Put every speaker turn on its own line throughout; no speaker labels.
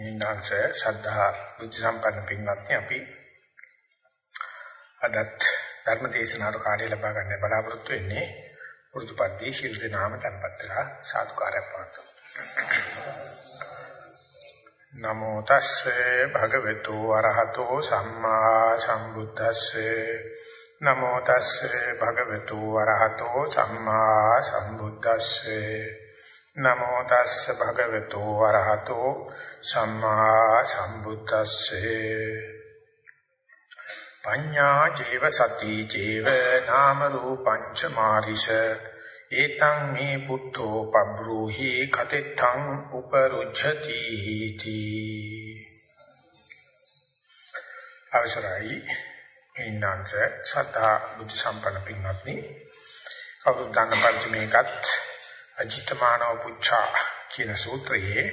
නිනාංශ ශ්‍රද්ධා බුද්ධ සම්පන්න පින්වත්නි අපි අදත් ධර්ම දේශනාවට කාර්ය ලබා ගන්න බලාපොරොත්තු වෙන්නේ වෘතු පරිදි ශිල් දනාම tempatra සාදුකාරය පාතු නමෝ තස්සේ භගවතු වරහතෝ සම්මා සම්බුද්දස්සේ. නමෝ තස්සේ භගවතු වරහතෝ සම්මා සම්බුද්දස්සේ. නමෝ තස්ස භගවතු වරහතෝ සම්මා සම්බුද්දස්සේ. පඤ්ඤා ජීව සති ජීව නාම රූපං ච මාරිස. ඒතං මේ පුත්තෝ පබ්‍රූහි කතෙත්තං උපරුච්ඡති තී අවසරයි. ඉන්නංස සතා බුද්ධ සම්පන්න පින්වත්නි කවුරුත් දන්න පරිච්ඡේදයකත් අජිතමානව පුච්ඡා කියන සූත්‍රයේ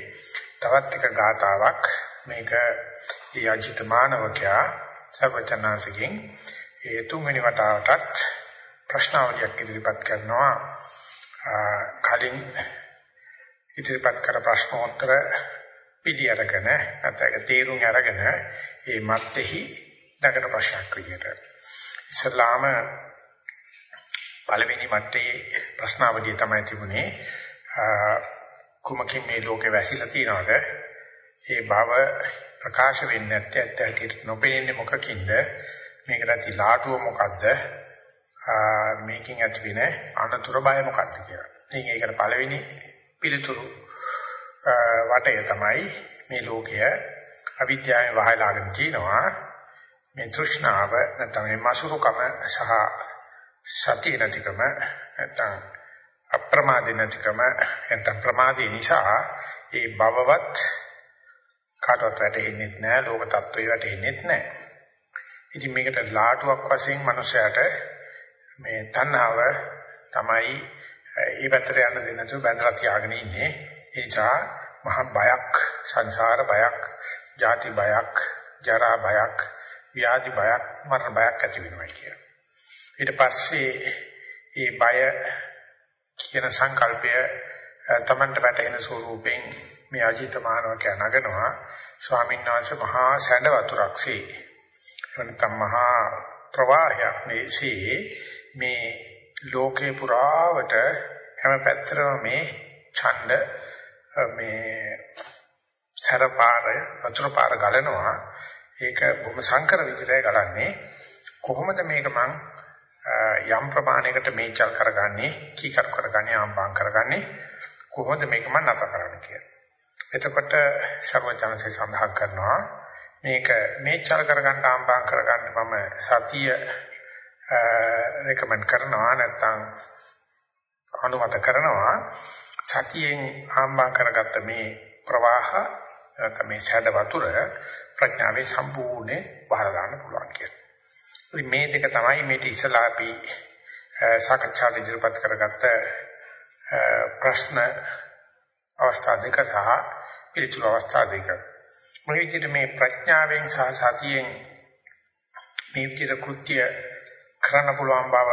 තවත් එක ගාතාවක්. මේක ඒ අජිතමානවකයා සර්වචනාසිකින් ඒ තුන්වෙනි වතාවටත් ප්‍රශ්නාවලියක් ඉදිරිපත් කරනවා. කලින් ඉදිරිපත් කර ප්‍රශ්නෝත්තර පිළි අරගෙන නැත්නම් තේරුම් අරගෙන මේ මැත්තේහි නගර ප්‍රශ්නක් විදියට. ඉස්ලාම පළවෙනි මට්ටේ ප්‍රශ්නාවලිය තමයි තිබුණේ. කුමකින් මේ ලෝකේ වැසිලා තියනවද? ඒ බව ප්‍රකාශ වෙන්නේ නැත්තේ ඇත්ත ඇත්තට නොපෙනෙන්නේ මොකකින්ද? මේකට ඇති ලාටුව මොකද්ද? මේකෙන් ඇති වෙන අනතුරු බය මොකද්ද කියලා. ඉතින් ඒකට පළවෙනි පිළිතුරු වටය තමයි මේ ලෝකය අවිද්‍යාවෙන් වහලාගෙන තිනවා. මේ තෘෂ්ණාව නැත්නම් මේ මසුරුකම සහ සතිය නැතිකම නැත්නම් අප්‍රමාදී නැතිකම නැත්නම් ප්‍රමාදී නිසා ඒ භවවත් කාටවත් වැටෙන්නේ නැහැ ලෝක තත්ත්වය වැටෙන්නේ නැහැ. ඉතින් මේකට ලාටුවක් වශයෙන් මනුස්සයාට මේ තණ්හාව තමයි ඒ පැත්තට යන්න දෙන්නේ නැතුව බැඳලා තියාගෙන ඉන්නේ. ඒ නිසා මහා බයක්, සංසාර බයක්, ජාති බයක්, ජරා බයක්, ව්‍යාධි බයක්, මරණ බයක් ඇති වෙනවා කියලා. ඊට පස්සේ මේ බය කියන සංකල්පය තමන්ට වැටෙන ස්වරූපෙන් මේ අජිත මානවක නගනවා. ස්වාමීන් වහන්සේ මහා සැඬ වතුරක්සේ එවනතම් මහා ප්‍රවාහයක් මේසේ මේ ලෝකේ පුරාවට හැම පැත්තටම මේ ඡණ්ඩ මේ සරපාර වතුරපාර ගලනවා. ඒක බොහොම සංකර විදිහට ගලන්නේ. කොහොමද මේක මං යම් ප්‍රමාණයකට මේචල් කරගන්නේ කීකරු කරගන්නේ ආම්බාම් කරගන්නේ කොහොමද මේක මම නැත කරන්නේ කියලා. එතකොට සර්වඥාන්සේ සඳහන් කරනවා මේක මේචල් කරගන්න ආම්බාම් කරගන්න මම සතිය රෙකමන්ඩ් කරනවා නැත්නම් අනුමත කරනවා සතියෙන් ආම්බාම් කරගත්ත මේ ප්‍රවාහ නැත්නම් මේ සැඩ වතුර ප්‍රඥාවේ සම්පූර්ණ බහලා දාන්න පුළුවන් කියලා. මේ දෙක තමයි මේ ඉස්සලා අපි සාකච්ඡා ඉදිරිපත් කරගත්ත ප්‍රශ්න අවස්ථා දෙක සහ පිළිතුරු අවස්ථා දෙක. මේ විදිහට මේ ප්‍රඥාවෙන් සහ සතියෙන් මේ විදිහට කෘත්‍ය කරන්න පුළුවන් බව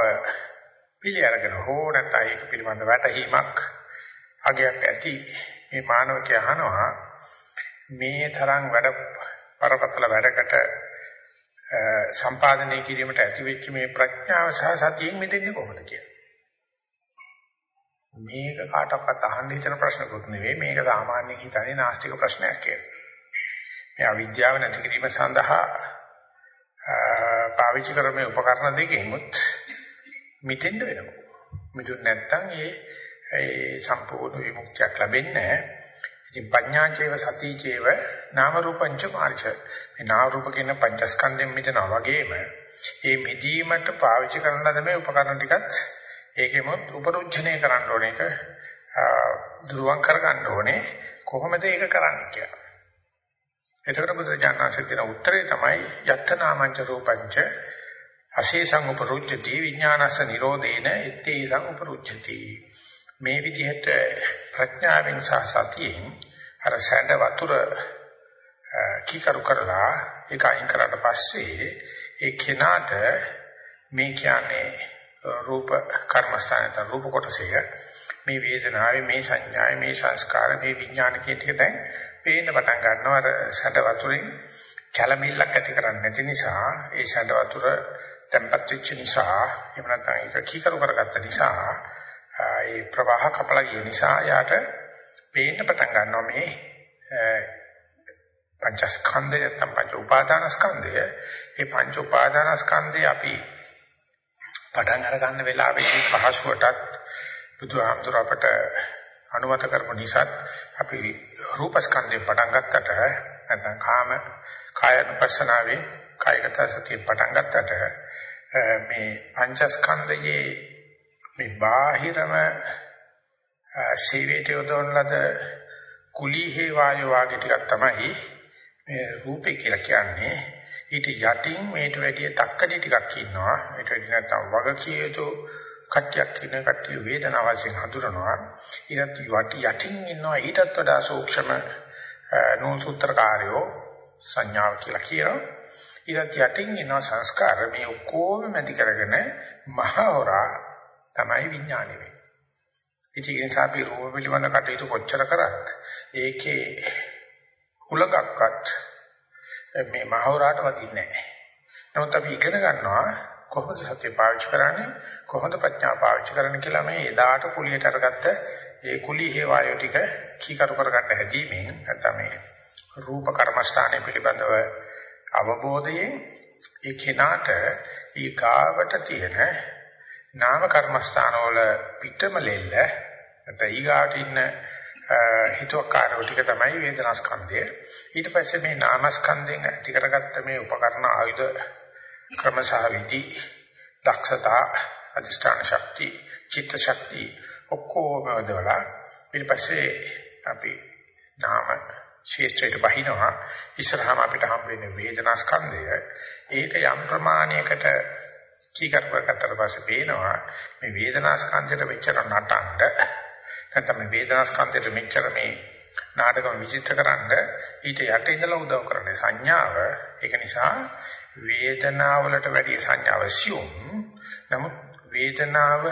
පිළි අරගෙන හෝ නැත්නම් ඒක පිළිබඳ වැටහීමක් අගයක් ඇති මේ මානවකයා අහනවා මේ තරම් වැඩ පරපතල වැඩකට සම්පාදනය කිරීමට ඇතිවෙච්ච මේ ප්‍රඥාව සහ සතියෙන් මෙතෙන්නේ කොහොමද කියලා. මේක කාටවත් අහන්න හිතන ප්‍රශ්නකුත් නෙවෙයි මේක සාමාන්‍යයෙන් හිතන්නේ නාස්තික ප්‍රශ්නයක් කියලා. මේ අවිද්‍යාව නැති කිරීම සඳහා පාවිච්චි කරන මේ උපකරණ දෙකෙමුත් මිදෙන්න වෙනවා. මිදුන් නැත්තම් ඒ සම්පූර්ණ විමුක්තියක් ලැබෙන්නේ නැහැ. ඉතින් පඤ්ඤාචේව සතිචේව නාම රූපංච මාර්ච මේ නාම රූප කියන පංචස්කන්ධයෙන් මිදෙනවා වගේම මේ මිදීමට පාවිච්චි කරන ලද මේ උපකරණ ටිකත් ඒකෙම උපරුච්ඡනය කරන්න ඕනේ. ඒක දුරුවන් කරගන්න ඕනේ. කොහොමද ඒක කරන්නේ කියලා. එතකොට බුදුචානන්සේ දෙන උත්තරේ තමයි යත්ත නාමංච රූපංච අශේෂං උපරුච්ඡති විඥානස්ස නිරෝධේන ඉත්තේසං උපරුච්ඡති මේ විදිහට ප්‍රඥාවෙන් සහ සතියෙන් අර සැඬ වතුර කීකරු කරලා ඒක අයින් කරලා පස්සේ ඒ කෙනාට මේ කියන්නේ රූප කර්මස්ථානත රූප කොටසය මේ වේදනාවේ මේ සංඥාවේ මේ සංස්කාර මේ විඥාන කියන ටික දැන් පේන්න පටන් ගන්නවා. අර සැඩ වතුරෙන් කැළමිල්ලක් ඇති කරන්නේ නැති නිසා ඒ සැඩ වතුර tempat වෙච්ච නිසා එහෙම නැත්නම් ඒක කීකරු කරගත්ත නිසා ඒ ප්‍රවාහ කපලා ගිය නිසා යාට පේන්න පටන් ගන්නවා මේ පංචස්කන්ධය නැත්නම් පංච උපාදානස්කන්ධය. ඒ පංච උපාදානස්කන්ධය අපි පටන් අර ගන්න වෙලාවේදී පහසුවටත් බුදුහාමුදුර අපට අනුමත කරපු නිසා අපි රූපස්කන්ධයෙන් පටන් ගත්තට නැත්නම් කාම කායනුපස්සනාවේ කායගත සතිය පටන් ගත්තට මේ පංචස්කන්ධයේ මේ බාහිරම සීවේට යොදවන ලද කුලී හේ වායෝ වාගේ ටිකක් තමයි මේ රූපේ කියලා කියන්නේ. ඊට යටින් මේට වැඩිය තක්කඩි ටිකක් ඉන්නවා. ඊට වැඩිය නැත්නම් වගකිය යුතු කට්ටියක් ඉන්න කට්ටිය වේදනාව වශයෙන් හඳුනනවා ඊට යටි යටින් ඉන්නවා. ඊටත් වඩා සූක්ෂම නූල් සූත්‍රකාරයෝ සංඥාව කියලා කියනවා. ඊට යටින් ඉන්නවා සංස්කාර. මේ ඔක්කොම මැදි කරගෙන මහවරා තමයි විඥානෙ වෙන්නේ ඉතින් ඒ නිසා අපි රූප පිළිබඳ කටයුතු කොච්චර කරත් ඒකේ හුලඟක්වත් මේ මහවරාට වදින්නේ නැහැ. නමුත් අපි ඉගෙන ගන්නවා කොහොමද සත්‍ය පාවිච්චි කරන්නේ කොහොමද ප්‍රඥා පාවිච්චි කරන්නේ කියලා මේ එදාට කුලියට අරගත්ත ඒ කුලී හේවායෝ ටික කීකරු කරගන්න හැදීමෙන් නැත්නම් මේ රූප කර්මස්ථානය පිළිබඳව අවබෝධයෙන් ඒ කෙනාට ඊගාවට තියෙන නාම කර්මස්ථානවල පිටම ලෙල්ල නැත්නම් ඊගාට ඉන්න හිතුවක්කාරව ටික තමයි වේදනාස්කන්ධය. ඊට පස්සේ මේ නාමස්කන්ධයෙන් ඇති කරගත්ත මේ උපකරණ ආයුධ ක්‍රමසහ විදි දක්ෂතා අධිෂ්ඨාන ශක්ති චිත්ත ශක්ති ඔක්කොම වදවලා ඊට පස්සේ අපි නාම ශේෂ්ත්‍රයට බහිනවා. ඉස්සරහම අපිට හම් වෙන්නේ වේදනාස්කන්ධය. ඒක යම් ප්‍රමාණයකට කීකර කරගත්තට පස්සේ පේනවා මේ වේදනාස්කන්ධයට මෙච්චර නටන්න නැත්නම් මේ වේදනාස්කන්ධයට මෙච්චර මේ නාටකම විචිත්‍රකරනද ඊට යට ඉඳලා උදව් කරන්නේ සංඥාව ඒක නිසා වේදනාවලට වැඩි සංඥාව සියුම්. නමුත් වේදනාව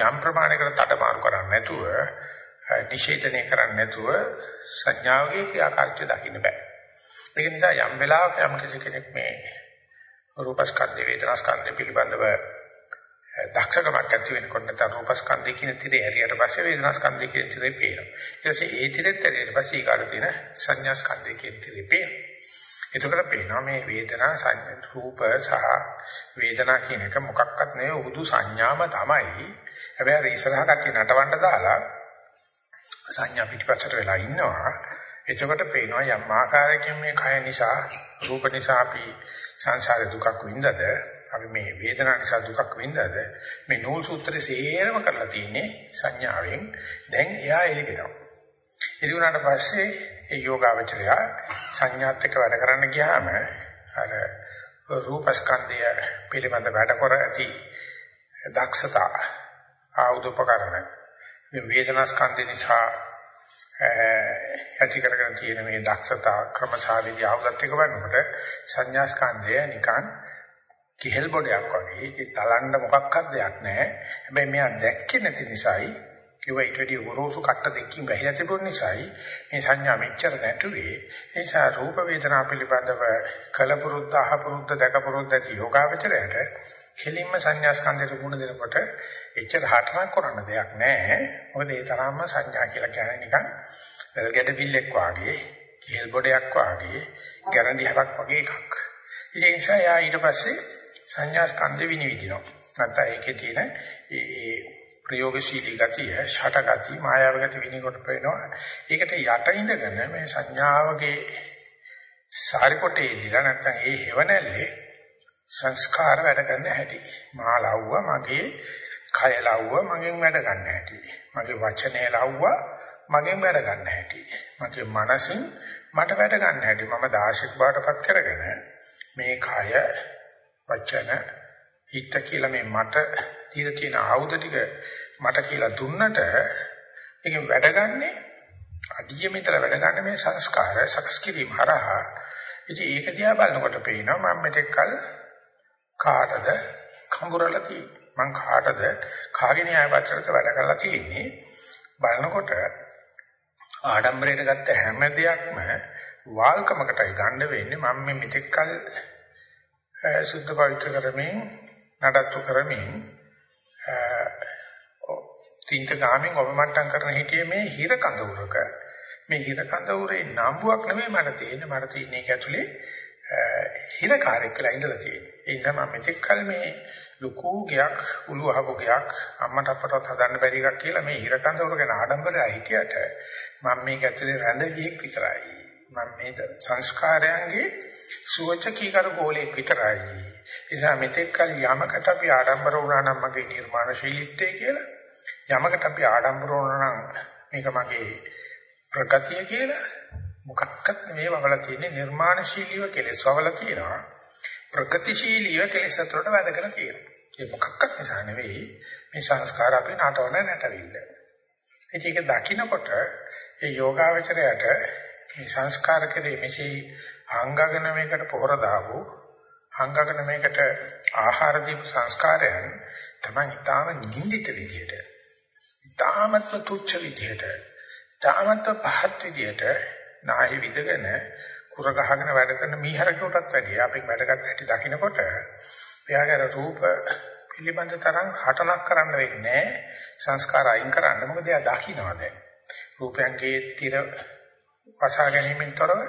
යම් ප්‍රමාණයකට තඩමාරු කරන්නේ නැතුව නිෂේධනය කරන්නේ නැතුව සංඥාවගේ ක්‍රියාකාරීත්වය දකින්න බෑ. ඒක නිසා යම් වෙලාවක යම් කෙනෙක් මේ රූපස්කන්ධ වේදනාස්කන්ධ පිළිබඳව දක්ෂකමක් ඇති වෙනකොට නැත්නම් රූපස්කන්ධය කියන තිරේ ඇරියට පස්සේ වේදනාස්කන්ධය කියන තිරේ පේනවා. ඊට පස්සේ ඒ තිරෙත් ඇරියට පස්සේ ඊකාට තියෙන සංඥාස්කන්ධය කියන තිරේ පේනවා. එතකොට පේනවා මේ වේදනා සංඥා රූප සහ වේදනා කියන එක මොකක්වත් නෙවෙයි උදු සංඥාම තමයි. හැබැයි ඉස්සරහ කට්ටිය නටවන්න දාලා සංඥා පිටිපස්සට වෙලා ඉන්නවා. එතකොට පේනවා යම් ආකාරයකින් මේ කය නිසා රූප නිසා අපි සංසාරේ දුකක් විඳද අපි මේ වේදනාව නිසා දුකක් වින්දාද? මේ නූල් සූත්‍රයේ සේරම කරලා තියෙන්නේ සංඥාවෙන්. දැන් එයා එළිගෙනවා. ඉති වුණාට පස්සේ ඒ යෝගාවචරය සංඥාත් එක්ක වැඩ කරන්න ගියාම අර රූපස්කන්ධය පිළිබඳ වැඩ කර ඇති දක්ෂතා ආයුධපකරණ මේ වේදනාස්කන්ධය නිසා ඇති කරගෙන තියෙන මේ දක්ෂතා ක්‍රමශාලීදී ආයුධත් එක්ක බලනකොට සංඥාස්කන්ධය නිකන් කිහෙල් බොඩයක් වගේ ඒක තලන්න මොකක්වත් දෙයක් නැහැ. හැබැයි මෙයා දැක්කේ නැති නිසායි ඒව ඊට වැඩි ගොරෝසු කට්ට දෙකකින් ගහලා තිබුණ නිසායි මේ සංඥා මෙච්චර නැටුවේ. ඒ නිසා රූප වේදනා පිළිබඳව කලපුරුද්ද අහපුරුද්ද දැකපුරුද්ද ඇති යෝගාවචරයට කෙලින්ම සංඥා ස්කන්ධයට මුණ දෙනකොට එච්චර හටනක් කරන්න දෙයක් නැහැ. මොකද ඒ තරම්ම සංඥා කියලා කියන්නේ නිකන් ගැඩ බිල්ලෙක් වාගේ, කිහෙල් බොඩයක් වාගේ, ගැරන්ටි හරක් වගේ එකක්. ඒ නිසා යා ඊට පස්සේ සංඥා ස්කන්ධ විනිවිදිනවා. නැත්නම් ඒකේ තියෙන ඒ ප්‍රයෝගශීලී ගතිය, ෂට ගතිය, මායාව ගතිය විනිකොට පේනවා. ඒකට යට ඉඳගෙන මේ සංඥාවගේ සාරිකොටේ ඉඳලා නැත්නම් ඒ හේවණල්ලේ සංස්කාර වැඩ කරන හැටි. මා ලව්ව මගේ කය ලව්ව මගෙන් වැඩ ගන්න හැටි. මගේ වචනේ ලව්ව මගෙන් වැඩ ගන්න හැටි. මගේ මනසින් මට වැඩ ගන්න හැටි. මම දාශික බාටපත් කරගෙන මේ කය වචන හිත කියලා මේ මට දීලා තියෙන ආයුධ ටික මට කියලා දුන්නට ඒකෙන් වැඩගන්නේ අඩිය මෙතන වැඩගන්නේ මේ සංස්කාර සකස් කිරීම හරහා ඉතින් ඒක දිහා බලනකොට පේනවා මම මෙතෙක්කල් කාටද? කඹරලා තියෙන්නේ. මං කාටද? කාගෙන ආයවචරත වැඩ කරලා තියෙන්නේ. බලනකොට ආඩම්බරයට ගත්ත හැම දෙයක්ම වාල්කමකටයි ගන්න වෙන්නේ. මම මේ මෙතෙක් කල සුද්ධ පවිත්‍ර කරමින් නඩත්තු කරමින් තින්ත ගාමින් ඔබ මට්ටම් කරන හිටියේ මේ හිර කඳවුරක මේ හිර කඳවුරේ නම්බුවක් නෙමෙයි මට තියෙන්නේ. මට තියෙන එක ඇතුලේ හිරකාරයෙක් කියලා ඉඳලා තියෙන්නේ. ඒ නිසා මම මෙතෙක් කල මේ ලুকু ගයක් උළු අහපු ගයක් අම්මට අපටත් හදන්න බැරි එකක් කියලා මේ හිර කඳවුර ගැන ආඩම්බරයි හිටියට මම මේක ඇතුලේ රැඳවියෙක් විතරයි. මම මේ සංස්කාරයන්ගේ සුවචකීකර ගෝලයක් විතරයි. නිසා මෙතෙක් කල යමකට අපි ආඩම්බර වුණා නම් මගේ නිර්මාණශීලීත්වය කියලා යමකට අපි ආඩම්බර වුණා නම් මේක මගේ ප්‍රගතිය කියලා මොකක්වත් නෙවෙයි වවලා තියෙන්නේ. නිර්මාණශීලීව කෙලස් වවලා තියෙනවා. ප්‍රගතිශීලීව කෙලස් අතරට වැදගෙන තියෙනවා. ඒ මොකක්වත් නිසා නෙවෙයි. මේ සංස්කාර අපි නටවන නැටවිල්ල. ඒක දකින්නකොට ඒ යෝගාවචරයට මේ සංස්කාර කෙරේ මෙසේ අංගගෙන මේකට පොහොර දාපු අංගගෙන මේකට ආහාර දීපු සංස්කාරයන් තමයි ඊටාම නිඳිත විදියට ඊටාමත්ම තුච්ච විදියට ඊටාමත්ම පහත් විදියට නාහි විදගෙන කුර ගහගෙන වැඩ කරන මීහරකටත් වැඩිය. අපෙන් වැඩගත් හැටි දකිනකොට එයාගේ රූප පිළිබඳ තරම් හටනක් කරන්න වෙන්නේ සංස්කාර අයින් කරන්න. මොකද එයා දකින්නවා දැන්. රූපයන්ගේ තිර වසා ගැනීමෙන් තොරව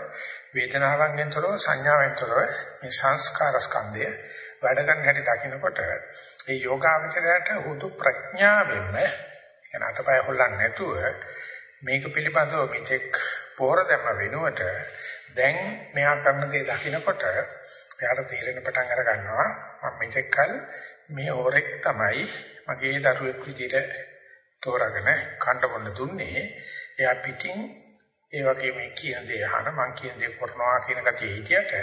වේදනාවෙන් තොරව සංඥාවෙන් තොරව මේ සංස්කාර ස්කන්ධය වැඩ කරන හැටි දකිනකොට ඒ යෝගාවචරයට හුදු ප්‍රඥාවෙන්ම එන අතපය හොල්ලන්නේ නැතුව මේක පිළිබඳව මෙතෙක් පොහොර දැම්ම වෙනුවට දැන් මෙහා කරන දේ දකිනකොට එයාට තීරණ පටන් අර ගන්නවා මම මෙතෙක්කල් මේ හොරෙක් තමයි මගේ දරුවෙක් විදිහට තෝරාගෙන කණ්ඩ බොන්න දුන්නේ එයා පිටින් ඒ වගේ මේ කියන දේ අහන මං කියන දේ කරනවා කියන ගතිය හිටියට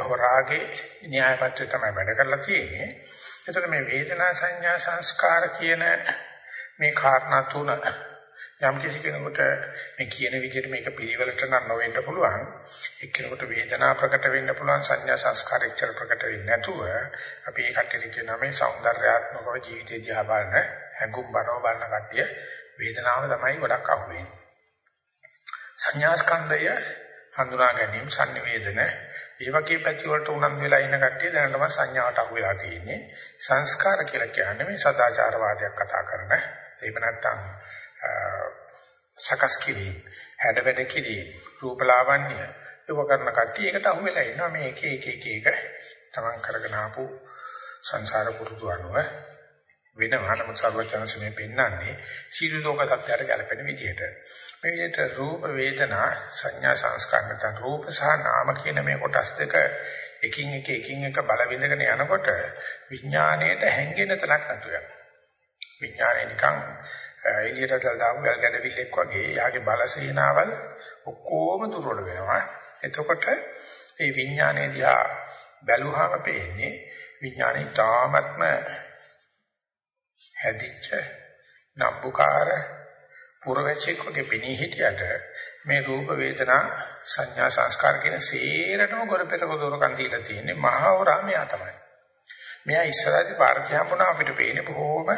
හොරාගේ න්‍යායපත්‍රය තමයි වැඩ කරලා තියෙන්නේ. ඒතර මේ වේදනා සංඥා සංස්කාර කියන මේ කාරණා තුන යම් කිසි කෙනෙකුට මේ කියන විදිහට මේක පිළිවෙලට නම් නොවෙන්න පුළුවන් එක්කෙනෙකුට වේදනා ප්‍රකට වෙන්න පුළුවන් සංඥා සංස්කාර එච්චර ප්‍රකට වෙන්නේ නැතුව අපි ඒ කට්ටියට කියනවා මේ సౌందర్యාත්මකව ජීවිතය දිහා බලන හැඟුම් බරව බලන කට්ටිය වේදනාව තමයි ගොඩක් අහුවෙන්නේ සංඥා ස්කන්ධය හඳුනා ගැනීම sannivedana ඒ වගේ පැති වලට උනන්දු වෙලා ඉන්න කට්ටිය දැනටම සංඥාවට අහු වෙලා තියෙන්නේ සංස්කාර කියලා කියන්නේ මේ සදාචාරවාදයක් කතා කරන. එහෙම නැත්නම් සකස් කිරීම හැඩ වැඩ කිරීම රූපලාවන්‍ය ඒව කරන කට්ටිය ඒකට අහු වෙලා ඉන්නවා මේ එක එක එක එක තමන් කරගෙන ආපු සංසාර පුරුදු අනුව වෙනවා නමුත් සර්වචනසමේ පෙන්වන්නේ සීල ලෝක සත්‍යයට ගැලපෙන විදිහට. මේ විදිහට රූප වේදනා සංඥා සංස්කාර නැත්නම් රූප සහ නාම කියන මේ කොටස් දෙක එකින් එක එකින් එක බල විඳගෙන යනකොට විඥාණයට හැංගෙන තලක් නැතු වෙනවා. විඥාණය නිකන් එළියට දාපු ගල් ගැඩවිල්ලෙක් වගේ යාගේ බල සේනාවල් ඔක්කොම දුර්වල වෙනවා. එතකොට මේ විඥානයේ දිහා බැලුවාම පේන්නේ විඥානයේ තාමත්ම හැදිච්ච නම්බුකාර පුරවැසියෙක් වගේ පෙනී හිටියට මේ රූප වේදනා සංඥා සංස්කාර කියන සේරටම ගොරපෙතක දොරකන් දීලා තියෙන්නේ මහා හොරාමයා තමයි. මෙයා ඉස්සරහදී පාරදී හම්බුණා අපිට පේන්නේ බොහොම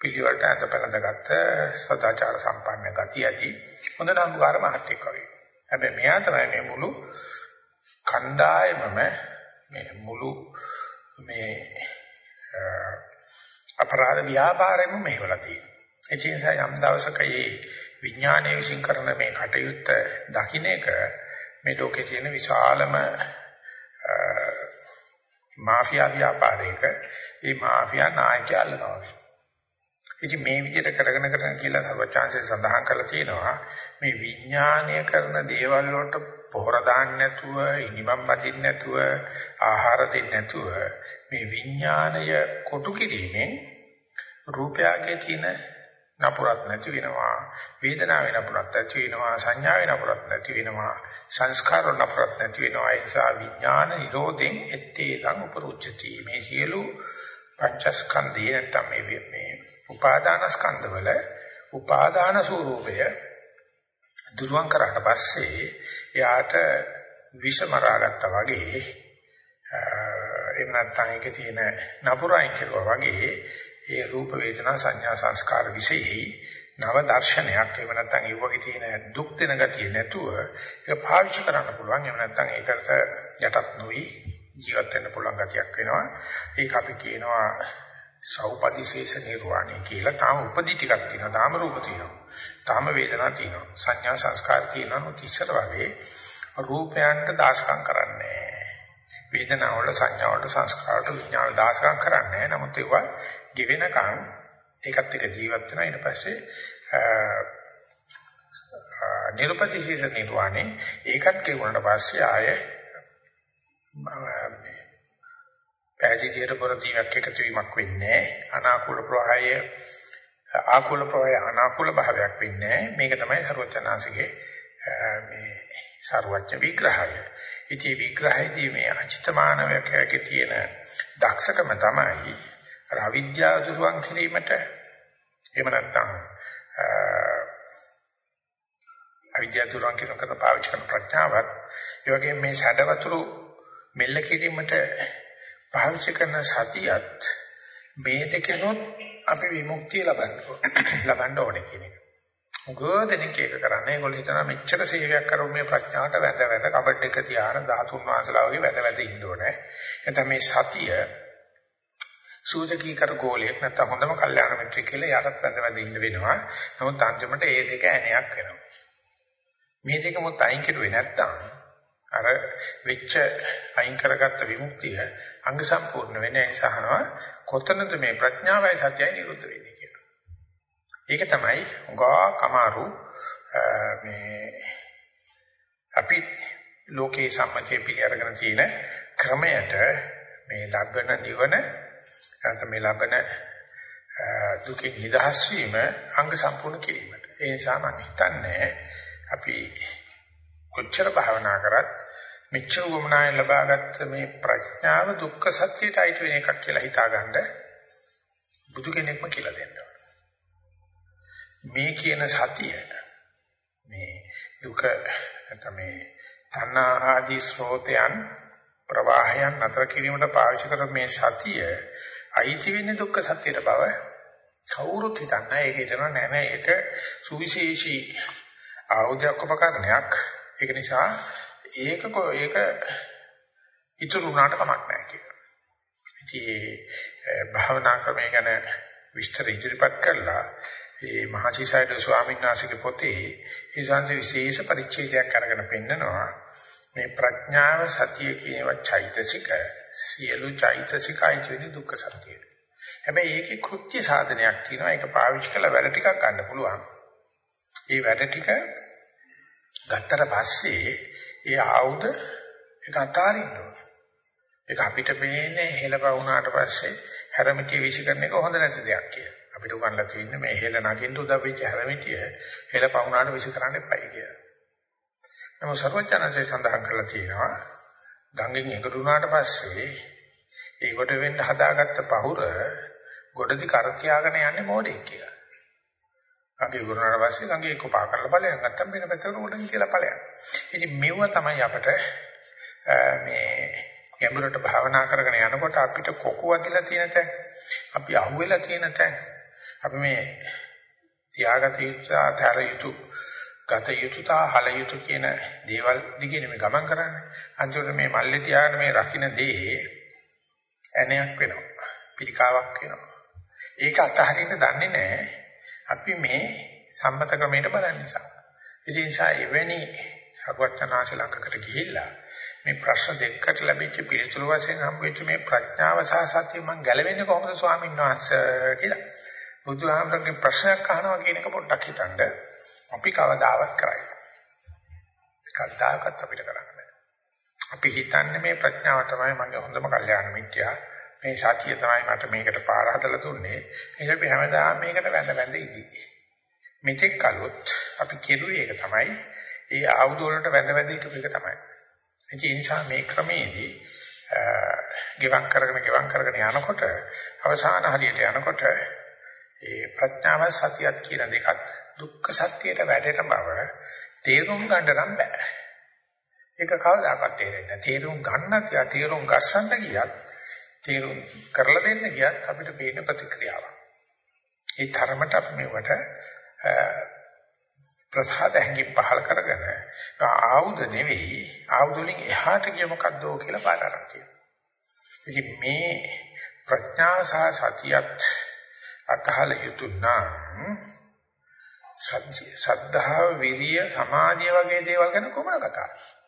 පිළිවෙලට අඳ පැලඳගත්ත සදාචාර සම්පන්න ගතිය ඇති හොඳ නම්බුකාර මහත්තයෙක් වගේ. හැබැයි මෙයා තමයි මේ මුළු කණ්ඩායමම මේ මුළු මේ අපරාධ ව්‍යාපාරෙම මෙහෙवला තියෙනවා. ඒ නිසා යම් දවසක මේ විඥානයේ විශ්ින් කරන මේ කටයුත්ත දකින්න එක මේ ලෝකේ තියෙන විශාලම මාෆියා ව්‍යාපාරයක මේ මාෆියා නායකයා අල්ලනවා. ඉතින් මේ විදිහට කරගෙන කරගෙන කියලා සර්වචාන්සේ සඳහන් කරලා තියෙනවා. මේ විඥානය කරන දේවල් වලට පොහොර දාන්න නැතුව ඉනිමම් බදින්න නැතුව ආහාර දෙන්න නැතුව මේ විඥානය කොටු කිරීමෙන් රූපයගේ තියෙන නපුරක් නැති වෙනවා. වේදනාවේ නපුරක් නැති වෙනවා. සංඥාවේ නපුරක් නැති වෙනවා. සංස්කාර නපුරක් නැති වෙනවා. ඒ නිසා විඥාන නිරෝධෙන් එත්තේසං උපරුච්චති මේ සියලු පංචස්කන්ධය නැත්නම් මේ මේ උපාදාන ස්කන්ධවල උපාදාන ස්වરૂපය දුරුවන් කරාට පස්සේ එයාට විෂමරාගත්තා වගේ එහෙම නැත්නම් ඒකේ තියෙන නපුරයින් කෙරුවා වගේ ඒ රූප වේදනා සංඥා සංස්කාර විශේෂයි නව දර්ශනයක් එහෙම නැත්නම් ඒ වගේ තියෙන දුක් දෙන ගතිය නැතුව ඒක පාවිච්චි කරන්න පුළුවන්. එහෙම නැත්නම් ඒකට යටත් නොවි ජීවත් වෙන්න පුළුවන් ගතියක් වෙනවා. ඒක අපි කියනවා සෞපදිශේෂ නිර්වාණය කියලා තාම උපදි ටිකක් තියෙනවා තාම රූප තියෙනවා. තාම වේදනා තියෙනවා. සංඥා සංස්කාර තියෙනවා නොත් ඉස්සර වගේ රූපයන්ට දාශකම් කරන්නේ වේදනාව වල සංඥා වල සංස්කාර වල විඥාන දාශකම් කරන්නේ නමුත් ඒවා ගෙවෙනකන් ඒකත් එක්ක ජීවත් වෙනවා. ඊට පස්සේ නිර්පතිශේෂ නිර්වාණය ඒකත් කෙරුණාට පස්සේ ආයේ පැහැදිලියට පොරදීවක් එකතු වීමක් වෙන්නේ අනාකූල ප්‍රවාහය ආකූල ප්‍රවාහය අනාකූල භාවයක් වෙන්නේ මේක තමයි සර්වචනාංශගේ මේ සර්වඥ විග්‍රහය. ඉති විග්‍රහයේදී මේ අචිතමානවකයේ තියෙන දක්ෂකම තමයි අර අවිද්‍යාව දුරුවන් කිරීමට එහෙම නැත්නම් අවිද්‍යාව දුරුවන් කිරීමකට පාවිච්චි කරන ප්‍රඥාවත් ඒ වගේම මේ ෂඩවතුරු මෙල්ල කිරීමට පාවිච්චි කරන සතියත් මේ දෙකනොත් අපි විමුක්තිය ලබන්න ලබන්න ඕනේ කියන එක. උගෝදෙනෙක් ඒක කරන්නේ ඒගොල්ලෝ හිතනවා මෙච්චර සේවයක් කරමු මේ ප්‍රඥාවට වැඳ වැඳ කබඩ් එක තියාන ධාතුන් වහන්සේලා වගේ වැඳ වැඳ ඉන්න ඕනේ. එතන මේ සතිය සූචකී කර ගෝලයක් නැත්නම් හොඳම කල්යාණ මිත්‍රෙක් කියලා යටත් වැඳ වැඳ ඉන්න වෙනවා. නමුත් අන්තිමට ඒ දෙක ඇණයක් වෙනවා. මේ දෙක මොත් අයින් කරුවේ නැත්නම් අර වෙච්ච අයින් කරගත්ත විමුක්තිය අංග සම්පූර්ණ වෙන නිසානවා කොතනද මේ ප්‍රඥාවයි සත්‍යයි නිරුද්ධ වෙන්නේ කියලා. ඒක තමයි උගා කමාරු මේ අපි ලෝකේ සම්මතයේ පිළි අරගෙන තියෙන ක්‍රමයට මේ ලබන නිවන නැත්නම් මේ ලබන දුකින් නිදහස් වීම අංග සම්පූර්ණ කිරීමට. ඒ නිසා මම හිතන්නේ අපි කොච්චර භාවනා කරත් මෙච්චර වමනායෙන් ලබාගත් මේ ප්‍රඥාව දුක්ඛ සත්‍යයට අයිති වෙන එකක් කියලා හිතාගන්න බුදු කෙනෙක්ම කියලා දෙන්නවා. මේ කියන සතිය මේ දුක නැත්නම් මේ තණ්හා ආදී ස්රෝතයන් ප්‍රවාහයන් නතර කිරීමට පාවිච්චි කරන මේ සතිය අයිති වෙන්නේ දුක්ඛ සත්‍යයට බව කවුරුත් හිතන්නේ ඒක හිතනවා නෑ නෑ. ඒක සුවිශේෂී ආයුධයක් උපකරණයක්. ඒක නිසා ඒක ඒක ඉතුරු වුණාට කමක් නැහැ කියලා. ඉතින් භාවනා ක්‍රමය ගැන විස්තර ඉදිරිපත් කළා. ඒ මහසිසයිඩ ස්වාමීන් වහන්සේගේ පොතේ ඒ සංස විශේෂ පරිච්ඡේදයක් අරගෙන පෙන්නනවා. මේ ප්‍රඥාව සතිය කියනවා චෛතසික සියලු චෛතසිකයි කියන දුක්ඛ සත්‍යය. හැබැයි ඒකේ කෘත්‍ය සාධනයක් තියෙනවා. ඒක පාවිච්චි කළා වැඩ ටිකක් ගන්න පුළුවන්. ඒ වැඩ ටික ගත්තට පස්සේ ඒ ආයුධ ඒක අතාරින්න ඕන. ඒක අපිට පේන්නේ හෙලප වුණාට පස්සේ හැරමිටිය විසිකරන එක හොඳ නැති දෙයක් කියලා. අපිට උගන්ලා තියෙන්නේ මේ හෙල නගින්න උදව් වෙච්ච හැරමිටිය හෙලප වුණාට විසිකරන්න එපයි කියලා. නමුත් සර්වඥාන්සේ සඳහන් කරලා තියෙනවා ගංගෙන් එකතු වුණාට පස්සේ ඒකට වෙන්න හදාගත්ත පහුර ගොඩදි කර තියාගෙන යන්නේ මොඩෙක් කියලා. ගඟේ ගුරුනාට පස්සේ ගඟේ කොපා කරලා ඵලයන් නැත්තම් වෙන පැත්තකට උඩින් කියලා ඵලයන්. ඉතින් මෙව තමයි අපිට මේ ගැඹුරට භාවනා කරගෙන යනකොට අපිට කොකු වදිලා තියෙන තැන අපි අහුවෙලා තියෙන තැන අපි මේ තියාගත යුතු ආතර යුතු ගත යුතු තාහල යුතු කියන දේවල් දිගේ මේ ගමන් කරන්නේ. අන්තිමට මේ මල්ලේ තියාගෙන මේ රකින්න දේ ඇණයක් වෙනවා. පිළිකාවක් වෙනවා. ඒක අතහරින්න දන්නේ නැහැ. අපි මේ සම්මත ක්‍රමයට බලන නිසා. ඒ නිසා එවැනි සර්වඥාන්සේ ළඟකට ගිහිල්ලා මේ ප්‍රශ්න දෙකකට ලැබිච්ච පිළිතුරු වශයෙන් හම්බෙච්ච මේ ප්‍රඥාව සහ සතිය මම ගැලවෙන්නේ කොහොමද ස්වාමීන් වහන්සේ කියලා. බුදුහාමරගේ ප්‍රශ්නයක් අහනවා කියන එක පොඩ්ඩක් හිතන්න. අපි කවදාවත් කරයි. කවදාකවත් අපිට කරන්න බෑ. අපි හිතන්නේ මේ ප්‍රඥාව තමයි මගේ හොඳම කල්යාණ මිත්‍යා. මේ සතිය තමයි මට මේකට පාර හදලා දුන්නේ. ඒක අපි හැමදාම මේකට වැඳ වැඳ ඉදී. මෙතෙක් කලොත් අපි කෙරුවේ ඒක තමයි. ඒ ආයුධ වලට වැඳ වැඳ හිටපු එක තමයි. ඒ නිසා මේ ක්‍රමයේදී ගෙවක් කරගෙන ගෙවක් කරගෙන යනකොට අවසාන හරියට යනකොට ඒ ප්‍රඥාව සතියත් කියන දෙකත් දුක්ඛ සත්‍යයට වැටෙන බව තේරුම් ගන්න නම් බෑ. ඒක කවදාකවත් තේරෙන්නේ නැහැ. තේරුම් ගන්න තියා තේරුම් ගස්සන්න ගියත් තේරුම් කරලා දෙන්න ගියත් අපිට පේන ප්‍රතික්‍රියාවක්. ඒ තරමට අපි මේවට ප්‍රසාද හැඟි පහල කරගෙන ආයුධ නෙවෙයි ආයුධ වලින් එහාට ගිය මොකද්ද කියලා පාර අරන් තියෙනවා. ඉතින් මේ ප්‍රඥාව සහ සතියත් අතහල යුතු නම් සද්ධා විරිය සමාධිය වගේ දේවල් ගැන කොමන කතාවක්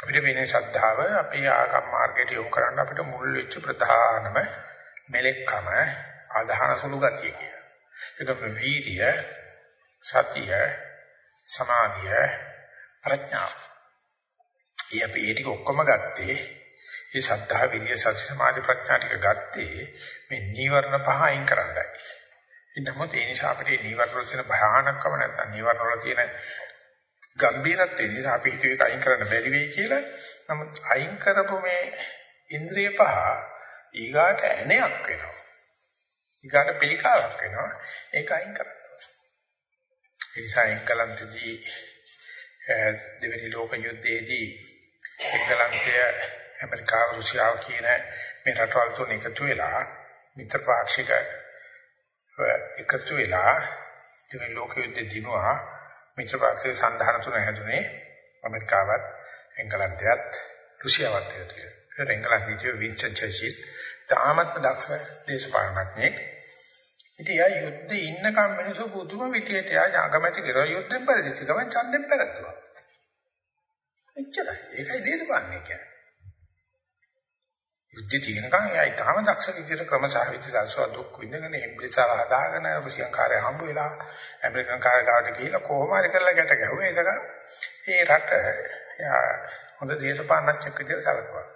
අපිට වෙන්නේ ශ්‍රද්ධාව අපේ ආගම් මාර්ගයට යොමු කරන්න අපිට මුල් වෙච්ච ප්‍රධානම මෙලෙක්කම ආධාන සුළු ගතිය කියන. ඒකම වීර්ය, සතිය, සමාධිය, ප්‍රඥා. ඊ අපි ඒ ටික ඔක්කොම ගත්තේ මේ ශ්‍රද්ධා, විරිය, සති, සමාධි, ප්‍රඥා ටික ගත්තේ මේ නීවරණ පහ අයින් කරන්නයි. ඉන්නමොත් ඒ නිසා අපිට නීවරණ වල තියෙන භයානකම නැත්නම් නීවරණ වල තියෙන ගම්බීරත්වය නිසා අපි හිතුවේ ඒක අයින් කරන්න බැරි වෙයි කියලා. නමුත් අයින් කරපු මේ ඉන්ද්‍රිය පහ ඊගාට ඇණයක් වෙනවා. ඊගාට පිළිකාවක් වෙනවා. ඒක අයින් කරන්න ඒ නිසා එංගලන්තදී දෙවෙනි ලෝක යුද්ධයේදී එංගලන්තය ඇමරිකාව රුසියාව කියන මේ රටවල් තුන එකතු වෙලා මිත්‍ර පාක්ෂික එකතු වෙලා දෙවෙනි ලෝක යුද්ධය දිනුවා මිත්‍ර පාක්ෂික සන්ධාන තුන හැදුනේ ඇමරිකාවත් එංගලන්තයත් රුසියාවත් එකතු වෙලා. ඒක එංගලන්තයේ වින්ස්ටන් චර්චිල් තාමත් දක්ෂ දේශපාලනඥයෙක්. ඉතින් යා යුද්ධේ ඉන්නකම් මිනිස්සු පුදුම විදියට යා ජාගමැති කරා යුද්ධෙන් පරිදිච්ච ගමන් ඡන්දෙන් පැරතුවා. එච්චරයි. ඒකයි දේශපාලනය කියන්නේ. යුද්ධ තියෙනකන් එයා තාම දක්ෂ විදියට ක්‍රමසහ විදිහට දුක් විඳගෙන හෙම්බිලිසාව හදාගෙන රුසියන් කාර්ය හම්බ වෙලා ඇමරිකන් කාර්ය ගාවට ගිහිල්ලා කොහොම හරි කරලා ගැට ගැහුවා ඒක ඒ රට එයා හොඳ දේශපාලනඥයෙක් විදියට සැලකුවා.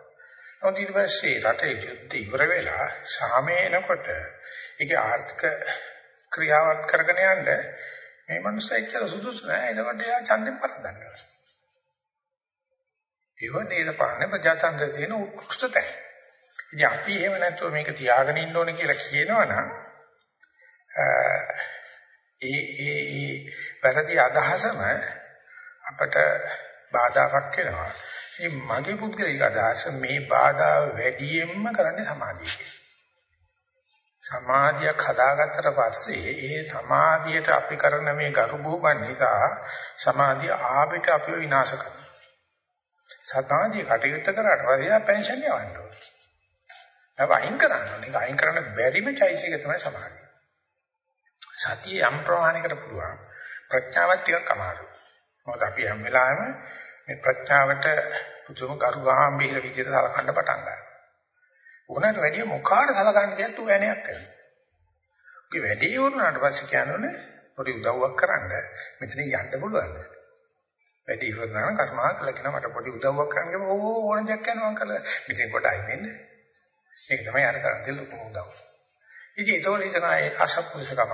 නමුත් ඊට පස්සේ රටේ යුද්ධ ඉවර වෙලා සාමේනකොට ඒකේ ආර්ථික ක්‍රියාවත් කරගෙන යන්න මේ මනුස්සයා එච්චර සුදුසු නෑ එතකොට එයා ඡන්දෙන් පරද්දන්නවා. ඒව දේශපාලන ප්‍රජාතන්ත්‍රයේ තියෙන උත්කෘෂ්ඨතයි. ඉතින් අපි එහෙම නැතුව මේක තියාගෙන ඉන්න ඕනේ කියලා කියනවනම් ඒ ඒ ඒ වැරදි අදහසම අපට බාධාවක් වෙනවා. ඉතින් මගේ පුද්ගලික අදහස මේ බාධා වැඩියෙන්ම කරන්නේ සමාධිය. සමාධියක් හදාගත්තට පස්සේ ඒ සමාධියට අපි කරන මේ ගරු බුහුමන් නිසා සමාධිය ආපිට අපිව විනාශ කරනවා. සමාධිය කටයුත්ත කරාට පස්සේ පෙන්ෂන් යවන්න ඕනේ. ඒක අයින් කරන්න ඕනේ. ඒක අයින් කරන්න බැරිම චෛසික තමයි සමාධිය. සතිය යම් ප්‍රමාණයකට පුළුවන්. ප්‍රඥාවත් ටිකක් අමාරුයි. මොකද අපි හැම වෙලාවෙම මේ ප්‍රඥාවට පුදුම කරුගාම්භීර විදිහට සලකන්න පටන් ගන්නවා. උනට වැඩිය මොකාට සලකන්න කියත් ඌ ඇණයක් කරනවා. උගේ වැඩි වුණාට පස්සේ කියනෝනේ පොඩි උදව්වක් කරන්න මෙතන යන්න පුළුවන්. වැඩි ඉවරනා කර්මා කළා කියන මට පොඩි උදව්වක් කරන්න ගියම ඕ ඕන දෙයක් යනවා කළා. මෙතෙන් කොට අයින් වෙන්නේ. ඒක තමයි අර කරන්නේ ලොකුම උදව්. ඉතින් ඒතකොට හිතනවා ඒ අසත්පුරුෂකමක්.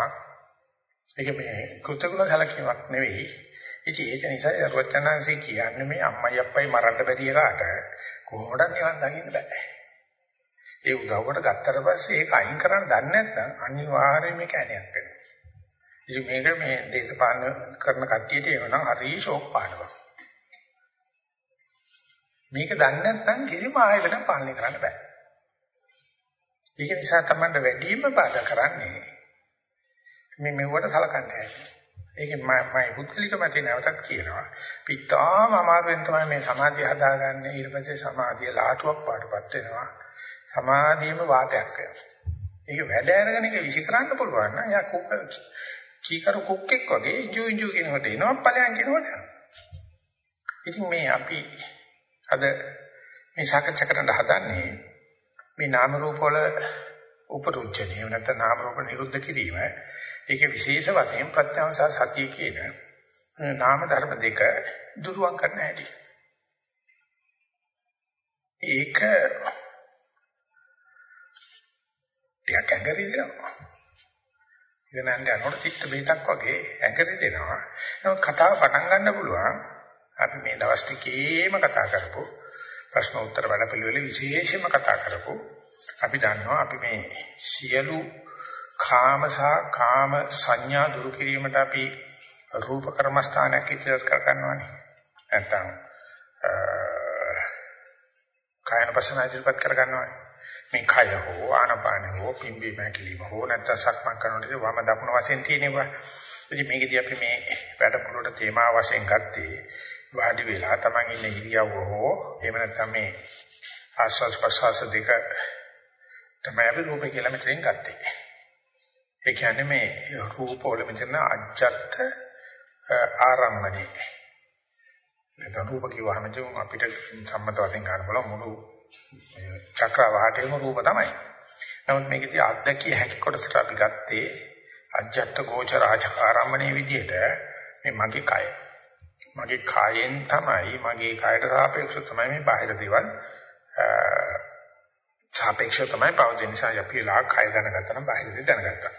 ඒක මේ කෘතගුණ සැලකීමක් නෙවෙයි. ඉතින් ඒක නිසා යරවචනංශي කියන්නේ මේ අම්මයි අප්පයි මරන්න බැරි එකාට කොහොමද නිවන් දකින්න බෑ. ඒ උදව්වට ගත්තට පස්සේ ඒක අයින් කරන්න දන්නේ නැත්නම් අනිවාර්යයෙන් මේක ඇණයක් වෙනවා. ඉතින් මේක මේ දේශපාලන කරන කට්ටියට එවනම් හරි ෂෝක් පානවා. මේක දන්නේ නැත්නම් කිසිම ආයතනයක් පාලනය කරන්න බෑ. ඒක නිසා තමයි වැඩිම බාධා කරන්නේ මේ මෙවට සලකන්නේ ඒක මම මම පුත්ලික මතේ නැවතත් කියනවා. පිටාම අමාරුවෙන් තමයි මේ සමාධිය හදාගන්නේ. ඊට පස්සේ සමාධිය ලාටුවක් පාටපත් වෙනවා. සමාධියම වාතයක් වෙනවා. ඒක වැඩ අරගෙන ඒක විසි කරන්න පුළුවන් නම් යා කුක කීකරු කුක්කෙක් වගේ ඉජු ඉජු කියනකොට එනවා ඵලයන් කියනකොට ඉතින් මේ අපි අද මේ සාකච්ඡා කරන්න හදන්නේ මේ නාම රූප වල උපරුච්ඡනය එහෙම නැත්නම් නාම රූප නිරුද්ධ කිරීම ඒක විශේෂ වශයෙන් ප්‍රත්‍යවස සතිය කියන නාම ධර්ම දෙක දුරුවන් කරන්න හැටි. ඒක ටිකක් ඇඟරි දෙනවා. ඉගෙනන්න යනකොට තිත්ත බේතක් වගේ ඇඟරි දෙනවා. නමුත් කතාව පටන් ගන්න පුළුවන්. අපි මේ දවස් ටිකේම කතා කරපො ප්‍රශ්න උත්තර වැඩපිළිවෙල විශේෂයෙන්ම කතා කරපො අපි දන්නවා අපි මේ සියලු කාම සහ කාම සංඥා දුරු කිරීමට අපි රූප කර්මස්ථානයක් ඉදිරියට කර ගන්නවානේ නැත්තම් කායන පස්සන ඉදිරියට කර ගන්නවානේ මේ කය හෝ ආනපාන හෝ පිම්බි මැකිලිම හෝ නැත්නම් සක්මන් කරනකොට වම දකුණ වශයෙන් තියෙනවා. ඉතින් මේකදී අපි මේ වැඩමුළුවට තේමා වශයෙන් ගත්තේ වාඩි වෙලා Taman ඉන්න ඉරියව්ව හෝ එහෙම නැත්නම් මේ ආස්වාස් ප්‍රසවාස දෙක තමයි අපි රූප කියලා මෙතෙන් ගත්තේ. ඒ කියන්නේ මේ රූප වල මෙතන අජත්ත ආරම්මනේ. නැත්නම් රූප කිව්වහම අපිට සම්මත වශයෙන් ගන්න බලමු මුළු චක්‍රවාටේම රූප තමයි. නමුත් මේකදී අත්දැකිය හැකි කොටසට අපි ගත්තේ අජත්ත ගෝචර ආරම්මනේ විදිහට මේ මගේ කය. මගේ කායෙන් තමයි මගේ කායට සාපේක්ෂව තමයි මේ බාහිර දේවල් සාපේක්ෂව තමයි පවතින නිසා අපි ලා කය දැනගත්තා නම් බාහිර දේ දැනගත්තා.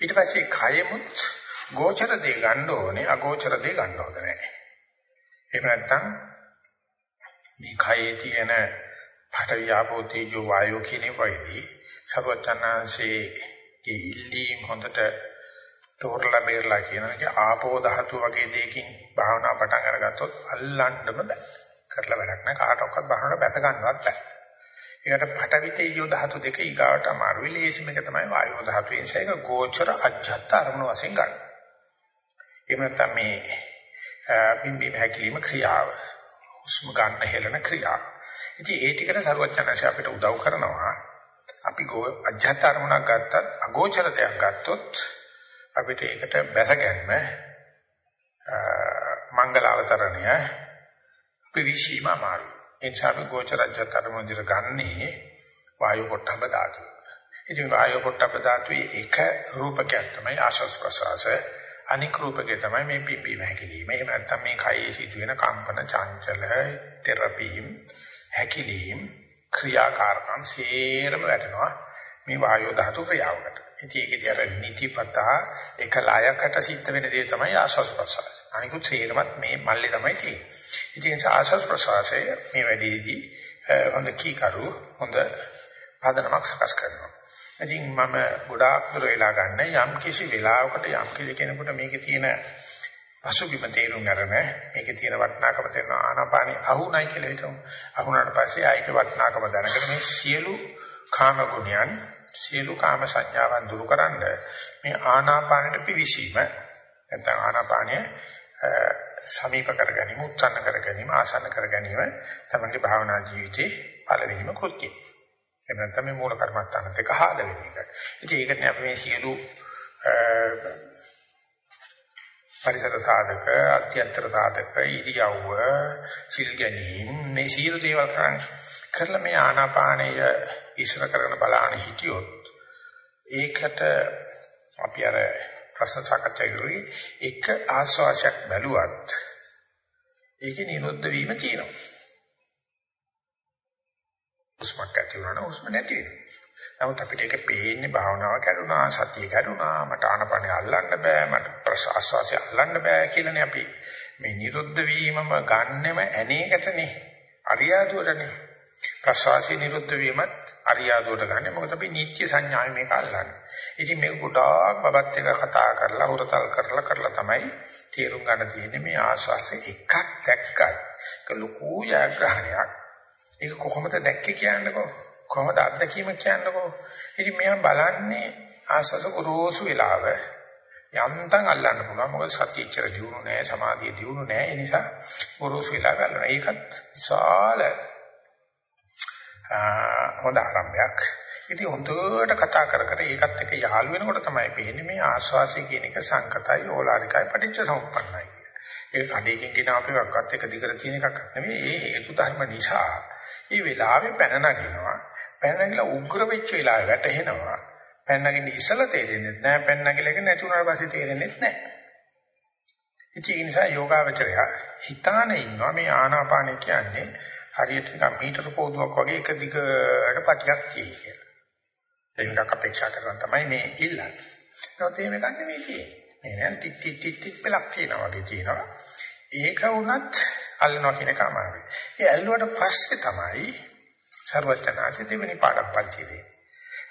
ඊට පස්සේ කයෙමුත් ගෝචර දේ ගන්න ඕනේ අගෝචර දේ ගන්න ඕනේ නැහැ. එහෙම නැත්නම් මේ කයේ තියෙන පඨවි ආපෝ තේජෝ වායෝ කියන වයිදී සර්වචනාංශේ ඉල්ලීම් හොඳට තෝරලා බේරලා කියනක ආපෝ ධාතු වගේ දෙයකින් භාවනා පටන් අරගත්තොත් අල්ලන්නම බෑ. කරලා වැඩක් නෑ කාටවත් භාවනාවට බැස ගන්නවත් බෑ. ඒකට පඨවි තේජෝ ධාතු දෙක ඊගාවට අමාරුයි. ලේසිම එක තමයි වායෝ ධාතු. ඒ නිසා ඒක ගෝචර අජ්ජත් අරමුණු වශයෙන් ගන්න. එහෙම නැත්නම් මේ පිම්බි හැකිලිම ක්‍රියාව. හුස්ම ගන්න හෙලන ක්‍රියාව. ඉතින් ඒ ටිකට සරුවචනanse අපිට උදව් කරනවා. අපි අජ්ජත් අරමුණක් ගත්තත් අගෝචර දෙයක් ගත්තොත් අපිට ඒකට බැස ගැනීම මංගල අවතරණය පිවිසීම අමාරුයි. ඒ නිසා අපි ගෝචරජ්‍යත් අරමුණට ගන්නේ වායු පොට්ටබ ධාතුව. ඉතින් වායු පොට්ටබ ධාතුවේ එක රූපකයක් තමයි ආශස් ප්‍රසආස. අනික් රූපකේ තමයි මේ පිම්බීම හැකිලිම. එහෙම නැත්නම් මේ කයේ සිදුවෙන කම්පන චංචල තෙරපීම් හැකිලිම් ක්‍රියාකාරකම් සේරම වැටෙනවා මේ වායු ධාතු ක්‍රියාවකට. ඉතින් ඒකදී අර නිතිපතා එක ලයකට සිද්ධ වෙන දේ තමයි ආශස් ප්‍රසආස. අනිකුත් සේරමත් මේ මල්ලේ තමයි තියෙන්නේ. ඉතින් ආශස් ප්‍රසආසය මේ වැඩේදී හොඳ කීකරු හොඳ ආදනමක් සකස් කරනවා. ඉතින් මම ගොඩාක් දුර වෙලා ගන්න යම් කිසි වෙලාවකට යම් කිසි කෙනෙකුට මේකේ තියෙන පසුබිම තේරුම් ගන්න මේකේ තියෙන වටිනාකම තේරෙන ආනාපානිය අහුණයි කියලා හිතමු. අහුණාට පස්සේ ආයක වටිනාකම දැනගෙන මේ සියලු කාම ගුණයන් සියලු කාම සංඥාවන් දුරු කරන්න මේ ආනාපානෙට පිවිසීම නැත්නම් ආනාපානය සමීප කර ගැනීම උත්සන්න කර ගැනීම ආසන්න කර ගැනීම තමයි භාවනා ජීවිතේ පළවෙනිම කෘත්‍යය. එහෙම නැත්නම් මේ මූල කර්මස්ථානත් එක්ක ආද වෙන එක. ඉතින් ඒකනේ අපි මේ සියලු පරිසර සාධක, අධ්‍යන්තර සාධක, ඉරියව්ව, සිල් ගැනීම මේ සියලු දේවල් කරන්නේ. කරලා මේ ආනාපානය ඉස්සර කරගෙන බලාන හිටියොත් ඒකට අපි අර ප්‍රශ්න සාකච්ඡා කරුවේ එක ආස්වාසයක් බැලුවත් ඒකේ නිරුද්ධ වීම තියෙනවා. උස්මක් ඇති වුණා උස්ම නැති වෙනවා. නමුත් අපිට ඒක පේන්නේ භාවනාව කරුණා සතිය කරුණා මට ආනපනේ අල්ලන්න බෑ මට ප්‍රසආස්වාසය අල්ලන්න බෑ කියලානේ අපි මේ නිරුද්ධ වීමම ගන්නෙම ඇනේකටනේ අරියාදුවටනේ ප්‍රසවාසී නිරුද්ධ වීමත් අරියාදුවට ගන්න. මොකද අපි නිත්‍ය සංඥාවේ මේක අල්ලන්නේ. ඉතින් මේක ගොඩාක් බබත් එක කතා කරලා හුරතල් කරලා කරලා තමයි තේරුම් ගන්න තියෙන්නේ මේ ආස්වාසේ එකක් දැක්කයි. ඒක ලොකු ජයග්‍රහණයක්. ඒක කොහොමද දැක්කේ කියන්නකෝ. කොහොමද අත්දැකීම කියන්නකෝ. ඉතින් මෙයා බලන්නේ ආස්වාස ගොරෝසු වෙලාව යන්තම් අල්ලන්න පුළුවන්. මොකද සතියචර දියුණු නැහැ, සමාධිය දියුණු නැහැ. ඒ නිසා ගොරෝසු වෙලාව ගන්නවා. ඒකත් විශාල හොඳ ආරම්භයක්. ඉතින් හොඳට කතා කර කර ඒකත් එක්ක යහළු වෙනකොට තමයි පේන්නේ මේ ආස්වාසය කියන එක සංකතයි ඕලාරිකයි පටිච්ච සමුප්පන්නයි. ඒක කඩේකින් ගෙන අප එකක්වත් එක දිගට තියෙන එකක් නෙවෙයි. ඒ හේතු ධර්ම නිසා. මේ වෙලාවේ පැන නගිනවා. පැන නගිලා උග්‍ර වෙච්ච වෙලාවේ වැටෙනවා. පැන නගින්න ඉසල තේරෙන්නේ නැහැ. පැන නගිලා එක නැති වුණාට පස්සේ තේරෙන්නේ නැහැ. ඉතින් ඒ නිසා යෝගාවචරය හිතාන ඉන්නවා මේ ආනාපාන කියන්නේ හරියට නිකන් මීටර කෝදුවක් වගේ එක දිගට පටියක් තියෙයි කියලා. ඒකක් අපේක්ෂා කරන තමයි මේ ඉල්ලන්නේ. නමුත් එහෙම ගන්න නෙමෙයි තියෙන්නේ. මේ නෑ ටික් ටික් ටික් ටික් පළක් තියෙනවා වගේ තියෙනවා. ඒක වුණත් අල්ලනවා කියන කමාවයි. ඒ ඇල්ලුවට පස්සේ තමයි ਸਰවඥාචි දෙවෙනි පාඩම් පන්තියේ.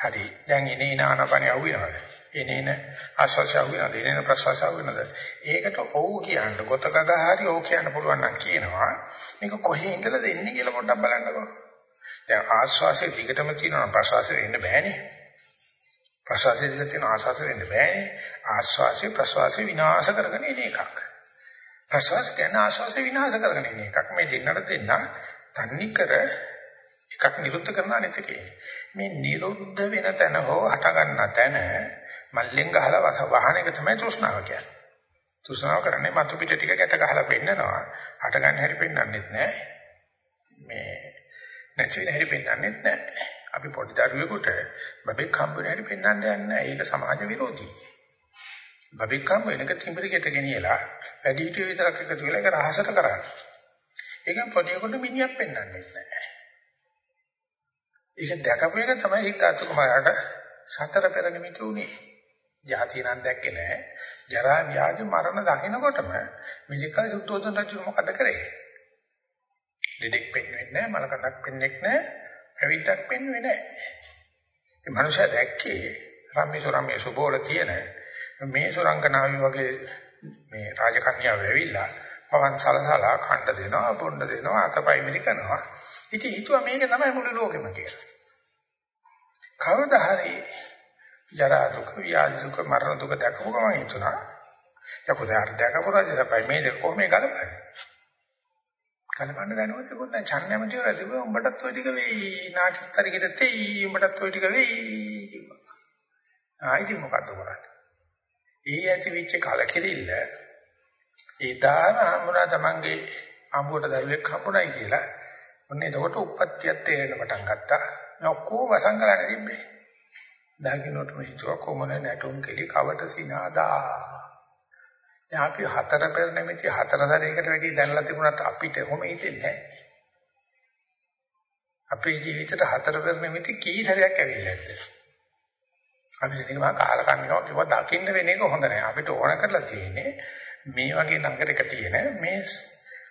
හරි. දැන් ඉනේ නානපනේ අහුවෙනවද? එනේන ආශාසාව වෙනද එනේන ප්‍රසවාසාව වෙනද ඒකට ඔව් කියන්න ගොතක ගහරි ඔව් කියන්න පුළුවන් නම් කියනවා මේක කොහේ ඉඳලාද එන්නේ කියලා පොඩ්ඩක් බලන්නකෝ දැන් ආස්වාසේ දිගටම තියෙනවා ප්‍රසවාසය වෙන්න බෑනේ. ප්‍රසවාසයේ දිගට තියෙන ආස්වාසය වෙන්න බෑනේ. ආස්වාසේ ප්‍රසවාසය විනාශ කරගෙන ඉන එකක්. ප්‍රසවාස කියන්නේ ආස්වාසය විනාශ කරගෙන ඉන එකක්. මේ දෙන්නට දෙන්න තන්නේ කර එකක් නිරුද්ධ කරන අනිත් එකේ. මේ නිරුද්ධ වෙන තැන හෝ හට ගන්න තැන මල්ලෙන් ගහලා වහන එක තමයි තෘෂ්ණාව කියන්නේ. තෘෂ්ණාව කරන්නේ මතු පිට ටික ගැට ගහලා පෙන්නනවා. හට ගන්න හැටි පෙන්වන්නෙත් නැහැ. මේ නැති වෙන හැටි පෙන්වන්නෙත් නැහැ. අපි පොඩි දරුවෙකුට බබෙක් හම්බ වෙන හැටි පෙන්වන්න යන්නේ නැහැ. ඒක සමාජ විරෝධී. බබෙක් හම්බ වෙනක තිඹිරිකට ගෙනියලා වැඩි හිටිය විතරක් එකතු වෙලා ඒක රහසට කරන්නේ. ඒකෙන් පොඩියෙකුට මිනිහක් පෙන්වන්නෙත් නැහැ. ඒක දැකපු එක තමයි හිතාතු කුමාරයාට සතර පෙර නිමිති උනේ. ජාතිය නම් දැක්කේ නැහැ. ජරා ව්‍යාධි මරණ දකින්නකොටම මිනිකල් සුද්ධෝදන රජු මොකද කරේ? දෙඩෙක් පෙන්වෙන්නේ නැහැ, මලකඳක් පෙන්වෙන්නේ නැහැ, පැවිද්දක් පෙන්වෙන්නේ නැහැ. මේ මනුෂයා දැක්කේ රම්මිසොරම්මේ සුබෝල තියෙන මේ සුරංගනාවි වගේ මේ රාජකන්‍යාව වෙවිලා පවන් සලසලා ඛණ්ඩ දෙනවා, බොණ්ඩ දෙනවා, අතපය මිලිකනවා. ඉතින් හිතුවා මේක තමයි මුළු ලෝකෙම කියලා. කවදා හරි ජරා දුක, ව්‍යාධි දුක, මරණ දුක දැකපු ගමන් හිතුණා. යකෝ දැන් දැකපු රජසපයි මේ දෙක කොහොම ගලපන්නේ? කලබන්න දැනුවත් ඒකත් දැන් ඡන්නමතිය රජුව උඹටත් ওই ටික වෙයි. නාකිත්තරිකට තෙයි උඹටත් ওই ටික වෙයි. ආයිති මොකද්ද කරන්නේ? ඊ ඇති වෙච්ච කලකිරිල්ල ඊතාව හම්බුණා තමන්ගේ අඹුවට දරුවෙක් හම්බුණයි කියලා. ඔන්න එතකොට උප්පත්තියක් තේරෙන්න පටන් ගත්තා. මේ ඔක්කොම වසංගලන තිබ්බේ. දකින්නටම හිතුවා කොමන නැටුම් කෙලි කවට සිනාදා. දැන් අපි හතර පෙර නැමැති හතර සැරයකට වැඩි දැනලා තිබුණාට අපිට කොහොම හිතෙන්නේ නැහැ. අපේ ජීවිතේට හතර පෙර නැමැති කී සැරයක් ඇවිල්ලා නැද්ද? අපි ඉතින් මා කාල කන්නකව කිව්වා දකින්න වෙන එක හොඳ නැහැ. අපිට ඕන කරලා තියෙන්නේ මේ වගේ නගරයක තියෙන මේ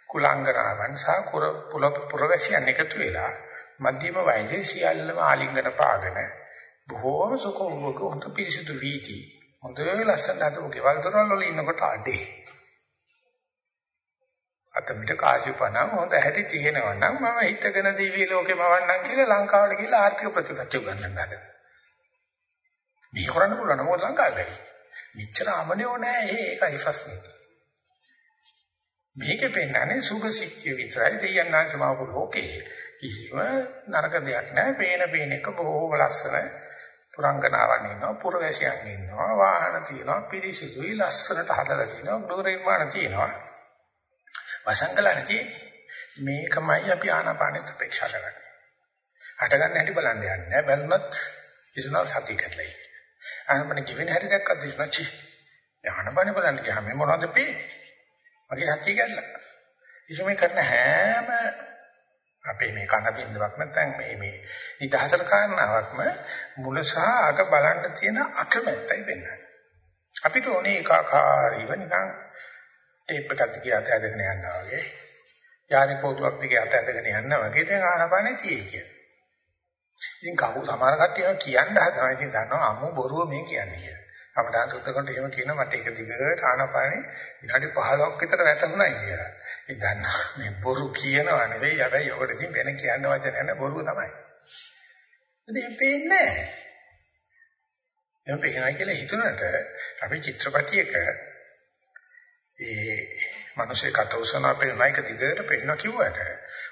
කුලංගනාවන් සහ කුර පුල පුරවැසියන් එකතු වෙලා මධ්‍යම වයසේ සියල්ලම ආලිංගන පාගෙන බොහෝම සුඛෝභෝග හොඳ පිරිසිදු වීති හොඳ ලස්සන හදපු ගෙවල් දොරවල් වල ඉන්නකොට අඩේ. අතමිට කාසිපණ හොඳ හැටි තියෙනවා නම් මම හිතගෙන දිවි ලෝකෙම වන්නම් කියලා ලංකාවට ගිහලා ආර්ථික ප්‍රතිපත්ති උගන්වන්න හදනවා මේ කරන්න පුළුවන් මොකද ලංකාවේ මෙච්චර අමනියෝ නෑ ඒකයි ප්‍රශ්නේ. මේකේ පෙන්නන්නේ සුභ සිද්ධිය විතරයි. දෙයයන්ාන් සමාවපු ලෝකේ කිසිම නරක දෙයක් නැහැ පේන පේන එක බොහෝම ලස්සන පුරංගනාවන් ඉන්නවා පුරවැසියන් ඉන්නවා වාහන තියෙනවා පිරිසිදුයි ලස්සනට හදලා තියෙනවා ගෘහ නිර්මාණ තියෙනවා. වසංගලන තියෙන්නේ. මේකමයි අපි ආනාපානෙත් අපේක්ෂා කරන්නේ. හට ගන්න හැටි බලන්න යන්නේ නැහැ. බැලුනොත් ඉතන සතිය කරලා ඉන්නේ. ආනාපාන කිවෙන හැටි දැක්කත් ඉස්මචි ආනාපාන බලන්න ගියාම මොනවද පේන්නේ? මගේ සත්‍ය කරලා. ඉතින් මේ කරන හැම අපේ මේ කන බින්දුවක් නැත්නම් මේ මේ නිදහසට කාරණාවක්ම මුල සහ අග බලන්න තියෙන අකමැත්තයි වෙන්නේ. අපිට ඕනේ ඒකාකාරීව නිකන් ටේප් එකක් දිගේ අත ඇදගෙන යනවා වගේ. යානි කෝදුවක් දිගේ අත ඇදගෙන යනවා වගේ දැන් ආනපානේ තියෙයි කියලා. ඉතින් කවු සමහර කට්ටිය කියන්න හදනවා. ඉතින් දන්නවා අමු බොරුව මේ කියන්නේ කියලා. අපදාන සුත්තකට එහෙම කියනවා මට ඒක දිගට ආනපානේ විනාඩි 15ක් විතර වැටුණා කියලා. ඒ දන්නා මේ බොරු කියනවා නෙවෙයි හැබැයි ඔකට ඉතින් වෙන කියන්න වචන නැහැ බොරුව තමයි. ඉතින් පේන්නේ නැහැ. එහෙම පේනවා කියලා හිතුණට අපි චිත්‍රපටියක ඒ මිනිස්සේ කත උසන අපේ නයික දිගට පෙන්නන කිව්වට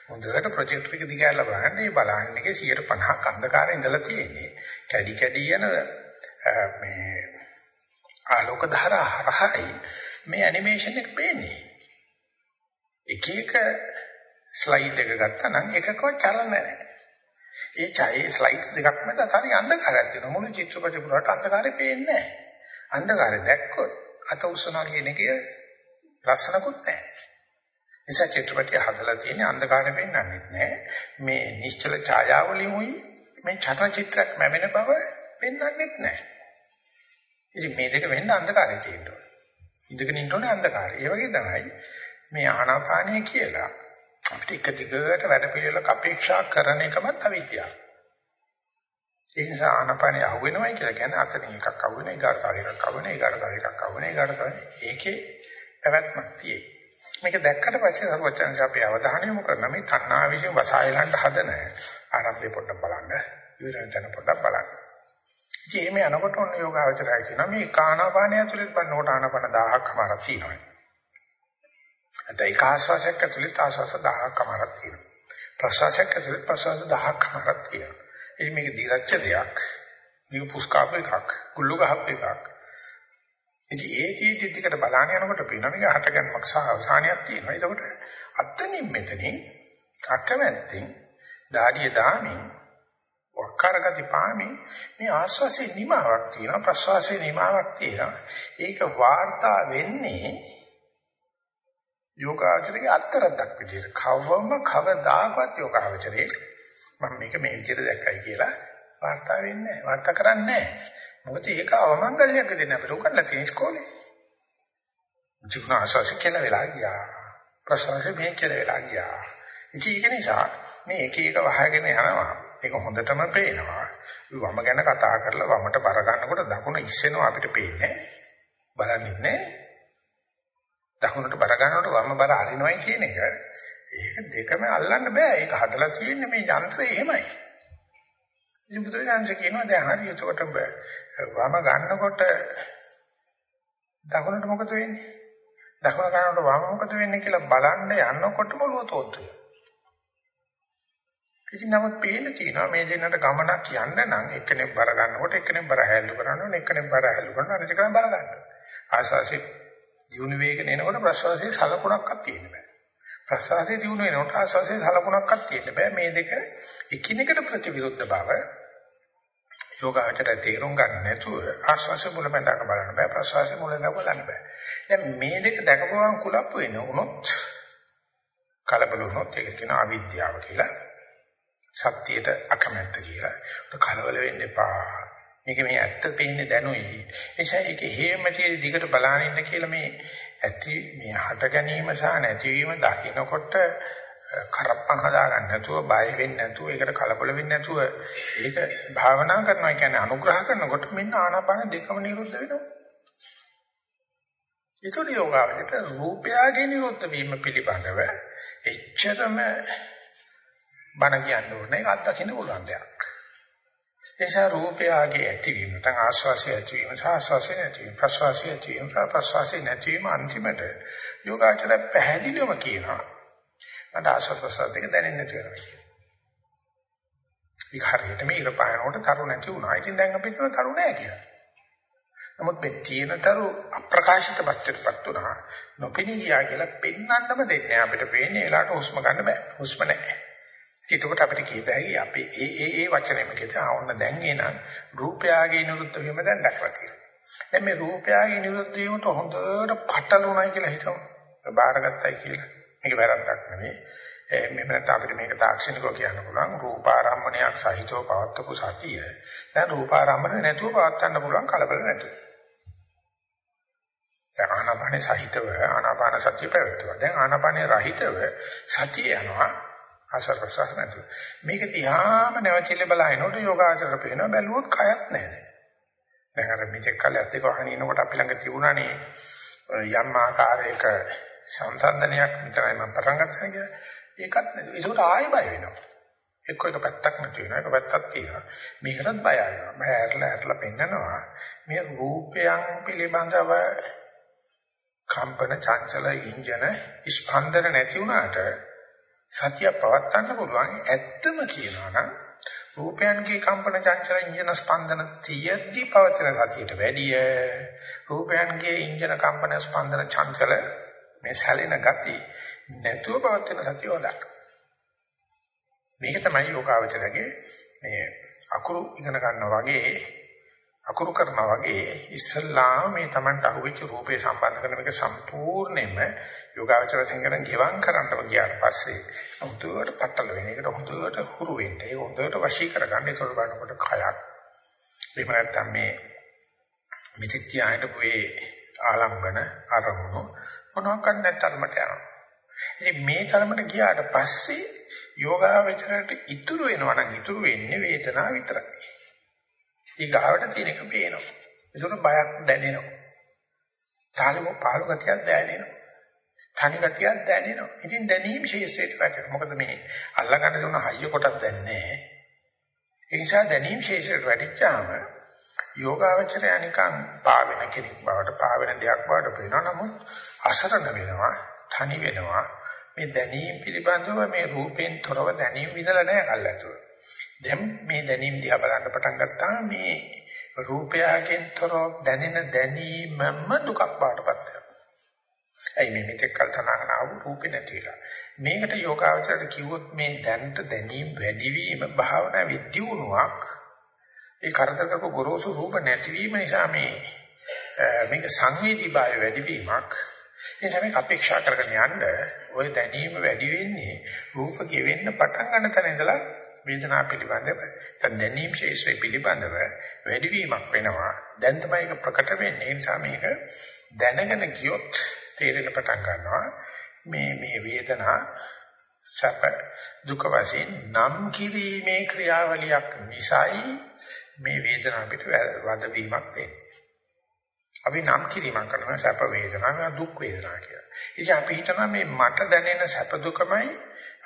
හොඳට ප්‍රොජෙක්ටර් එක දිගහැරලා බලන්න මේ බලන්නේ 150ක් අන්ධකාරය ඉඳලා තියෙන්නේ. කැඩි කැඩි යන මේ ආලෝක ධාරා හරහායි මේ ඇනිමේෂන් එක පේන්නේ. එක එක ස්ලයිඩ් එක ගත්තා නම් එකකවත් චලන නැහැ. ඒ ඡායේ ස්ලයිඩ්ස් දෙකක් මැද හරි අන්ධකාරයක් තියෙනවා. මුළු චිත්‍රපටය පුරාට අන්ධකාරය පේන්නේ නැහැ. අන්ධකාරය දැක්කොත් අත උස්සනවා කියන එකේ ලස්සනකුත් නැහැ. නිසා චිත්‍රපටය හදලා තියෙන අන්ධකාරය පෙන්වන්නේ නැහැ. මේ නිශ්චල ඡායාවලිමුයි මේ චලනචිත්‍රයක් ලැබෙන බව පෙන්වන්නේ නැහැ. ඉතින් මේ දෙක වෙන්න අන්ධකාරය තියෙනවා. ඉඳගෙන ඉන්න ඕනේ අන්ධකාරය. ඒ වගේ තමයි මේ ආනාපානය කියලා අපිට එක දිගට වැඩ පිළිවෙලක් අපේක්ෂා කරන එකමත් අවිද්‍යාව. ඒ නිසා ආනාපානය අහුවෙනවයි කියලා කියන්නේ අතනින් එකක් අහුවෙන, ඊගාට තව එකක් අහුවෙන, ඊගාට තව එකක් අහුවෙන, ඊගාට තව ඒකේ පැවැත්මක් තියෙයි. මේක දැක්කට පස්සේ සර්වචන්ස අපේ අවධානය යොමු කරන මේ තණ්හා විශ්ව වසායලන්ට හදන ආරම්භය පොඩ්ඩක් බලන්න විවරණ පොඩ්ඩක් බලන්න. ඉතින් මේ යනකොට ඔන්න යෝගාවචරය කියනවා මේ කානාපානය ඇතුළේ බලනකොට ආනාපාන 1000ක් මාරක් තියෙනවා. අද ඒක ආස්වාසයක් ඇතුළේ ආස්වාස 1000ක් මාරක් තියෙනවා. ප්‍රසවාසයක් ඇතුළේ ප්‍රසවාස 1000ක් මාරක් තියෙනවා. ඉතින් මේක දිරච්ච දෙයක්. මේක පුස්කාප එකක්, කුල්ලු ගහප එකක්. ඉතින් ඒ කීටි දිකට බලන්න යනකොට පේනවා මේක හටගන්නවක් සහ අවසානයක් තියෙනවා. ඒකට අත්තනින් මෙතනින් අකමැත්තෙන් දාඩිය දාමින් වක්කාරගති පාමි මේ ආස්වාසේ නිමාවක් තියෙනවා ප්‍රස්වාසේ නිමාවක් තියෙනවා. ඒක වාර්තා වෙන්නේ යෝගාචරයේ අත්තරක් විදිහට කවම කවදාකවත් යෝගාචරයේ මම මේක මේ විදිහට දැක්කයි කියලා වාර්තා වෙන්නේ නැහැ. වාර්තා කරන්නේ නැහැ. මොකද ඒක අවමංගල්‍යයක් දෙන්න අපිට උගන්ලා තියෙන ඉස්කෝලේ. ජීවන ආශාස කියලා වෙලා ගියා. ප්‍රසවාසය මේ කියලා වෙලා ගියා. ඉතින් ඒක නිසා මේ එක එක වහගෙන යනවා. ඒක හොඳටම පේනවා. වම ගැන කතා කරලා වමට බර ගන්නකොට දකුණ ඉස්සෙනවා අපිට පේන්නේ. බලන්නේ නැහැ. දකුණට බර ගන්නකොට වම බර අරිනවයි කියන එක ඒක දෙකම අල්ලන්න බෑ. ඒක හදලා තියෙන්නේ මේ යන්ත්‍රය එහෙමයි. ඉතින් බුදුරජාණන් කියනවා දැන් හරි එතකොට වම ගන්නකොට දකුණට මොකද වෙන්නේ? දකුණ ගන්නකොට වම මොකද වෙන්නේ කියලා බලන්න යනකොටම ඔළුව තෝත්තු. ඉතින් නමුත් පේන්න තියෙනවා මේ දෙන්නට ගමනක් යන්න නම් එක්කෙනෙක් බර ගන්නකොට එක්කෙනෙක් බර හැල්ලු කරනවා එක්කෙනෙක් බර හැල්ලු කරනවා අනිත් කෙනා බර ගන්නවා. ආශාසි දියුණු වේගන එනකොට ප්‍රසවාසයේ සලකුණක්වත් තියෙන්න බෑ. ප්‍රසවාසයේ දියුණු වෙනකොට ආශාසයේ සලකුණක්වත් තියෙන්න බෑ. මේ දෙක එකිනෙකට ප්‍රතිවිරුද්ධ බව යෝගාචරය තේරුම් ගන්න නැතුව ආශ්වාස මුල බඳක බලන්න බෑ ප්‍රශ්වාස මුල බඳක බලන්න බෑ. දැන් මේ දෙක දැකපුවම කුලප්පු වෙන උනොත් කලබල වුණොත් ඒක කියන අවිද්‍යාව කියලා. සත්‍යයට අකමැත්ත කියලා. කලබල වෙන්න එපා. මේක මේ ඇත්ත පේන්නේ දැනුයි. ඒ නිසා ඒක හේම තියෙදි දිගට බලාගෙන ඉන්න කියලා මේ ඇති මේ හට ගැනීම සහ නැතිවීම දකින්නකොට කරප්පන් හදාගන්න නැතුව බය වෙන්නේ නැතුව ඒකට කලබල වෙන්නේ නැතුව ඒක භාවනා කරනවා කියන්නේ අනුග්‍රහ කරනකොට මෙන්න ආනාපාන දෙකම නිරුද්ධ වෙනවා. ඒතකොට යෝගාවචරයට රූපයගේ නිරුද්ධ වීම පිළිබඳව එච්චරම බණ කියන්න ඕනේ ඒක අත්දකින්න පුළුවන් දෙයක්. ඒ නිසා රූපයගේ ඇතිවීම නැත්නම් ආස්වාසය ඇතිවීම සහ ආස්වාසය නැතිවීම ප්‍රස්වාසය ඇතිවීම ප්‍රස්වාසය නැතිවීම අන්තිමට යෝගාචරය පැහැදිලිවම කියනවා මට ආශ්වාස ප්‍රශ්වාස දෙක දැනෙන්නේ නැති වෙනවා කියන්නේ. ඒක හරියට මේ ඉර පායනකොට තරු නැති වුණා. ඉතින් දැන් අපි හිතන තරු නැහැ කියලා. නමුත් මේ තියෙන තරු අප්‍රකාශිත පත්‍යටපත් වුණා. නොපෙනී ගියා කියලා පෙන්වන්නම දෙන්නේ අපිට පේන්නේ ඒලාට හුස්ම ගන්න බෑ. හුස්ම නැහැ. ඒකට අපිට කියත හැකි අපි ඒ ඒ ඒ වචනයම කියත ආවන්න දැන් එනං රූපයාගේ නිරුද්ධ වීම දැන් දක්වලා තියෙනවා. දැන් මේ රූපයාගේ නිරුද්ධ වීමට හොඳට පටලුණයි කියලා හිතමු. බාරගත්තයි කියලා. මේක වැරද්දක් නෙවෙයි. මෙහෙම නැත්නම් අපිට මේක තාක්ෂණිකව කියන්න පුළුවන් රූපාරම්මණයක් සහිතව පවත්වපු සතිය. දැන් රූපාරම්මණ නැතුව පවත්වන්න පුළුවන් කලබල නැතුව. දැන් ආනාපානේ සහිතව ආනාපාන සතිය පැවැත්වුවා. දැන් ආනාපානේ රහිතව සතිය යනවා. ආසර්වසස් නැතුව. මේක දිහාම නැවතිලි බලහිනකොට යෝගාචර පේනවා බැලුවොත් කයක් නැහැ. දැන් අර මෙතෙක් කල් ඇත්ත එක වහන ඉනකොට අපි ළඟ තිබුණානේ යම් ආකාරයක සංසන්දනයක් විතරයි මම පටන් ගත්තා කියලා. ඒකත් නේද. ඒකට ආයෙ බය වෙනවා. එක්ක එක පැත්තක් නැති වෙනවා. එක පැත්තක් තියෙනවා. මේකටත් බය වෙනවා. බය ඇරලා ඇරලා පෙන්නනවා. මේ රූපයන් පිළිබඳව කම්පන චංචල ඉන්ජන ස්පන්දන නැති වුණාට සතිය පවත්වන්න පුළුවන් ඇත්තම කියනවා නම් රූපයන්ගේ කම්පන චංචල ඉන්ජන ස්පන්දන තියද්දි පවතින සතියට වැඩිය රූපයන්ගේ ඉන්ජන කම්පන ස්පන්දන චංචල මේ සැලෙන ගති නැතුව පවත්වන සතිය හොදක්. මේක තමයි යෝගාවචරගේ මේ අකුරු ඉගෙන ගන්නවා වගේ අකුරු කරනවා වගේ ඉස්සල්ලා මේ Tamanට අහුවෙච්ච රූපේ සම්බන්ධ කරන එක සම්පූර්ණයෙන්ම යෝගාවචර සංකරණ ගෙවම් කරන්න ගියාට පස්සේ හුදුවට පట్టල වෙන එකට හුදුවට හුරු වෙන්න ඒක හොඳට වශී කරගන්න ඒතකොට බලනකොට කයක් එහෙම නැත්නම් මේ මෙතෙක් තියාගෙන පුවේ ආලංගන අරමුණු මොනවාක්වත් නැත්තරමට යනවා. ඉතින් මේ තරමට ගියාට පස්සේ යෝගාවචරයට ඉතුරු වෙනවා නම් ඉතුරු වෙන්නේ වේදනාව විතරයි. ඊගාවට තියෙන එක පේනවා. ඒකට බයක් දැනෙනවා. තාලෙම පාළු ගතියක් දැනෙනවා. තනි ගතියක් දැනෙනවා. ඉතින් දැනීම ශේෂ්ත්‍රයට වැටෙනවා. මොකද මේ අල්ලගන්න දුන්න හයිය කොටක් දැනන්නේ නැහැ. ඒ නිසා දැනීම ශේෂ්ත්‍රයට වැටිච්චාම යෝගාවචරය නිකන් පාවෙන කෙනෙක් බවට පාවෙන දෙයක් බවට පේනවා. නමුත් අසරණ වෙනවා, තනි වෙනවා. මේ දැනීම පිළිබඳව මේ රූපෙන් තොරව දැනීම විඳලා නැහැ කල්ලාතුර. දැන් මේ දැනීම දිහා බලන්න පටන් ගත්තාම මේ රූපයකින් තොරව දැනෙන දැනීමම දුකක් බවටපත් වෙනවා. ඇයි මේ මෙතෙක් කල් තනගෙන ආව රූපේ නැති වෙලා. මේකට යෝගාවචරයට කිව්වොත් මේ දැනට දැනීම වැඩිවීම භාවනා විද්‍යුණුවක්. ඒ කරදර කරපු ගොරෝසු රූප නැතිවීම නිසා මේ මේක සංවේදී භාවය වැඩිවීමක්. ඒ තමයි අපේක්ෂා කරගෙන යන්න ওই දැනීම වැඩි වෙන්නේ රූප ගෙවෙන්න පටන් ගන්න තැන ඉඳලා වේදනාව පිළිබඳව දැනීම් ශේෂ්ත්‍රය පිළිබඳව වැඩිවීමක් වෙනවා. දැන් තමයි ඒක ප්‍රකට වෙන්නේ. ඒ නිසා මේක දැනගෙන ගියොත් තේරෙන්න පටන් ගන්නවා. මේ මේ වේදනා සැප දුක වශයෙන් නම් කිරීමේ ක්‍රියාවලියක් නිසායි මේ වේදනාව පිට වදවීමක් වෙන්නේ. අපි නම් කිරීමක් කරනවා සැප වේදනාව දුක් වේදනා කියලා. ඉතින් අපි හිතනවා මේ මට දැනෙන සැප දුකමයි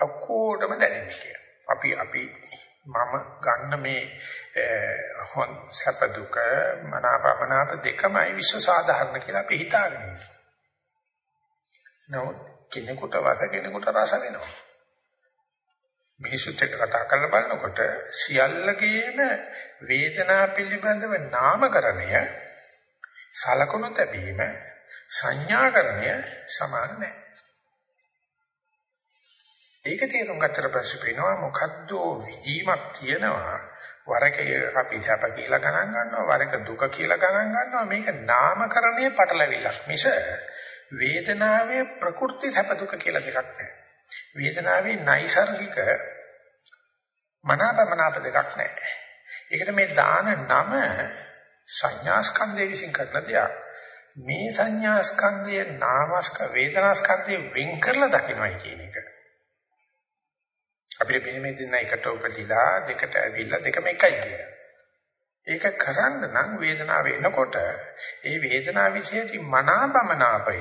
ඔක්කොටම දැනෙන්නේ කියලා. අපි අපි මම ගන්න මේ හොන් සැප දුක මනාපමනාප දෙකමයි විශ්ව සාධාරණ කියලා අපි හිතාගෙන ඉන්නවා. නමුත් කෙනෙකුට වාස කෙනෙකුට රස වෙනවා. මිනිසුත් එක්ක කතා කරලා බලනකොට සියල්ලගේම වේදනා පිළිබඳව නාමකරණය සලකුණු තැබීම සංඥාකරණය සමාන නැහැ. ඒක තේරුම් ගත්තට පස්සේ පේනවා මොකද්ද විදීමක් තියෙනවා. වරක අපි සැප කියලා ගණන් ගන්නවා වරක දුක කියලා ගණන් ගන්නවා. මේක නාමකරණයේ පටලවිලක් මිස වේදනාවේ ප්‍රකෘති සැප දුක කියලා දෙකක් නැහැ. වේදනාවේ නයිසර්ගික මනාපමනාප දෙකක් නැහැ. ඒකට මේ දාන නම සංඥාස්කන්ධය විසින් කරන දෙයක්. මේ සංඥාස්කන්ධය නාමස්ක වේදනාස්කන්ධය වෙන් කරලා දකින්නයි කියන එක. අපිට පිළිමේ දෙන්න එකට උපදිලා දෙකට ඇවිල්ලා දෙකම එකයි කියලා. ඒක කරන්න නම් වේදනාව එනකොට ඒ වේදනාව විශේෂයි මනාපමනාපය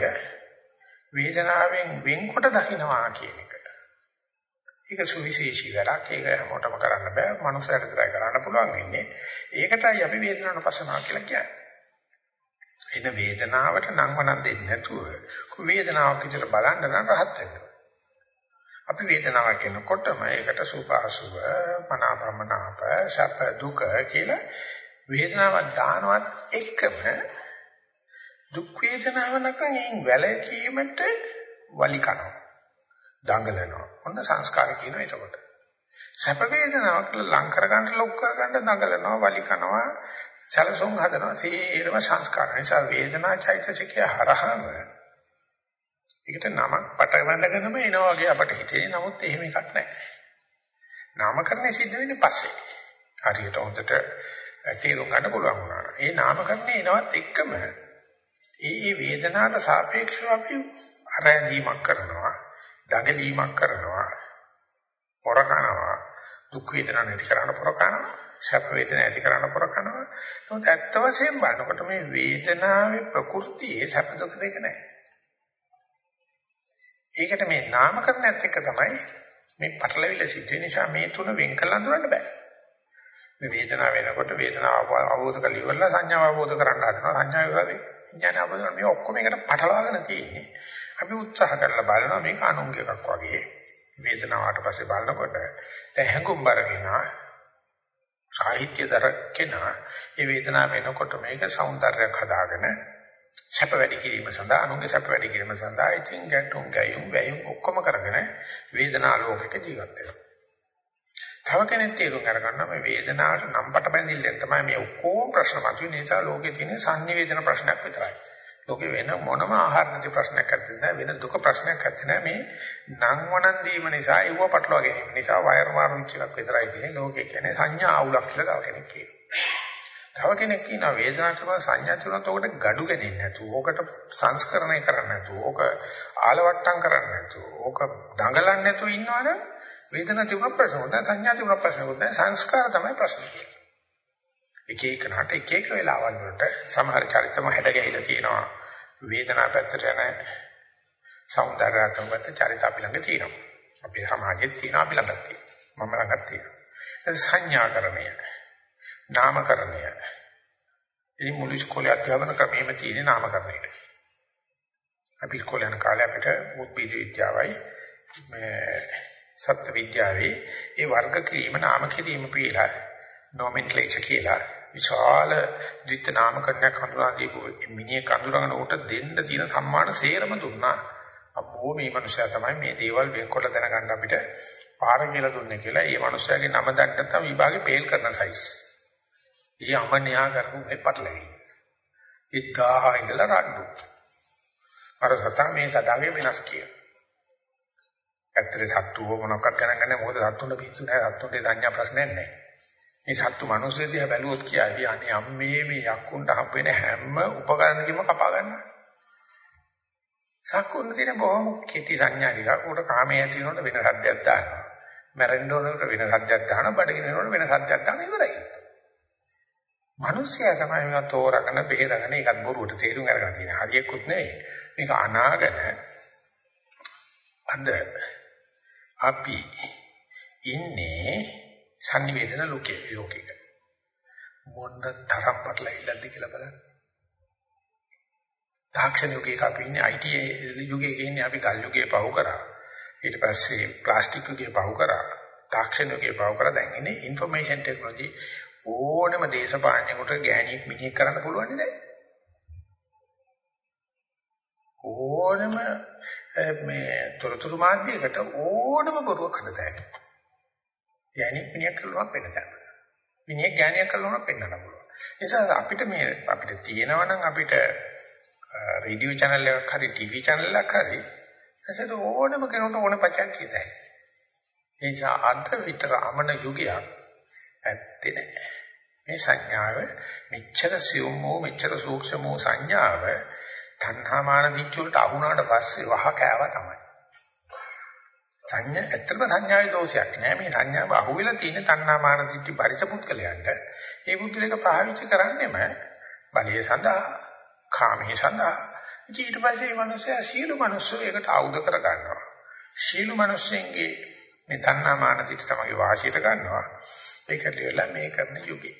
වේදනාවෙන් වෙන්කොට දකින්නවා කියන එක. ඒක සුවිශේෂී වැඩක්. ඒක හැමෝටම කරන්න බෑ. මනුස්සයෙකුට විතරයි කරන්න පුළුවන් වෙන්නේ. ඒකටයි අපි වේදනාවට පස්සනවා කියලා කියන්නේ. එන වේදනාවට නම් වනම් දෙන්නේ නැතුව වේදනාවක් විතර බලන්න නම් රහත් වෙන්න. අපි වේදනාවක් එනකොටම ඒකට සුපාසුව මනාපමනාප සැප දුක කියලා වේදනාවක් දානවත් එක්කම දුක් වේදනාව නැකන් වැළකීමට වලි කරනවා. දඟලනවා. ඔන්න සංස්කාර කියනවා එතකොට. සැප වේදනාවක් ලං කර ගන්න ලොක් කර ගන්න දඟලනවා වලි කරනවා සැලසුම් හදනවා සීරම සංස්කාර. නිසා වේදනා චෛතසිකය හරහාම ඒකට නමක් පට වැඳගෙනම එනවා වගේ අපට හිතේ. නමුත් එහෙම එකක් නැහැ. නාමකරණය සිද්ධ වෙන්නේ පස්සේ. හරියට හොඳට තේරුම් ගන්න පුළුවන් වුණා. ඒ නාමකරණය එනවත් එක්කම ඒ ඒ වේදනාවට සාපේක්ෂව අපි අරැඳීමක් කරනවා, දඟලීමක් කරනවා, පොරකනවා, දුක් වේදනා නැති කරන්න පොරකනවා, සැප වේදනා ඇති කරන්න පොරකනවා. නමුත් ඇත්ත වශයෙන්ම බලනකොට මේ වේදනාවේ ප්‍රകൃතියේ සැප දුක දෙක නැහැ. ඒකට මේ නාමකරණයත් එක්ක තමයි මේ පටලවිල්ල සිද්ධ නිසා මේ තුන වෙන් කළ අඳුරන්න බෑ. මේ වේදනාව වෙනකොට වේදනාව අවබෝධ කරලා ඉවරලා සංඥාව අවබෝධ කරන්න හදනවා. සංඥාව ඉවරලා විඥාන අවබෝධ කරනවා. මේ ඔක්කොම එකට පටලවාගෙන තියෙන්නේ. අපි උත්සාහ කරලා බලනවා මේක අනුංග එකක් වගේ. වේදනාවට පස්සේ බලනකොට දැන් හැඟුම්බර වෙනවා. සාහිත්‍ය දර කෙනා මේ වේදනාව වෙනකොට මේක సౌందර්යයක් හදාගෙන සැප වැඩි කිරීම සඳහා අනුන්ගේ සැප වැඩි කිරීම සඳහා ඉතින් ගැටුම් ගැයුම් වැයුම් ඔක්කොම කරගෙන වේදනා ලෝකෙක ජීවත් වෙනවා. තව කෙනෙක් තේරුම් අරගන්නවා මේ වේදනාවට නම්පට බැඳිල්ලෙන් තමයි මේ ඔක්කොම ප්‍රශ්න මතුවෙන්නේ. ඒ නිසා ලෝකේ තියෙන sannivedana ප්‍රශ්නයක් විතරයි. ලෝකේ වෙන මොනම ආහාර නැති ප්‍රශ්නයක් නැත්තේ නෑ වෙන දුක ප්‍රශ්නයක් නැත්තේ නෑ මේ නම් වණන් දීම නිසා ඒව පටලවා ගැනීම නිසා වයර් මාරු වෙච්ච එකක් විතරයි තියෙන්නේ. ලෝකේ කියන්නේ සංඥා අවුලක් කියලා තව කෙනෙක් කියනවා. තව කෙනෙක් කියනවා වේදනාවක් කරන සංඥා තුනත් ඔකට gadu ගෙනින්න නැතුව, ඕකට සංස්කරණය කරන්න නැතුව, ඕක ආලවට්ටම් කරන්න නැතුව, ඕක දඟලන්න නැතුව ඉන්නවනම් වේදනාව තිබුණ ප්‍රශ්න නැහැ, සංඥා තිබුණ ප්‍රශ්න නැහැ, සංස්කාර තමයි ප්‍රශ්නේ. එක එක නට එක එක වෙලාවල් වලට සමහර චරිතම හැඩ ගැහිලා තියෙනවා. වේදනාව පැත්තට යන సౌంදර්යාත්මක චරිත අපි ළඟ තියෙනවා. අපේ සමාජෙත් තියෙනවා අපි ළඟත් තියෙනවා. මම ළඟත් තියෙනවා. ඒ සංඥාකරණය. නාමකරණය. ඉතින් මුළු ඉස්කෝලේ අධ්‍යාපන ක්‍රමයේම තියෙන නාමකරණයට. අපි ඉස්කෝලේ යන කාලේ අපිට උද්භිද විද්‍යාවයි මේ සත්ත්ව විද්‍යාවේ ඒ වර්ග කිරීම නාම කිරීම පිළිලා නොමෙන්ක්ලේචර් කියලා විශාල ද්විත නාමකරණයක් හඳුනා දීපු මිනිහ කඳුරගෙන උට දෙන්න තියෙන සම්මාන සේරම දුන්නා. අපෝ මේ මනුස්සයා තමයි මේ දේවල් වෙන්කොට දැනගන්න අපිට පාර කියලා දුන්නේ කියලා. ඒ මනුස්සයාගේ නම දැක්කට තමයි විභාගේ පේල් කරන සයිස්. ඊ අමන්‍යා කරපු මේ පටලැවි. ඉත්තා ඉඳලා රණ්ඩු. අර සතා මේ සතාගේ වෙනස් කිය. ඇත්තට සත්තුව මොනක්වත් ගණන් ගන්න මොකද සත්තුන්ට පිස්සු නැහැ සත්තුන්ට සංඥා ප්‍රශ්නයක් නැහැ. මේ සත්තු මිනිස්සු දිහා බැලුවොත් කියයි අනේ අම්මේ මේ යක්කුන්ට හම්බ වෙන හැම උපකරණකම කපා ගන්නවා. සක්කුන්න තියෙන බොහොම කෙටි සංඥා ටිකක් උඩ කාමයේ ඇති වෙනකොට වෙන සද්දයක් දානවා. මැරෙන්න ඕනකට වෙන සද්දයක් දානවා. බඩගිනිනකොට වෙන සද්දයක් දානවා ඉවරයි. මිනිස්සයා තමයි මේවා තෝරාගෙන බෙහෙරගෙන ඒකත් බොරුවට තේරුම් අරගෙන තියෙන. හරියකුත් නෙවෙයි. මේක අනාගත අද අපි ඉන්නේ sannivedana ලෝකයේ ලෝකයක. මොන තරම් පටලවිලාද කියලා බලන්න. තාක්ෂණ යුගයක අපි ඉන්නේ IT යුගයක ඉන්නේ අපි ගල් යුගයේ පහු කරා. ඊට පස්සේ ප්ලාස්ටික් යුගයේ පහු කරා. තාක්ෂණ යුගයේ පහු කරා දැන් ඉන්නේ ইনফরমේෂන් ටෙක්නොලොජි ඕනම දේශපාලනයකට ගෑණියෙක් මිනිහෙක් කරන්න පුළුවන් නේද? ඕනම මේ තොරතුරු මාධ්‍යයකට ඕනම බොරුවක් හදතයි. ගෑණියෙක් මිනිහෙක් කරනවා වෙන තැන. මිනිහෙක් ගෑණියෙක් කරනවා පෙන්වන්න පුළුවන්. ඒ නිසා අපිට මේ අපිට තියෙනවා නම් අපිට රේඩියෝ channel එකක් හරි ටීවී channel එකක් හරි එසේට ඕනම කෙනෙකුට ඕන පචක් කියතයි. ඒ නිසා අද විතර අමන යුගයක් ඇත්තේ නැහැ. මේ සංඥාව මෙච්චර සියුම් වූ මෙච්චර සූක්ෂම වූ සංඥාව තණ්හාමාන දිච්ච වලට අහුණාට පස්සේ වහ කෑවා තමයි. සංඥා ඇත්තටම සංඥාවේ දෝෂයක් නෑ මේ සංඥාව අහුවෙලා තියෙන තණ්හාමාන දිච්ච පරිච පුත්කලයන්ට ඒ පුත්කලයක පාවිච්චි කරන්නේම බලය සඳහා කාමයේ සඳහා ඊට පස්සේ මේ මිනිස්සයා සීල මිනිස්සු ඒකට ආයුධ කර ගන්නවා. සීල මිනිස්සෙන්ගේ මේ තණ්හාමාන දිච්ච තමයි වාසියට ගන්නවා. ඒකට වෙලා මේ කරන යුගේ.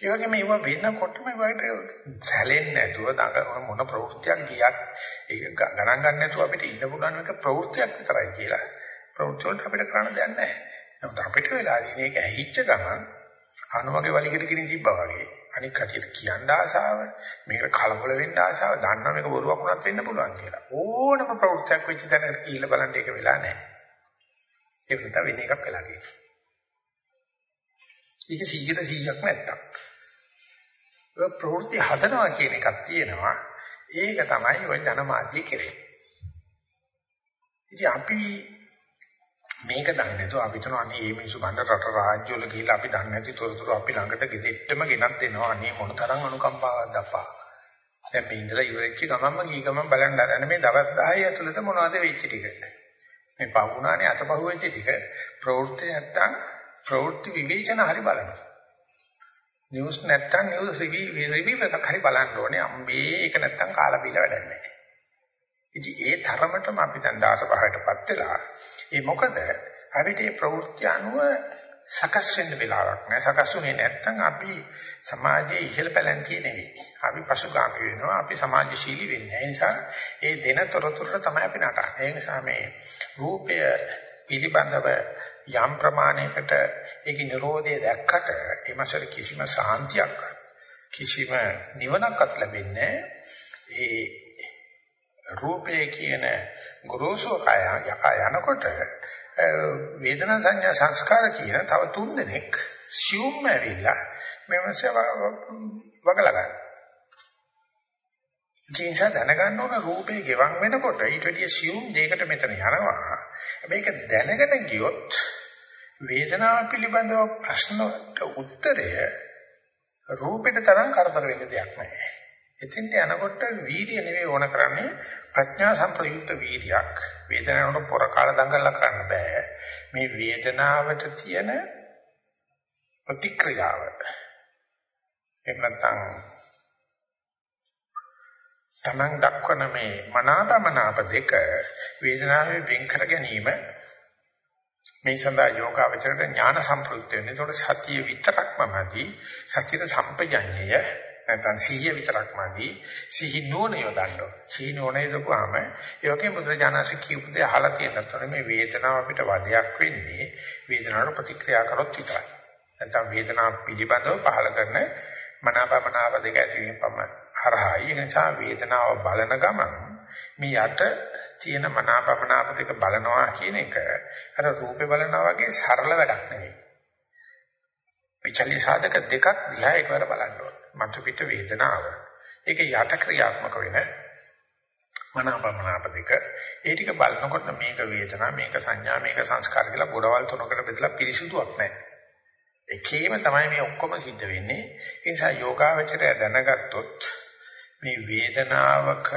ඒ වගේම ඒව වෙනකොටම ඒවට සැලෙන්නේ නැතුව මොන ප්‍රවෘත්තියක් ගියත් ඒක ගණන් ගන්න නැතුව අපිට ඉන්න පුළුවන් එක ප්‍රවෘත්තියක් විතරයි කියලා. ප්‍රවෘත්ති වලට අපිට කරන්න දෙයක් නැහැ. නමුත් අපිට වෙලා ඉන්නේ ඒක ඇහිච්ච ගමන් අනුවගේ වලිගට ගිනින් තිබ්බා වගේ. අනික කටියට කියන්න ආසාව, මේක කලබල වෙන්න ආසාව, දන්නා මේක බොරුවක් වුණත් වෙන්න පුළුවන් කියලා. ඕනම ප්‍රවෘත්තියක් වෙච්ච තැනකට ගිහිල්ලා බලන්න ඒක වෙලා නැහැ. ඒක නිසා වෙන එකක් වෙලා තියෙනවා. ඒක 100ට 100ක්ම නැත්තම්. ඔය ප්‍රවෘත්ති හදනවා කියන එකක් තියෙනවා. ඒක තමයි ඔය ජනමාධ්‍ය කෙරේ. ඉතින් අපි මේක දන්නේ නැතුව අපි හිතනවා අනේ මේ මිනිස්සු බණ්ඩ රට රාජ්‍ය වල ගිහිල්ලා අපි දන්නේ නැති තොරතුරු අපි ළඟට ගෙදෙට්ටම ගෙනත් දෙනවා. අනේ මොන තරම් අනුකම්පාවක්ද අප්පා. දැන් මේ ඉඳලා ඉවරෙච්ච ගමන්ම ගිය ගමන් බලන්න හදන මේ දවස් 10 ඇතුළත මොනවද වෙච්ච ටික. මේ පහුණානේ අතපහුවෙච්ච ටික ප්‍රවෘත්ති නැත්තම් ප්‍රවෘත්ති විවේචන හරි බලනවා. නිවුස් නැත්තම් නිවුස් රිවිව් එකක් හරි බලන්න ඕනේ. අම්බේ ඒක නැත්තම් කාලා බීලා වැඩක් නැහැ. ඉතින් ඒ තරමටම අපි දැන් 15කටපත් වෙලා ඒ මොකද අපිට මේ ප්‍රවෘත්ති අනුව සකස් වෙන්න වෙලාවක් නැහැ. සකස් වුණේ නැත්තම් අපි සමාජයේ ඉහළ පැලැන්තිය නෙවෙයි. අපි පසුගාමී වෙනවා. අපි සමාජශීලී වෙන්නේ. ඒ නිසා ඒ දෙන තොරතුරු තමයි අපි නටන්නේ. ඒ නිසා මේ රූපය පිළිබඳව යම් ප්‍රමාණයකට ඒකේ නිරෝධය දැක්කට ඒ මාසෙට කිසිම සාන්තියක් කිසිම නිවනක්වත් ලැබෙන්නේ ඒ රූපේ කියන ගුරුසු කය යනකොට වේදනා සංඥා සංස්කාර කියන තව තුන් දෙනෙක් සියුම් ඇවිල්ලා මේ මාසෙ වගලා ගන්න. ජීන්සා දැනගන්න ඕන රූපේ ගෙවන් වෙනකොට ඊට වැඩිය සියුම් දෙයකට මෙතන යනවා. මේක දැනගෙන ගියොත් වේදනාව පිළිබඳව ප්‍රශ්නට උත්තරය රූපෙට තරම් කරදර වෙන්න දෙයක් නැහැ. එතෙන්ට යනකොට වීර්ය නෙවෙයි ඕන කරන්නේ ප්‍රඥා සම්ප්‍රයුක්ත වීර්යයක්. වේදනාවට පොර කාල දඟලලා කරන්න බෑ. මේ වේදනාවට තියෙන ප්‍රතික්‍රියාව. එහෙම නැත්නම් තමන් දක්වන මේ මනාපමනාප දෙක වේදනාවේ වෙන් කර ගැනීම මේ සඳහා යෝගාවචරයට ඥාන සම්ප්‍රයුක්ත වෙනවා. ඒතකොට සතිය විතරක්මමදී සතියට සම්පජඤ්ඤය නැත්නම් සිහිය විතරක්මදී සිහි නෝන යොදන්න ඕන. සිහි නෝන යොදපුවාම ඒ වගේ බුදුරජාණන්සේ කියපු දේ අහලා තියෙනවා. මේ වේදනාව අපිට වදයක් වෙන්නේ වේදනාවට ප්‍රතික්‍රියා කරොත් විතරයි. නැත්නම් වේදනාව පිළිබඳව පහල කරන මනාපමනාප දෙක ඇතිවීම පමණ හරහායි. ඒ නිසා වේදනාව බලන ගමන් මේ යට තියෙන මනාපමනාප දෙක බලනවා කියන එක අර රූපේ බලනවා වගේ සරල වැඩක් නෙවෙයි. විචලී සාධක දෙකක් දිහා එකවර බලන්න ඕන. මතු පිට වේදනාව. ඒක යට ක්‍රියාත්මක වෙන මනාපමනාප දෙක. ඒ ටික බලනකොට මේක වේදනා, මේක සංඥා, මේක සංස්කාර කියලා ගොඩවල් තුනකට බෙදලා පිරිසුදුවක් නැහැ. එකේම තමයි මේ ඔක්කොම සිද්ධ වෙන්නේ. ඒ නිසා යෝගාවචරය දැනගත්තොත් මේ වේදනාවක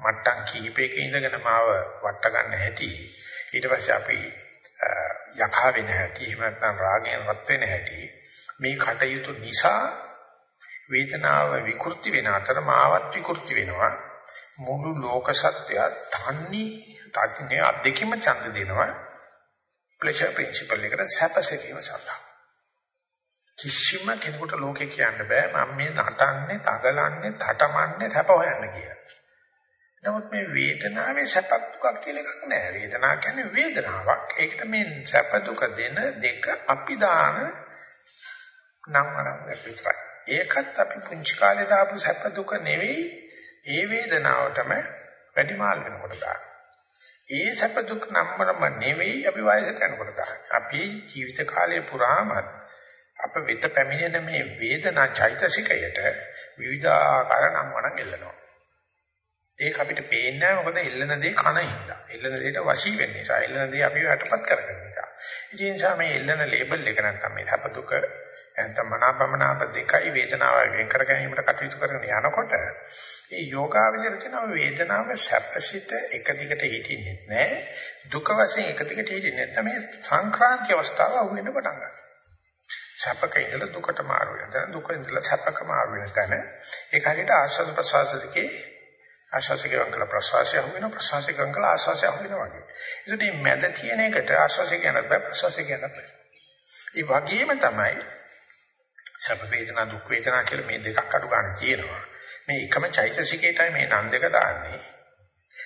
මට්ටම් කිහිපයක ඉඳගෙන මාව වට ගන්න හැටි ඊට පස්සේ අපි යකා වෙන හැටි එහෙම නැත්නම් රාගයෙන් රත් වෙන හැටි මේ කටයුතු නිසා වේදනාව විකෘති වෙන අතර මාවත් විකෘති වෙනවා. මුළු ලෝක සත්‍යය තන්නේ තාත්ිනේ අධිකම ඡන්ද දෙනවා. ප්ලෙෂර් ප්‍රින්සිපල් එකට සැපසෙකීම සඳහා. කිසිම කෙනෙකුට ලෝකේ කියන්න බෑ මම මේ නටන්නේ, තගලන්නේ, තටමන්නේ සැප හොයන්න කියලා. නමුත් මේ වේදනාවේ සැපක් දුකක් කියලා එකක් නෑ. වේදනාව කියන්නේ වේදනාවක්. ඒකට මේ සැප දුක දෙන දෙක අපි දාන නම් අරන් විතරයි. ඒකත් අපි පුංචි කාලේ දාපු සැප දුක නෙවෙයි ඒ වේදනාවටම වැඩිමාල් වෙනකොට දාන. ඒ සැප දුක් නම්බරම නෙවෙයි අපි වයසට යනකොට දාන. අපි ජීවිත කාලය පුරාමත් අප වෙත පැමිණෙන මේ වේදනා චෛතසිකයට විවිධාකාර නම් වණන් එල්ලනවා. ඒක අපිට පේන්නේ නැහැ මොකද එල්ලන දේ කන හින්දා. එල්ලන දේට වශී වෙන්න නිසා. එල්ලන දේ අපිව යටපත් කරගන්න නිසා. ඒ නිසා මේ එල්ලන ලේබල් එක නැත්තම් මේ හැප දුක නැත්තම් මනාපමනාප දෙකයි වේදනාව වෙන් කර ගැනීමට කටයුතු කරගෙන යනකොට මේ යෝගාවචර කියන වේදනාව සැපසිත එක දිගට හිටින්නේ නැහැ. දුක වශයෙන් එක දිගට හිටින්නේ නැත්නම් මේ සංක්‍රාන්ති අවස්ථාව අහුවෙන්න පටන් ගන්නවා. සැපක ඉඳලා දුකට මාරු වෙනවා. දුක ඉඳලා සැපක මාරු වෙන තැන ඒක හරියට ආස්වාද ප්‍රසවාසයේ ආශාසික වංගල ප්‍රසවාසය හු වෙනවා ප්‍රසවාසික වංගල ආශාසය හු වෙනවා වගේ. ඒකට මේ මැද තියෙන එකට ආශාසය කියන්නත් බෑ ප්‍රසවාසය කියන්නත් බෑ. ඒ වගේම තමයි සැප වේදනා දුක් වේදනා කියලා මේ දෙකක් අඩු ගන්න තියෙනවා. මේ එකම චෛතසිකයටයි මේ නන් දෙක දාන්නේ.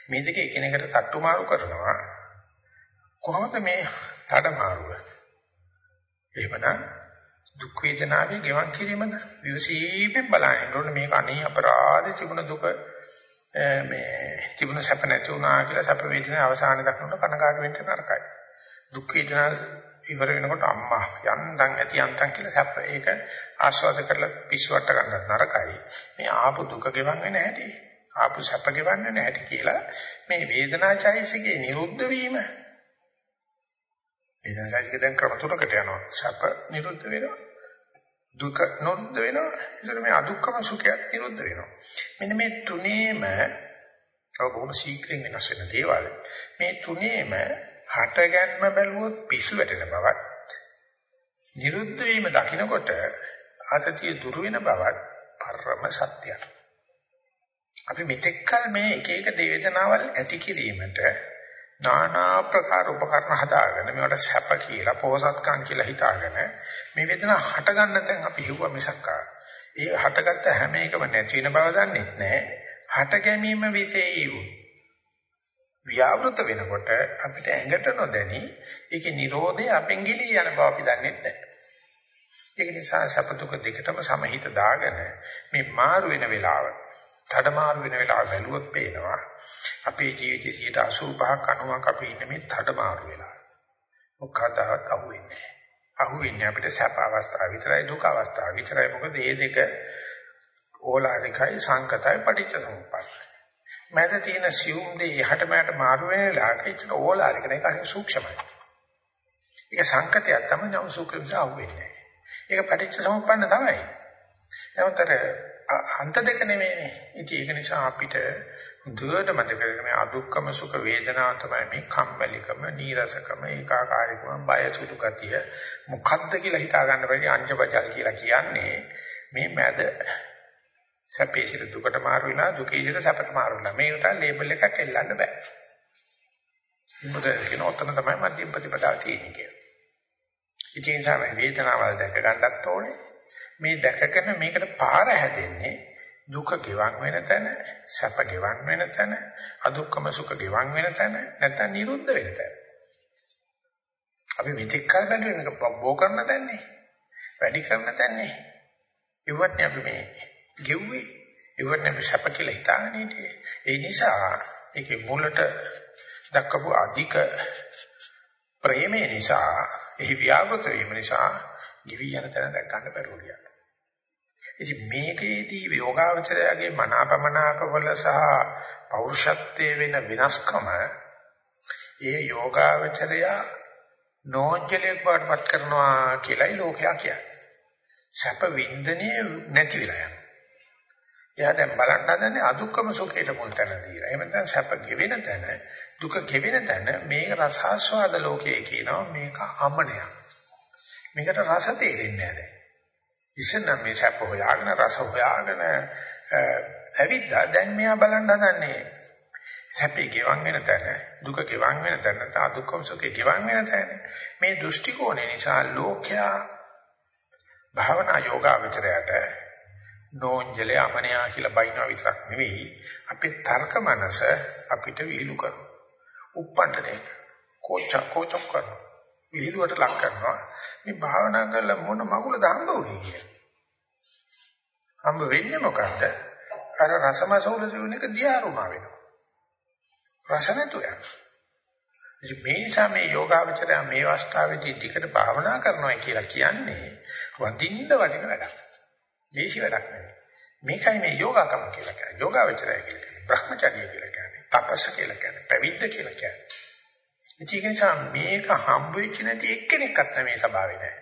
මේ දෙක එකිනෙකට තට්ටු මාරු කරනවා. කොහොමද මේ තඩ මාරුව? එහෙමනම් දුක් වේදනාවේ ගෙවන් කිරීමද විවසීමෙන් බලන්න ඕනේ මේක අනේ අපරාධ තිබුණ දුක මේ තිබුණ සැප නැති වුණා කියලා සැප වේදනා අවසානයේ දක්නකොට කනකාට වෙන්න නරකයි. දුක් වේදනා ඉවර වෙනකොට අම්මා යන්තම් ඇති යන්තම් කියලා සැප ඒක ආස්වාද කරලා පිස්සුවට ගන්නත් නරකයි. මේ ආපු දුක ගෙවන් වෙන හැටි ආපු සැප ගෙවන් වෙන හැටි කියලා මේ වේදනාචෛසිකේ නිරුද්ධ වීම වේදනාචෛසික දැන් ක්‍රම තුනකට යනවා. සැප නිරුද්ධ වෙනවා. දුක නොරුද්ධ වෙනවා. ඒසර මේ අදුක්කම සුඛයත් නිරුද්ධ වෙනවා. මෙන්න මේ තුනේම බොහොම ශීක්‍රයෙන් වෙනස් වෙන දේවල්. මේ තුනේම හටගන්ම බැලුවොත් පිස්සු වැටෙන බවත් නිරුද්ධ වීම දකිනකොට ආතතිය දුරු වෙන බවත් පරම සත්‍යයක්. අපි මෙතෙක්කල් මේ එක එක දේවදනාවල් ඇති කිරීමට নানা ප්‍රකාර උපකරණ හදාගෙන මේවට සැප කියලා පොහසත්කම් කියලා හිතාගෙන මේ වේදනාව හට ගන්න තැන් අපි හිව්වා මිසක් ඒ හටගත්ත හැම එකම නැති වෙන බව දන්නේ නැහැ. හට ගැනීම විශේෂයි. ව්‍යාවෘත වෙනකොට අපිට ඇඟට නොදැනි ඒකේ Nirodhe අපෙන් ගිලී යන බව අපි දන්නේ නැහැ. ඒක නිසා සැප දුක දෙකටම සමහිත දාගෙන මේ මාරු වෙන වෙලාව, තඩමාරු වෙන වෙලාව බැලුවොත් පේනවා අපේ ජීවිතයේ 85ක් 90ක් අපි ඉන්නේ මේ තඩමාරු වෙලා. මොකදාවත් අහුවෙන්නේ නැහැ. අහුවෙන්නේ අපිට සැප අවස්ථාව විතරයි දුක අවස්ථාව විතරයි. මොකද මේ දෙක ඕලාරිකයි සංකතයි පටිච්ච සමුප්පාදයි. මැද තියෙන සියුම් දේ එහාට මෙහාට මාරු වෙන ලාකෙච්ච ඕලාරික නේ හරි සූක්ෂමයි. ඒක සංකතයක් තමයි නම් සූක්ෂමව අහුවෙන්නේ. ඒක පටිච්ච සමුප්පන්න තමයි. නමුත් අන්ත දෙක නෙමෙයිනේ. ඉතින් ඒක නිසා අපිට දුවට මතක කරගන්න මේ අදුක්කම සුඛ වේදනාව තමයි මේ කම්මැලිකම, නීරසකම, ඒකාකාරීකම, බය සුදු ගතිය මොකද්ද කියලා හිතා ගන්න බැරි අංජබජල් කියලා කියන්නේ මේ මැද සැපේ සිට දුකට මාරු වෙනවා දුකේ සිට සැපට මාරු වෙනවා. මේකට ලේබල් එකක් එල්ලන්න බෑ. මොකද කියන ඔතන තමයි මධ්‍යම ප්‍රතිපදාව තියෙන්නේ කියලා. ඉතින් සමේ වේදනාවල් දැක ගන්නත් ඕනේ. මේ දැකගෙන මේකට පාර හැදෙන්නේ දුක ගෙවන් වෙන තැන, සැප ගෙවන් වෙන තැන, අදුක්කම සුඛ ගෙවන් වෙන තැන, නැත්නම් නිරුද්ධ වෙන තැන. අපි මෙතෙක් කල් බැලුවේ බෝ කරන තැන්නේ. වැඩි කරන තැන්නේ. ඉවත් අපි මේ ගෙව්වේ. ඉවත් අපි සැප කියලා හිතාගෙන හිටියේ. ඒ නිසා ඒකේ මුලට දක්වපු අධික ප්‍රේමය නිසා එහි ව්‍යාපෘත වීම නිසා ගිවි යන තැන දැක් ගන්න බැරුව ගියා. ඉතින් මේකේදී යෝගාවචරයාගේ මනාපමනාපවල සහ පෞරුෂත්වයේ වෙන වෙනස්කම ඒ යෝගාවචරයා නෝන්ජලයක් වඩපත් කරනවා කියලායි ලෝකයා කියන්නේ. සැප වින්දනයේ නැති වෙලා යනවා. එයා දැන් බලන්න හදන්නේ අදුක්කම සුඛයට මුල් තැන දීලා. එහෙම නැත්නම් සැප ගෙවෙන තැන, දුක ගෙවෙන තැන මේක රසාස්වාද ලෝකයේ කියනවා මේක අමනයක්. මේකට රස තේරෙන්නේ නැහැ. ඉස්සෙල්ලා මේ සැප හොයාගෙන රස හොයාගෙන ඇවිද්දා දැන් මෙයා බලන්න හදන්නේ සැපේ ගෙවන් වෙන තැන දුක ගෙවන් වෙන තැන තා දුක්ඛම සුඛේ ගෙවන් වෙන තැන මේ දෘෂ්ටි කෝණය නිසා ලෝකයා භාවනා යෝගාවචරයට නෝන්ජලේ අමනියා කියලා බයිනවා විතරක් නෙවෙයි අපේ තර්ක මනස අපිට විහිළු කරනවා. උප්පණ්ඩනේ කෝච කෝචක් කරනවා. විහිළුවට ලක් කරනවා. මේ භාවනා කරලා මොන මගුලද හම්බ වුනේ කියලා. හම්බ වෙන්නේ මොකද්ද? අර රසමසෝල ජීවන එක දියාරුමා වෙනවා. රස නැතු යනවා. මේ නිසා මේ යෝගාවචරය මේ අවස්ථාවේදී ටිකට භාවනා කරනවා කියලා කියන්නේ වඳින්න වටින වැඩක්. දේශි වැඩක් නෙවෙයි. මේකයි මේ යෝගාකම කියලා කියන්නේ. යෝගාවචරය කියලා කියන්නේ. භ්‍රමචර්ය කියලා කියන්නේ. තපස්ස කියලා කියන්නේ. පැවිද්ද කියලා කියන්නේ. ඒක නිසා මේක හම්බ වෙච්ච නැති එක්කෙනෙක්වත් මේ ස්වභාවේ නැහැ.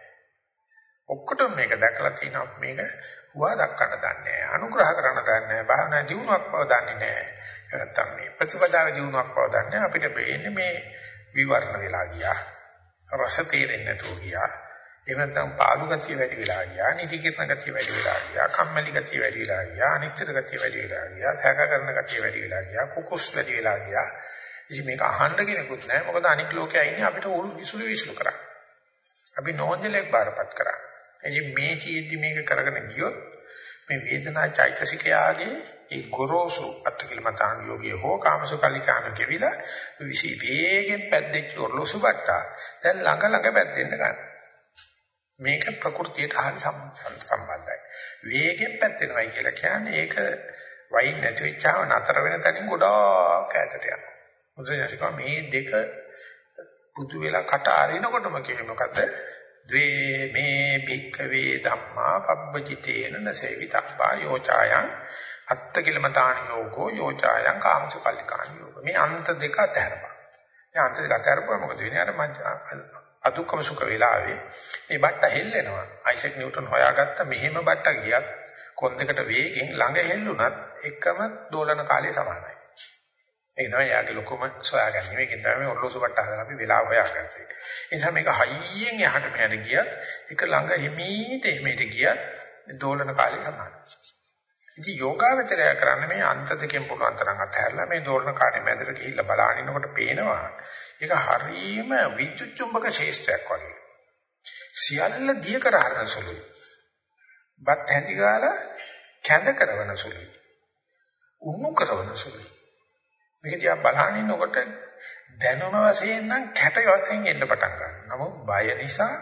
ඔක්කොටම මේක දැකලා තිනවා මේක හුවා දක්වන්න දන්නේ නැහැ. අනුග්‍රහ කරන්න දන්නේ නැහැ. භාවනා දියුණුවක් බව දන්නේ නැහැ. නැත්තම් මේ ප්‍රතිපදාව දියුණුවක් බව දන්නේ අපිට වෙන්නේ මේ විවරණ වෙලා ගියා. රස තේරෙන්නේ නැතුව ගියා. එහෙම නැත්නම් පාළු ගතිය වැඩි වෙලා ගියා, නිදි කිරණ ගතිය වැඩි වෙලා ගියා, කම්මැලි ගතිය වැඩි වෙලා ගියා, අනිච්චර ගතිය වැඩි වෙලා ගියා, සැක කරන ගතිය වැඩි වෙලා ගියා, කුකුස් වැඩි වෙලා ගියා. ඉතින් මේක අහන්න කෙනෙකුත් නැහැ. මොකද අනික් ලෝකයා ඉන්නේ අපිට උළු විසුළු විසුළු කරා. අපි නෝන්ජලෙක් බාරපත් කරා. ඉතින් මේ චීද්දි මේක කරගෙන ගියොත් මේ වේදනා චෛතසිකයාගේ ඒ ගොරෝසු අත්කිලමතාන් යෝගී හෝ කාමසුකල්ලිකාන කෙවිලා විසි වේගෙන් පැද්දෙච්ච ඔරලොසු බට්ටා දැන් ළඟ ළඟ පැද්දෙන්න ගන්න. මේක ප්‍රകൃතියට හරි සම්බන්ධයි. වේගෙන් පැද්දෙනවයි කියලා කියන්නේ ඒක වයින් නැති වෙච්චාම නතර වෙන තැනින් ගොඩාක් ඈතට යනවා. මුද්‍රණසිකා මේ දෙක පුදු වෙලා කට අරිනකොටම කියන්නේ මොකද්ද? ද්වේ මේ භික්ඛවේ ධම්මා පබ්බචිතේන නසේවිතබ්බා යෝචායන් අත්තකිලමතාණ යෝගෝ යෝචායන් කාමසුකල්ලිකාණ යෝගෝ මේ අන්ත දෙක අතරපා මේ අන්ත දෙක අතරපා මොකද වෙන්නේ? අර අදුක්කම සුඛ වේලාවේ මේ බට්ට හෙල්ලෙනවා. අයිසෙක් නිව්ටන් හොයාගත්ත මෙහෙම බට්ට ගියත් කොන් දෙකට වේගෙන් ළඟ හෙල්ලුණත් එකම දෝලන කාලය සමානයි. ඒක තමයි යාගේ ලොකුම සොයාගන්නේ මේකෙන් තමයි ඔරලෝසු බට්ට හදලා අපි වෙලාව හොයාගත්තේ ඒ නිසා මේක හයියෙන් යහට මෙහාට ගියත් එක ළඟ හිමීට එමෙට ගියත් දෝලන කාලය සමානයි ඉතින් යෝගාවචරය කරන්නේ මේ අන්ත දෙකෙන් පුළුවන් තරම් අතහැරලා මේ දෝලන කාණේ මැදට ගිහිල්ලා බලනිනකොට පේනවා ඒක හරීම විද්‍යුත් චුම්බක ශේෂ්ත්‍රයක් වගේ. සියල්ල දිය කර හරන සුළුයි. බත් හැඳි ගාලා කැඳ කරවන සුළුයි. උණු කරවන සුළුයි. මේක දිහා බලනිනකොට දැනුම වශයෙන් නම් කැට වශයෙන් එන්න පටන් ගන්නවා. නමුත් බය නිසා,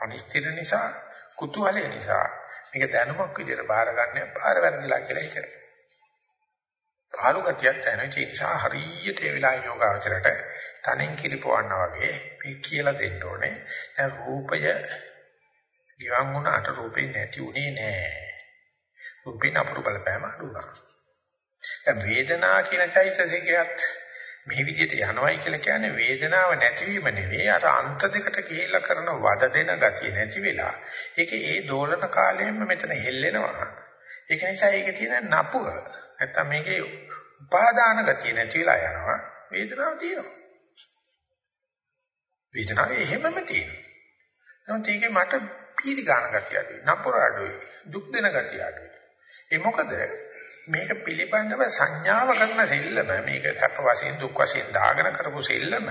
අනිශ්චිත නිසා, කුතුහලය නිසා මේක දැනුමක් විදිහට බාර ගන්න පාර වැරදිලා කියලා හිතනවා. කාලු ගතියක් දැනෙන නිසා හරියට ඒ වෙලාවේ යෝගාවචරයට තනෙන් කිලිපවන්නා වගේ මේ කියලා දෙන්න ඕනේ. දැන් රූපය ගිවන් වුණාට රූපේ නැති උනේ නෑ. රූපේ නපුරු බලපෑම අඩු වුණා. දැන් වේදනා කියන চৈতසිකයත් මේ විදිහට යනවයි කියලා කියන්නේ වේදනාව නැතිවීම නෙවෙයි අර අන්ත දෙකට ගිහිල්ලා කරන වද දෙන ගතිය නැති වෙලා. ඒකේ ඒ දෝලන කාලයෙම මෙතන හෙල්ලෙනවා. ඒක නිසා ඒකේ තියෙන නපුර නැත්තම් මේකේ උපාදාන ගතිය නැති වෙලා යනවා. වේදනාව තියෙනවා. වේදනාව එහෙමම තියෙනවා. නමුත් ඒකේ මට පීඩි ගන්න ගතිය අඩුයි නපුර අඩුයි දුක් දෙන ගතිය අඩුයි. ඒ මොකද? මේක පිළිබඳව සංඥාව කරන සෙල්ලම මේක සැප වශයෙන් දුක් වශයෙන් දාගෙන කරපු සෙල්ලම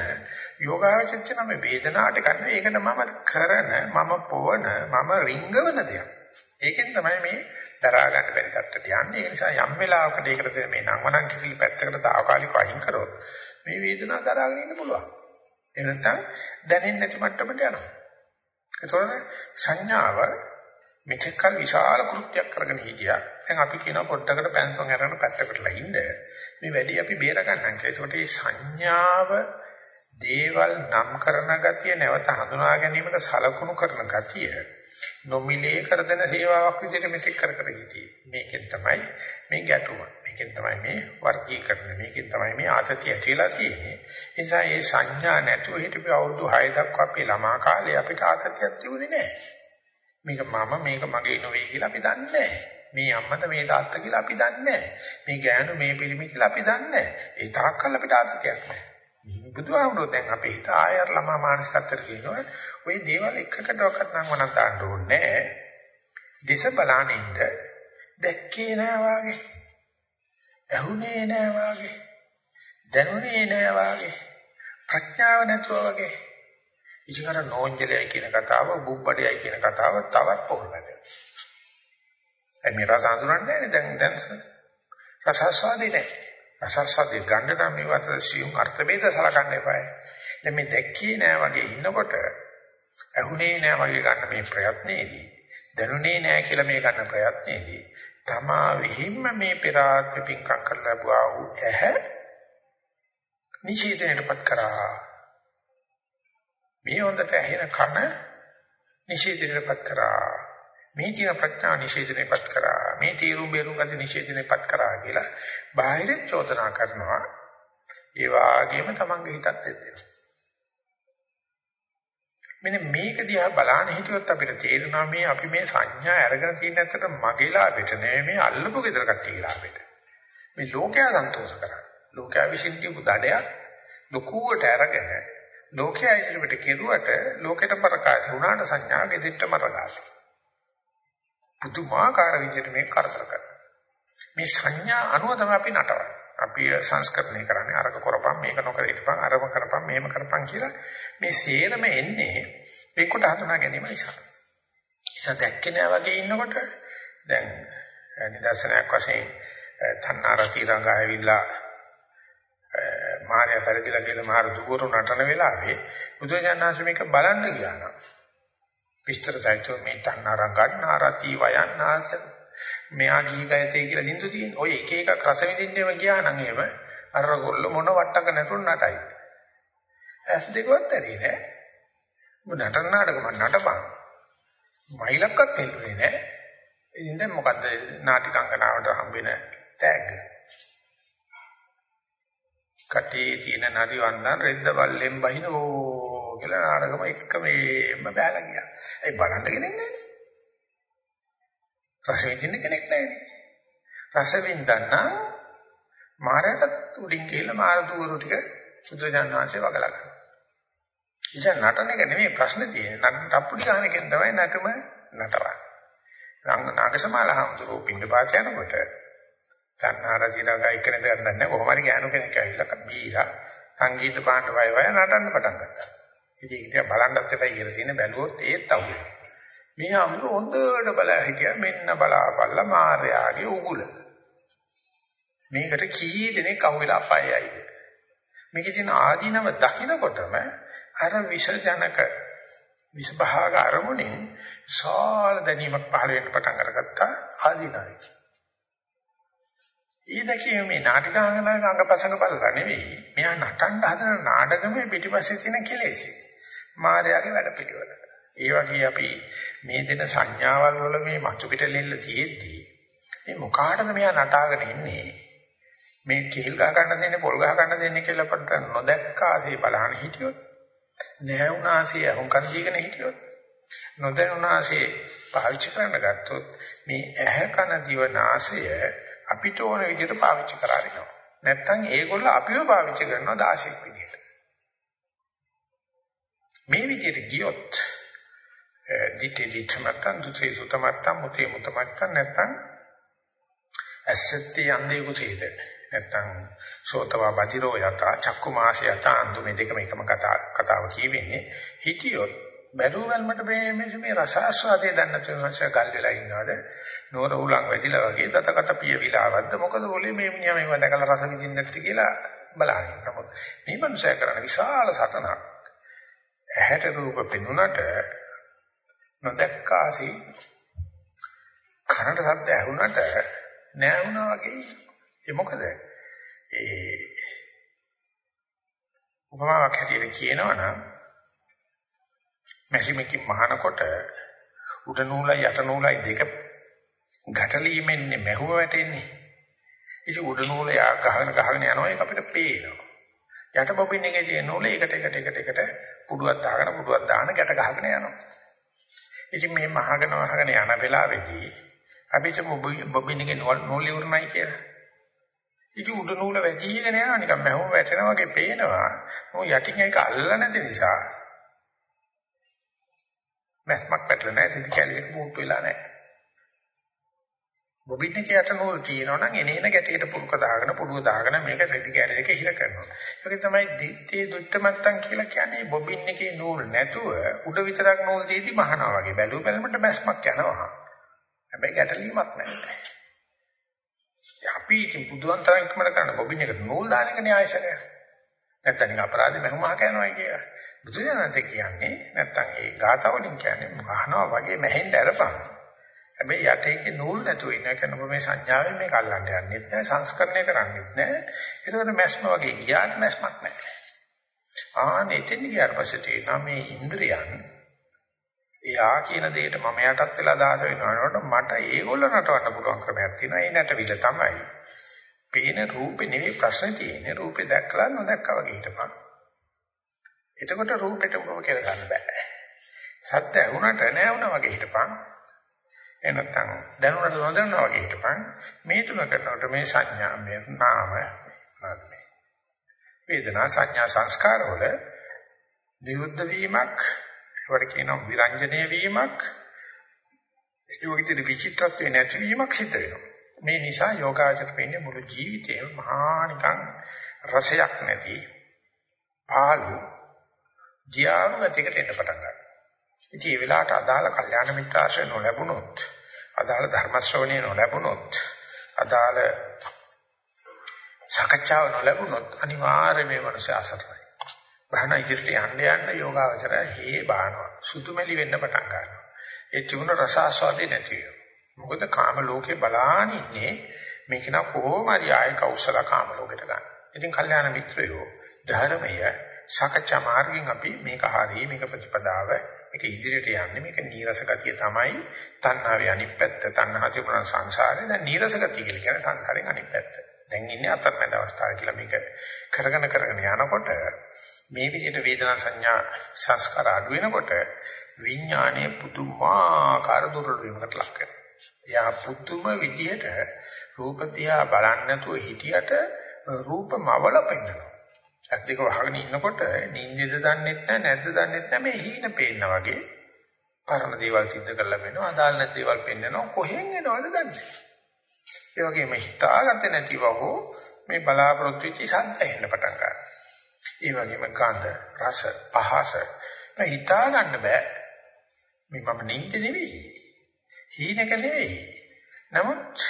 යෝගාවචිත්‍ය නම් වේදනාවට ගන්න ඒකට මම කරන මම පොවන මම රිංගවන දෙයක්. ඒකෙන් තමයි මේ දරා ගන්න බැරි තත්ත්වයට යන්නේ. ඒ නිසා යම් වෙලාවකට ඒකට මේ නංවනන් කිරිලි පැත්තකට తాවකාලිකව අයින් කරොත් මේ වේදනාව දරාගෙන ඉන්න පුළුවන්. ඒ නැත්නම් දැනෙන්නේ නැති මට්ටමට යනවා. ඒතකොට සංඥාව මෙතෙක්කල් විශාල කෘත්‍යයක් කරගෙන හිටියා. දැන් අපි කියනවා පොඩ්ඩකට පැන්සන් අරගෙන පැත්තකටලා ඉන්න. මේ වැඩි අපි බේර ගන්නම් කියලා. ඒකට මේ සංඥාව දේවල් නම් කරන ගතිය නැවත හඳුනා ගැනීමට සලකුණු කරන ගතිය නොමිලේ කරදෙන සේවාවක් විදිහට මෙතෙක් කර කර හිටියේ. මේකෙන් තමයි මේ ගැටුම. මේකෙන් තමයි මේ වර්ගීකරණ. මේකෙන් තමයි මේ ආතතිය ඇතිලා තියෙන්නේ. ඒ නිසා මේ සංඥා නැතුව හිටපු අවුරුදු 6 දක්වා අපේ ළමා කාලේ අපිට ආතතියක් තිබුණේ නැහැ. මේක මම මේක මගේ නෙවෙයි කියලා අපි දන්නේ නැහැ. මේ අම්මද මේ තාත්තා කියලා අපි දන්නේ නැහැ. මේ ගෑනු මේ පිරිමි කියලා අපි දන්නේ නැහැ. ඒ තාක්කල් අපිට ආතතියක් නැහැ. බුදුහාමුදුරුවෝ දැන් අපේ හිත ආයර ළමා මානසිකත්වයට කියනවා ওই දේවල් එකකටවත් නම් මනක් දාන්න ඕනේ නැහැ. දේශ බලනින්ද දැක්කේ නෑ වාගේ. ඇහුනේ නෑ වාගේ. දැනුනේ නෑ වාගේ. ප්‍රඥාව නැතුව වගේ. ඉතින් අර නෝන්ජලයි කියන කතාව, බුබ්බඩයයි කියන කතාව තවත් පොල් වැඩ. එමේ රස හඳුනන්නේ නැහැ දැන් දැන් රසස්වාදී නැහැ. රසස්වාදී ගන්න නම් මේවට සියුම් අර්ථ ભેද සලකන්න එපායි. දැන් මේ දැක්කේ නෑ වගේ ඉන්නකොට ඇහුනේ නෑ වගේ ගන්න මේ ප්‍රයත්නයේදී දැනුනේ නෑ කියලා මේ ගන්න ප්‍රයත්නයේදී තමා විහිම්ම මේ පෙරාත්ම පිංකම් කරලා ලැබුවා වූ ඇහැ නිශීතනයටපත් කරා මේ හොඳට ඇහෙන කන නිෂේධනයපත් කරා. මේ තියෙන ප්‍රඥා නිෂේධනයපත් කරා. මේ තීරුම් බේරුම් ගති නිෂේධනයපත් කරා කියලා බාහිර චෝදනා කරනවා. ඒ වාගේම තමන්ගේ හිතත් දෙදෙනවා මෙන්න මේක දිහා බලන්න හිටියොත් අපිට තේරෙනවා මේ අපි මේ සංඥා අරගෙන තියෙන ඇත්තට මගේ ලාභෙට නෙමෙයි මේ අල්ලපු ගෙදර කට්ටියගේ ලාභෙට. මේ ලෝකයා සන්තෝෂ කරා. ලෝකයා විසින් කියපු දඩයක් ලොකුවට අරගෙන ලෝකයේ ඉදිරියට කෙරුවට ලෝකෙට ප්‍රකාශ වුණාට සංඥා ගෙදිට්ට මරගාති. පුදුමාකාර විදිහට මේ කරදර කරනවා. මේ සංඥා අනුව තමයි අපි නටවන්නේ. අපි සංස්කරණය කරන්නේ අරක කරපම් මේක නොකර හිටපන් අරම කරපම් මේම කරපම් කියලා මේ සේරම එන්නේ මේකට හඳුනා ගැනීම නිසා. ඉතින් දැක්කේ නෑ වගේ ඉන්නකොට දැන් නිදර්ශනයක් වශයෙන් තණ්හාරති රංග ඇවිල්ලා මාර්යා පෙරදිලා කියලා මාර දුවරු නටන වෙලාවේ බුදුජානනාංශ මේක බලන්න ගියා නම් විස්තර සහිතව මේ තණ්හාරං ගන්නාරති වයන්නාච මෙයා ගිහි ගයතේ කියලා හින්දු තියෙන. ඔය එක එක රස විඳින්නේම ගියා නම් එහෙම අර ගොල්ල මොන වට්ටක නැතුන් නටයි. ඇස් දෙකවත් ඇරි නෑ. ඔබ නටන නාටකම නටපන්. මයිලක්වත් හෙල්ලුනේ නෑ. ඉතින් දැන් මොකද්ද නාටිකංගනාවට හම්බෙන තෑග්ග? කටේ තියෙන නරි වන්දන රෙද්ද බල්ලෙන් බහිනෝ කියලා නාටකම එක්ක මේම බෑලා ගියා. ඒ බලන්න කෙනෙක් නැහැ. රස විඳින්න කෙනෙක් නැහැ. රස විඳන්න මාරයට උඩින් ගිහලා මාර දුවරු ටික සුද්ධජානනාංශේ වගලා ගන්න. ඉතින් නටන එක නෙමෙයි ප්‍රශ්නේ තියෙන්නේ. නටන අප්පුඩි ගන්න එකෙන් තමයි නටම නතරන්නේ. රංග නාගසමාල හඳුරෝ පින්න පාත යනකොට තණ්හාරතිරගා එක්කෙනෙක් ගන්නන්නේ නැහැ කොහොම හරි ගෑනු කෙනෙක් ඇවිල්ලා බීලා සංගීත පාණ්ඩ වය වය නටන්න පටන් ගත්තා. ඉතින් ඒක දිහා බලන්නත් එපා කියලා තියෙන බැලුවොත් ඒත් අවුල. මේ අමුරු හොඳට බලා හිටියා මෙන්න බලාපල්ලා මාර්යාගේ උගුල. මේකට කී දෙනෙක් අහුවෙලා අපායයිද? මේකේ තියෙන ආදීනව දකින්නකොටම අර විෂජනක විෂභාග අරමුණේ සාල දැනීමක් පහළ වෙන්න පටන් අරගත්තා ආදීනවයි. ඒ දැකීම මේ නාටිකාංගනායක අංගපසංග බලලා නෙවෙයි. මෙයා නටන්න හදන නාටකමේ පිටිපස්සේ තියෙන කෙලෙසි. මායාවේ වැඩ පිළිවෙල. ඒ වගේ අපි මේ දෙන සංඥාවල් වල මේ මතු පිටලෙල්ල තියෙද්දී මේ මොකාටද මෙයා නටාගෙන ඉන්නේ? මේ කෙල් ගහ ගන්න දෙන්නේ පොල් ගහ ගන්න දෙන්නේ කියලා අපට නොදැක්කාසේ බලහන් හිටියොත් නැහුණාසේ අහුම්කන් දීගෙන හිටියොත් නොදැනුණාසේ පාවිච්චි කරන්න ගත්තොත් මේ ඇහැ කන දිව නාසය අපිට ඕන විදිහට පාවිච්චි කරාරිනවා. නැත්තම් ඒගොල්ලෝ අපිව පාවිච්චි කරනවා දාශයක් විදිහට. මේ විදිහට ගියොත් දිටි දිටමත්තන් දුතේ සුතමත්තන් මුතේ මුතමත්තන් නැත්තම් ඇසත්ටි අන්දේ කුසීත නැත්තම් සෝතවා බදිරෝ යත චක්කු මාසය යත අන්දු මේ දෙකම එකම කතා කතාව කියවෙන්නේ හිටියොත් බැලුවල්මට මේ මේ රසාස්වාදයේ දන්න තුන්වංශ ගල් වෙලා ඉන්නවද? නෝර උලන් වැදිලා වගේ දතකට පියවිලාවද්ද මොකද ඔලේ මේ මිනිහා මේව දැකලා රස විඳින්නේ නැති කියලා බලන්නේ. නමුත් මේ මනුස්සයා කරන විශාල සටනක්. ඇහැට රූප පෙනුනට නොදැක්කාසි කනට ශබ්ද ඇහුනට නෑ වුණා වගේ. ඒ මොකද? ඒ උපමාවක් හැටියට කියනවා නම් මැෂිමකින් මහනකොට උඩ නූලයි යට නූලයි දෙක ගැටලීමෙන්නේ මැහුව වැටෙන්නේ. ඉතින් උඩ නූල යා ගහගෙන ගහගෙන යනවා ඒක අපිට පේනවා. යට බොබින් එකේ තියෙන නූල එකට එකට එකට එකට පුඩුවක් දාගෙන පුඩුවක් දාන ගැට ගහගෙන යනවා. ඉතින් මේ මහගෙන මහගෙන යන වෙලාවේදී අපිට බොබින් එකේ නූල් ඉවරණයි කියලා. ඉතින් උඩ නූල වැදීගෙන යනවා නිකන් මැහුව වැටෙනවා වගේ පේනවා. මොකද යටින් ඒක අල්ලලා නැති නිසා මැස්මක් පැටලෙන්නේ නැහැ. තිදි කැලියක පුහුණු වෙලා නැහැ. බොබින් එකේ යට නූල් තියෙනවා නම් එනේන ගැටේට පුරුක දාගෙන පුඩුව දාගෙන මේක රෙදි කැලේ දෙක හිර කරනවා. ඒක තමයි දිත්තේ දුට්ට මත්තන් කියලා කියන්නේ බොබින් එකේ නූල් නැතුව උඩ විතරක් නූල් දීදි මහනවා වගේ බැලු බැලමට මැස්මක් යනවා. හැබැයි ගැටලීමක් නැහැ. අපි ඉතින් පුදුවන් තරම් ඉක්මනට කරන බොබින් එකට නූල් දාන එක න්‍යායසරය. නැත්තම් නික අපරාධෙ මහමහ කරනවා කියලා. බුදුසසුන කියන්නේ නැත්තම් ඒ ගාතවලින් කියන්නේ මහනවා වගේ මැහෙන්න අරපන්. හැබැයි යටේක නූල් නැතුව ඉන්න. කෙනෙක් මේ සංඥාවෙන් මේක අල්ලන්න යන්නේ නැහැ සංස්කරණය කරන්නේත් නැහැ ඒකට මැස්ම වගේ ගියාට මැස්මක් නැහැ ආන එතෙන් ගියාට පස්සේ තේරෙනවා මේ ඉන්ද්‍රියන්. එයා කියන දෙයට මම යටත් වෙලා දාස වෙනවනකොට මට ඒගොල්ලෝ නටවන්න පුළුවන් ක්‍රමයක් තියෙනවා. ඒ නටවිල තමයි. පේන රූපේ නෙවෙයි ප්‍රශ්නේ තියෙන්නේ. රූපේ දැක්කලා නොදැක්කා වගේ හිටපන්. එතකොට රූපෙට ඔබ කියලා ගන්න බෑ. සත්‍ය වුණාට නෑ වුණා වගේ හිටපන්. එනතන් දැනුණට නොදන්නා වගේ හිටපන්. මේ තුන කරනකොට මේ සංඥා මේ නාම මේ වේදනා සංඥා සංස්කාර වල නිරුද්ධ වීමක් ඒවට කියනවා විරංජනීය වීමක් ඒ වගේ විචිත්‍රත්වයේ නැතිවීමක් සිද්ධ වෙනවා. මේ නිසා යෝගාචර වෙන්නේ මුළු ජීවිතේම මහා නිකන් රසයක් නැති ආලු ජීවු ගතියකට එන්න පටන් ගන්නවා ඉතින් මේ වෙලාවට අදාළ කල්යාණ මිත්‍ර ආශ්‍රය නොලැබුණොත්, අදාළ ධර්ම ශ්‍රවණය නොලැබුණොත්, අදාළ සකච්ඡාව නොලැබුණොත් අනිවාර්යයෙන් මේ මනස අසරණයි. බහන ඉදිරියට යන්න යන්න යෝගාවචරය හේ බානවා. සුතුමැලි වෙන්න පටන් ගන්නවා. ඒ චුණ රස ආස්වාදේ නැති වෙනවා. මොකද කාම ලෝකේ බලාන ඉන්නේ මේක නා කොහොම හරි ආය කෞසල කාම ලෝකෙට ගන්න. ඉතින් කල්යාණ මිත්‍රයෝ ධර්මය සාකච්ඡා මාර්ගයෙන් අපි මේක හරිය මේක ප්‍රතිපදාව මේක ඉදිරියට යන්නේ මේක නීරස ගතිය තමයි. තණ්හාවේ අනිත් පැත්ත තණ්හා තිබුණා සංසාරේ දැන් නීරස ගතිය කියලා කියන්නේ සංසාරයෙන් අනිත් පැත්ත. දැන් ඉන්නේ අතරමැද අවස්ථාව කියලා මේක කරගෙන කරගෙන යනකොට මේ විදිහට වේදනා සංඥා සංස්කාර අඩු වෙනකොට විඥානයේ පුදුමාකාර දුර්වල වීමකට ලක් වෙනවා. යා පුදුම විදිහට රූප දිහා බලන්නේ නැතුව හිටියට රූපමවල පෙන්වනවා ඇස් දෙක වහගෙන ඉන්නකොට නිින්දෙද දන්නෙත් නැහැ නැද්ද දන්නෙත් නැහැ. මේ හීන පේනා වගේ පරණ දේවල් සිද්ධ කරලා වෙනවා අදාළ නැති දේවල් පෙන්නනවා කොහෙන් එනවද දන්නේ? ඒ වගේම හිතාගත්තේ නැතිව හෝ මේ බලාපොරොත්තු වෙච්ච සද්ද එන්න පටන් ගන්නවා. ඒ වගේම ගන්ධ රස පහස. මේ හිතා ගන්න බෑ. මේ මම නිින්ද නෙවෙයි. හීනක නෙවෙයි. නමුත්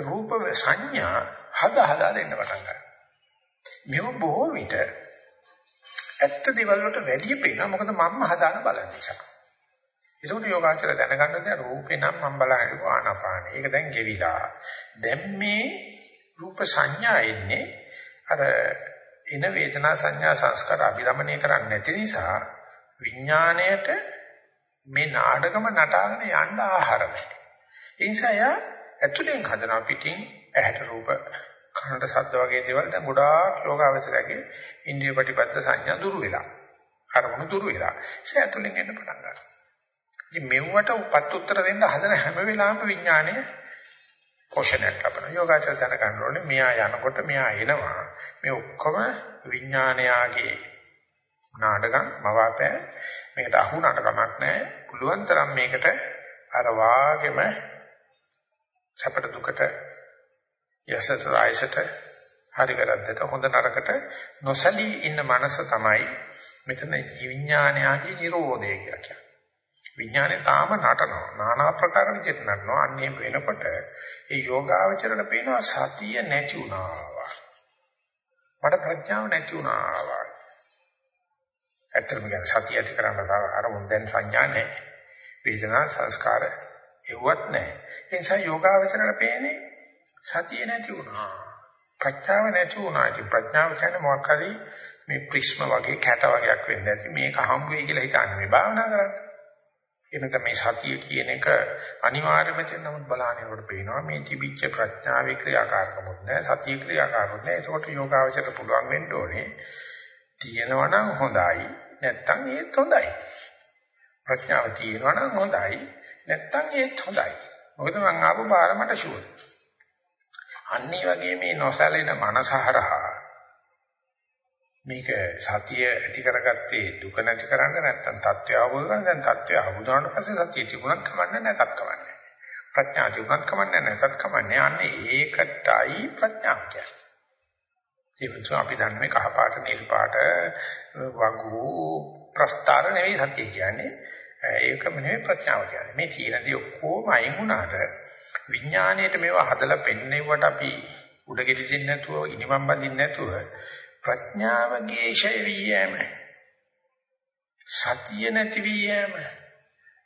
රූප සංඥා හදා හදා දෙන්න පටන් ගන්නවා. මෙව බොහෝ විට ඇත්ත දේවල් වලට වැඩි පේනවා මොකද මම්ම හදාන බලන නිසා. ඒකට යෝගාචර දැනගන්න දැන් රූපේ නම් මම බලන්නේ ආනාපාන. ඒක දැන් ගෙවිලා. දැන් මේ රූප සංඥා එන්නේ අර එන වේදනා සංඥා සංස්කාර අභිරමණය කරන්නේ නැති නිසා විඥාණයට මේ නාටකම නටාගෙන යන්න ආහාර නැහැ. ඒ නිසා යා ඇතුලෙන් හදනවා පිටින් ඇහැට රූප කනට ශබ්ද වගේ දේවල් දැන් ගොඩාක් යෝගාවචරයේ ඉන්ද්‍රිය ප්‍රතිපද සංඥා දුරු වෙලා. අරමුණු දුරු වෙලා. ඒක ඇතුලෙන් එන්න පටන් ගන්නවා. ඉතින් මෙව්වට උපත් උත්තර දෙන්න හදන හැම වෙලාවෙම විඥානය පෝෂණයක් ලබන යෝගාචර දැන ගන්න ඕනේ මෙයා යනකොට මෙයා එනවා. මේ ඔක්කොම විඥානයාගේ නාටකම් මවාපෑ මේකට අහු නාටකමක් නැහැ. පුළුවන් තරම් මේකට අර වාගෙම සැපට දුකට යසත ආයසත හරි වැරද්දට හොඳ නරකට නොසලී ඉන්න මනස තමයි මෙතන විඥානයගේ නිරෝධය කියලා කියන්නේ. විඥානේ තාම නටනවා. নানা ප්‍රකාර විදිහට නටනවා. අන්නේ වෙනකොට ඒ යෝගාවචරණ පේනවා සතිය නැති වුණා. මට ප්‍රඥාව නැති වුණා. ඇත්තටම කියන්නේ සතිය ඇති කරන්න අරමුණ දැන් සංඥා නැහැ. වේදනා සංස්කාර එව්වත් නැහැ. ඒ නිසා යෝගාවචරණ පේන්නේ සතිය නැති වුණා. ප්‍රඥාව නැති වුණා. ඉතින් ප්‍රඥාව කියන්නේ මොකක් හරි මේ ප්‍රිස්ම වගේ කැට වගේක් වෙන්න ඇති. මේක හම්බ වෙයි කියලා හිතන්නේ මේ භාවනා කරන්නේ. එනක මේ සතිය කියන එක අනිවාර්යම තියෙන නමුත් බලාගෙනකොට පේනවා මේ තිබිච්ච ප්‍රඥාවේ ක්‍රියාකාරකමක් නැහැ සතිය ක්‍රියාකාරකමක් නැහැ ඒකට යෝගාවචර පුළුවන් වෙන්න ඕනේ තියෙනවා නම් හොඳයි නැත්තම් ඒත් හොඳයි ප්‍රඥාව තියෙනවා නම් හොඳයි නැත්තම් ඒත් හොඳයි මොකද මං ආපු බාර මට ෂුවර් අන්නේ වගේ මේ නොසැලෙන මනසහරහා මේක සතිය ඇති කරගත්තේ දුක නැති කරන්න නැත්නම් தත්ත්වය අවබෝධ කරගන්න දැන් தත්ත්වය අවබෝධ පස්සේ සතිය තිබුණත් කමන්නේ නැතත් කමන්නේ ප්‍රඥා තිබුණත් කමන්නේ නැතත් කමන්නේ අන්නේ ඒකටයි ප්‍රඥා කියන්නේ. ඒ වගේ අපි දන්නේ කහ පාට නිල් පාට වගු ප්‍රස්තාර නෙවෙයි සතිය කියන්නේ. ඒකම නෙවෙයි ප්‍රඥාව කියන්නේ. මේ තියෙනදී ඔක්කොම අයින් වුණාට විඥාණයට මේවා හදලා පෙන්නෙවට අපි උඩගෙඩි දෙන්නේ නැතුව ඉනිමම් බඳින්නේ නැතුව ප්‍රඥාවගේ ෂය වියෑම සතිය නැති වියෑම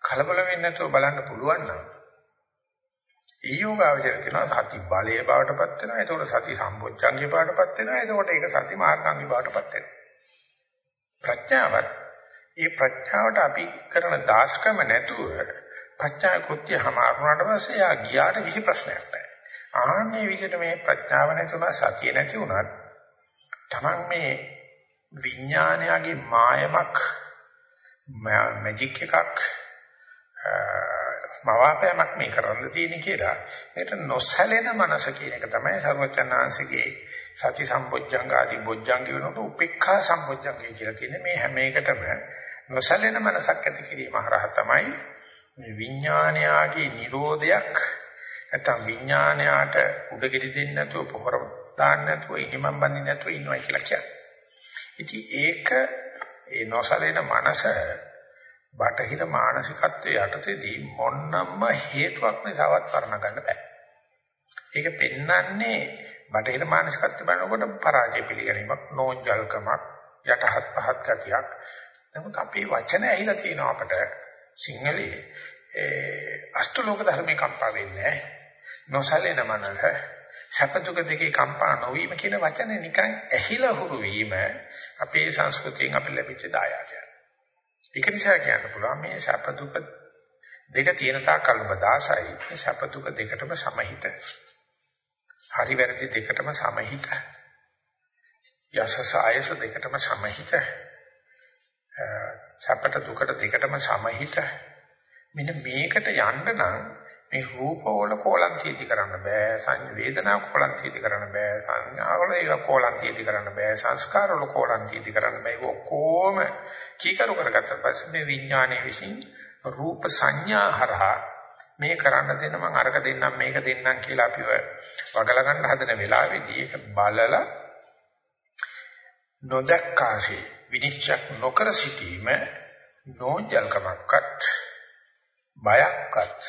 කලබල වෙන්නේ නැතුව බලන්න පුළුවන් නම් ඒ යෝගාවචර කියනවා සති බලයේ බවටපත් වෙනවා. එතකොට සති සම්බොච්චංගේ බවටපත් වෙනවා. එතකොට ඒක සති මාර්ගාංගේ බවටපත් වෙනවා. ප්‍රඥාවත් ඒ ප්‍රඥාවට අපි කරන දාශකම නැතුව ප්‍රඥා කෘත්‍ය හමාරුණාට පස්සේ යා ගියාට කිසි ප්‍රශ්නයක් නැහැ. ආන්නේ විදිහට මේ ප්‍රඥාව නැතුණා සතිය නැති වුණත් Taman මේ විඥානයගේ මායමක් මැජික් එකක් මවාපෑමක් මේ කරන්න තියෙන කියලා ඒකට නොසැලෙන මනස කියන එක තමයි සර්වචනාංශගේ සති සම්පොච්චංග ආදී බොජ්ජංග වෙනකොට උපේක්ඛා සම්පොච්චංගය කියලා තියෙන්නේ. මේ හැම එකටම නොසැලෙන මනසක් ඇති කිරීම හරහා තමයි මේ විඥානයාගේ Nirodhayak නැත්නම් විඥානයාට උඩගෙඩි දෙන්නේ නැතුව පොහොර දාන්න නැතුව ඉනිමම් බඳින්න නැතුව ඉන්නවා කියලා කියන්නේ. ඉතින් ඒක ඒ නොසලෙන මනස බටහිර මානසිකත්වයේ යටතේදී මොන්නම්ම හේතුවක් නිසාවත් වර්ණ ගන්න බෑ. ඒක පෙන්වන්නේ බටහිර මානසිකත්වය බලනකොට පරාජය පිළිගැනීමක්, නෝන්ජල්කමක්, යටහත් පහත් ගතියක්. නමුත් අපේ වචන ඇහිලා තියෙනවා අපට සිංහලයේ ඒ අෂ්ටලෝක ධර්මේ කම්පා වෙන්නේ නොසලෙන මනස සැප දුක දෙකේ කම්පා නොවීම කියන වචනේ නිකන් ඇහිලා හුරු වීම අපේ සංස්කෘතියෙන් අපිට ලැබිච්ච දායාදයක්. ඒක නිසා කියන්න පුළුවන් මේ සැප දුක දෙක තියෙන තාක් කල් ඔබ දාසයි මේ සැප දුක දෙකටම සමහිත. හරි වැරදි දෙකටම සමහිත. යසස ආයස දෙකටම සමහිත. සැපට දුකට දෙකටම සමහිත. මෙන්න මේකට යන්න නම් මේ රූපවල කෝලන්තියති කරන්න බෑ සංවේදනා කෝලන්තියති කරන්න බෑ සංඥාවල ඒක කෝලන්තියති කරන්න බෑ සංස්කාරවල කෝලන්තියති කරන්න බෑ ඒක ඔක්කොම කීකරු කරගත්තා පස්සේ මේ විඥානයේ විසින් රූප සංඥා හරහා මේ කරන්න දෙන්න මම අරක දෙන්නම් මේක දෙන්නම් කියලා අපිව වගලා ගන්න හදන වෙලාවේදී ඒක බලලා නොදක්කාසේ විනිශ්චය නොකර සිටීම නෝන්ජල්කමක්වත් බයක්වත්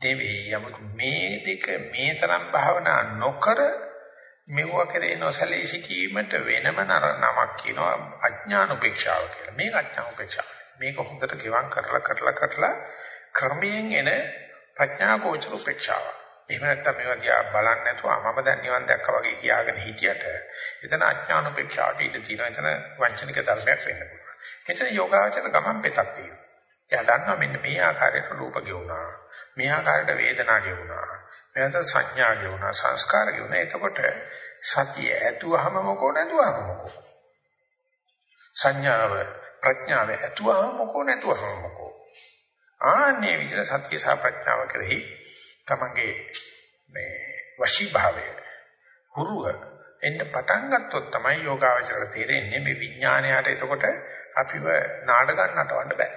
දෙවේ යමුත් මේ දෙක මේ තරම් භාවනා නොකර මෙව කරේ නොසලී සිටීමට වෙනම නමක් කියනවා අඥාන උපේක්ෂාව කියලා. මේක අඥාන උපේක්ෂාව. මේක හොඳට ගෙවම් කරලා කරලා කරලා ක්‍රමයෙන් එන ප්‍රඥා ගෝචර උපේක්ෂාව. එහෙම නැත්නම් මේවා දිහා බලන්නේ නැතුව මම දැන් නිවන් දැක්කා වගේ කියාගෙන හිටියට එතන අඥාන උපේක්ෂාවට ඉඳ තියෙනවා. එතන වංචනික ධර්මයක් වෙන්න පුළුවන්. එතන යෝගාචර ගමන් පෙතක් තියෙනවා. එයා දන්නවා මෙන්න මේ ආකාරයට රූප ගෙවුනා. මේ ආකාරයට වේදනා ගෙවුනා. මෙතන සංඥා ගෙවුනා, සංස්කාර ගෙවුනා. එතකොට සතිය ඇතුවහම මොකෝ නැතුවහම මොකෝ. සංඥාව ප්‍රඥාව ඇතුවහම මොකෝ නැතුවහම මොකෝ. ආන්නේ විදිහට සතිය සහ ප්‍රඥාව කෙරෙහි තමන්ගේ මේ වශී භාවය හුරුව එන්න පටන් ගත්තොත් තමයි යෝගාවචරයට තේරෙන්නේ මේ විඥාණයට එතකොට අපිව නාඩගම් නටවන්න බෑ.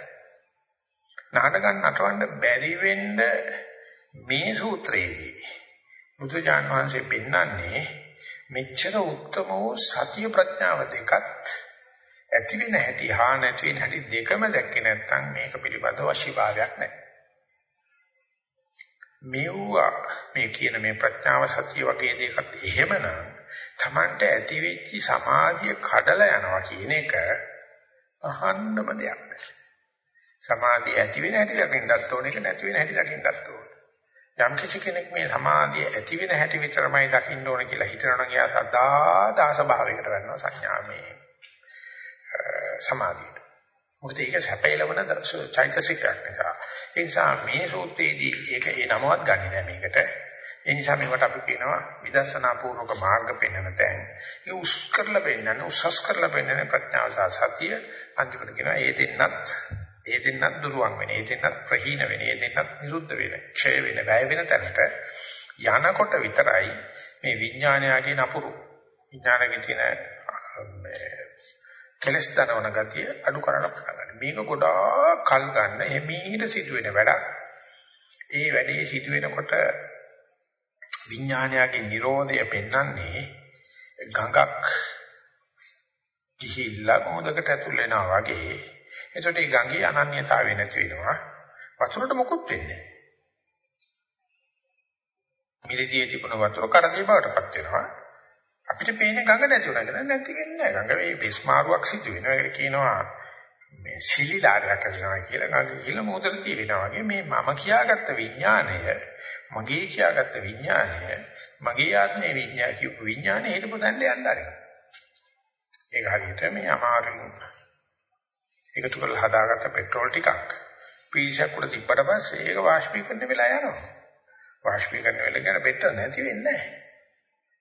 නාටකම් නටවන්න බැරි වෙන්න මේ සූත්‍රයේදී බුදුජාන් වහන්සේ පෙන්වන්නේ මෙච්චර උත්තම වූ සතිය ප්‍රඥාව දෙකත් ඇති වෙන හැටි හා නැති වෙන හැටි දෙකම දැක්කේ නැත්නම් මේක පිළිබඳව වශීභාවයක් නැහැ. මෙවුවා මේ කියන මේ ප්‍රඥාව සතිය වගේ දෙකත් එහෙමනම් Tamanට ඇති වෙච්ච සමාධිය කඩලා යනවා කියන එක අහන්නම දෙයක් නෑ. සමාධිය ඇති වෙන හැටි දකින්නත් ඕන එක නැති වෙන හැටි දකින්නත් ඕන. යම් කිසි කෙනෙක් මේ සමාධිය ඇති වෙන හැටි විතරමයි දකින්න ඕන කියලා හිතනවා නම් එයා සදා දාස භාවයකට වෙනවා සංඥාමේ සමාධියට. මොකද ඒක සැපයලවන චෛතසිකයක් නිසා. ඒ නිසා මේ සූත්‍රයේදී ඒක ඒ නමවත් ගන්නෙ නෑ මේකට. ඒ නිසා මේකට අපි කියනවා විදර්ශනා පූර්වක මාර්ග පෙන්වන තැන්. ඒ උස් කරලා පෙන්වන උසස් කරලා පෙන්වන ප්‍රඥාව සහ සතිය අන්තිමට කියනවා ඒ දෙන්නත් ඒ දෙන්නත් දුරුවන් වෙන. ඒ දෙන්නත් ප්‍රහීන වෙන. ඒ දෙන්නත් නිරුද්ධ වෙන. ක්ෂය වෙන. වැය වෙන තැනට යනකොට විතරයි මේ විඥානයගේ නපුරු විඥානයේ තියෙන කෙලස් දනවන ගතිය අඩු කරන්න පටන් ගන්න. මේක ගොඩාක් කල් ගන්න එමීට සිදුවෙන වැඩක්. ඒ වැඩේ සිදුවෙනකොට විඥානයගේ Nirodha පෙන්වන්නේ ගඟක් ගිහිල්ලා මොහොතකට ඇතුල් වෙනවා වගේ. එතකොට මේ ගඟේ අනන්‍යතාවය නැති වෙනවා. වතුරට මොකුත් වෙන්නේ නැහැ. මිරිදියේ තිබුණ වතුර කරදී බවටපත් වෙනවා. අපිට පේන්නේ ගඟ නැති උනා කියලා නැති වෙන්නේ නැහැ. ගඟ මේ බිස්මාරුවක් සිදු වෙනවා. ඒක කියනවා මේ සිලිලාරයක් කරනවා කියලා ගඟ ගිහිල්ලා මොහොතට තියෙනවා වගේ මේ මම කියාගත්ත විඥාණය මගේ කියාගත්ත විඥානය මගේ ආත්මේ විඥා කියපු විඥානය හිටපු තැනට යන්න ආරිනවා. ඒක හරියට මේ අමාරුයි. එකතු කරලා හදාගත්ත පෙට්‍රෝල් ටිකක් පීසක් උඩ තිබ්බට පස්සේ ඒක වාෂ්පීකරණය වෙලා යනවා. වාෂ්පීකරණය වෙලා ගියන පෙට්‍රල් නැති වෙන්නේ නැහැ.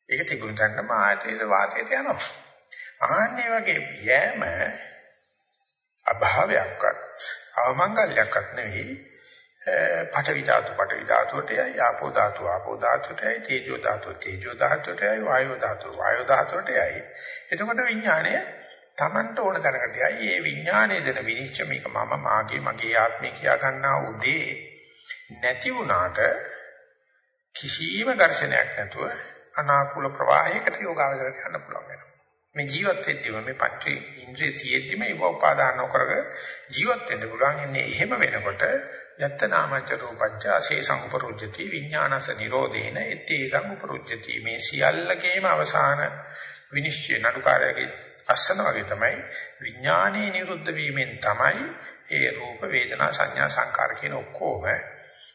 ඒක තිබුණ තැනම ආයතනයේ වාතයට යනවා. ආන්නේ වගේ යෑම අභාවයක්වත් අවමංගල්‍යයක්වත් නෙවෙයි. පඨවි ධාතු පඨවි ධාතුවටයි ආපෝ ධාතු ආපෝ ධාතුවටයි තේජෝ ධාතු තේජෝ ධාතුවටයි වායෝ ධාතු වායෝ ධාතුවටයි එතකොට විඥාණය Tamanට ඕන තැනකට යයි. ඒ විඥාණය දෙන විනිශ්චය මේක මම මාගේ මගේ ආත්මය කියා ගන්නා උදේ නැති වුණාට කිසිම ඝර්ෂණයක් නැතුව අනාකූල ප්‍රවාහයකට යෝගාවචරයට යන්න පුළුවන් වෙනවා. මේ ජීවත් වෙද්දිම මේ පංච ඉන්ද්‍රිය තියෙද්දිම ඒව උපාදාන නොකරක ජීවත් වෙන්න පුළුවන්. ඉන්නේ එහෙම වෙනකොට යත්ත නාමච්ච රූපච්ච අශේෂං උපරුජ්ජති විඥානස නිරෝධේන එත්තේසං උපරුජ්ජති. මේ සියල්ලකේම අවසාන විනිශ්චය නඩුකාරයගේ අස්සන වගේ තමයි විඥානයේ නිරුද්ධ වීමෙන් තමයි ඒ රූප වේදනා සංඥා සංකාර කියන ඔක්කොම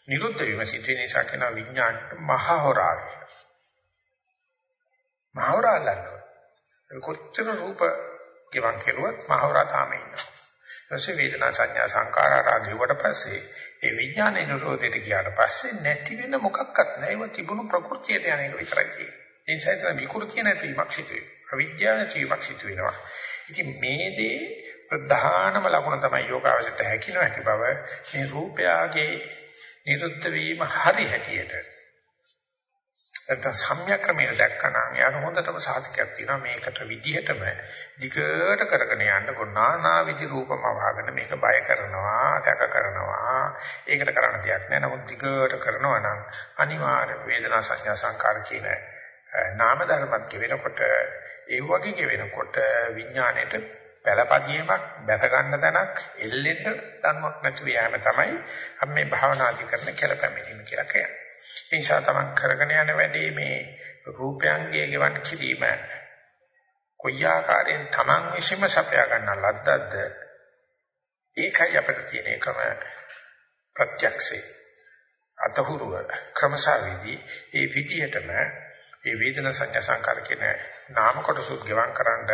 නිරුද්ධ වීම සිද්ධ වෙන නිසා කියන විඥාන මහහොරා මහහොරා ලන්න කොච්චර රූප ගෙවන් කෙරුවත් මහහොරා තාම ඉන්නවා ඊපස්සේ වේදනා සංඥා සංකාර ආරාගෙවට පස්සේ ඒ විඥාන නිරෝධයට ගියාට පස්සේ නැති වෙන මොකක්වත් නැහැ. ඒව තිබුණු ප්‍රകൃතියට යන එක විතරයි තියෙන්නේ. ඒ නිසා ඒක විකෘතිය නැතිවීමක් සිදු වෙනවා. අවිද්‍යාව නැතිවීමක් සිදු වෙනවා. ඉතින් මේ දේ ප්‍රධානම ලකුණ තමයි යෝගාවචරයට හැකිනව හැකි බව මේ රූපයගේ නිරුද්ධ වීම හරි හැටියට නැත්නම් සම්‍යක් ක්‍රමයට දැක්කනම් යාන හොඳටම සාධකයක් තියෙනවා. මේකට විදිහටම දිගට කරගෙන යන්න කොනානා විදි රූපම වහගෙන මේක බය කරනවා තක කරනවා. ඒකට කරන්න දෙයක් නෑ. නමුත් දිගට කරනවා නම් අනිවාර්ය වේදනා සංඥා සංකාර කියන නාම ධර්මත් කියනකොට ඒ වගේ කියනකොට විඥාණයට පළපතියමක් බැස ගන්න තැනක් එල්ලෙන්න තනුවක් නැති වෑම තමයි අපි මේ භාවනාදි කරන කෙලපැමිණීම කියලා කියන්නේ. ඒ නිසා තමන් කරගෙන යන වැඩේ මේ රූපයන්ගේ ගෙවන් කිරීම. කොයි ආකාරයෙන් තමන් විසින්ම සපයා ගන්න ලද්දක්ද? ඒකයි අපිට තියෙන එකම ප්‍රත්‍යක්ෂේ අතහුරුව ක්‍රමසාවිදි ඒ විදියටම ඒ වේදනා සංඥා සංකාර කියන නාම කොටසුත් ගෙවන් කරන්න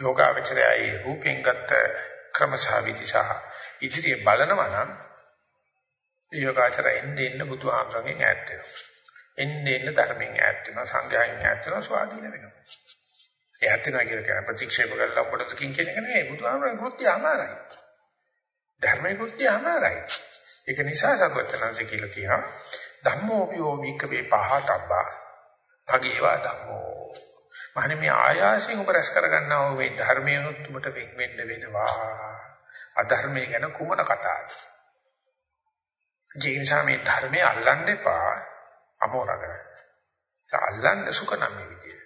යෝගාවචරයයි රූපෙන් ගත්ත ක්‍රමසාවිදි සහ ඉදිරියේ බලනවා නම් යෝගාචර එන්නේ එන්න බුදුහාමරගෙන් ඈත් වෙනවා. එන්නේ එන්න ධර්මයෙන් ඈත් වෙනවා, සංඝයාගෙන් ඈත් වෙනවා, ස්වාධීන වෙනවා. ඒ ඈත් වෙනවා කියන ප්‍රතික්ෂේප කරලා ඔබට දුකින් කියන එක නෙවෙයි බුදුහාමරගේ කෘත්‍ය අමාරයි. ධර්මයේ කෘත්‍ය අමාරයි. ඒක නිසා සතුටනන්ස කියලා කියනවා ධම්මෝපියෝ වික්කවේ පහතබ්බා. භගේවා ධම්මෝ. මහණෙනි මේ ආයාසයෙන් ඔබ රැස් කරගන්නා වූ මේ ධර්මයෙන් උතුමට වෙන් වෙන්න වෙනවා. අධර්මයේ ගැන කුමන කතාවද? ඒ නිසා මේ ධර්මයේ අල්ලන්න එපා අමෝරා කරන්න. අල්ලන්න සුඛ නම් මේ විදියට.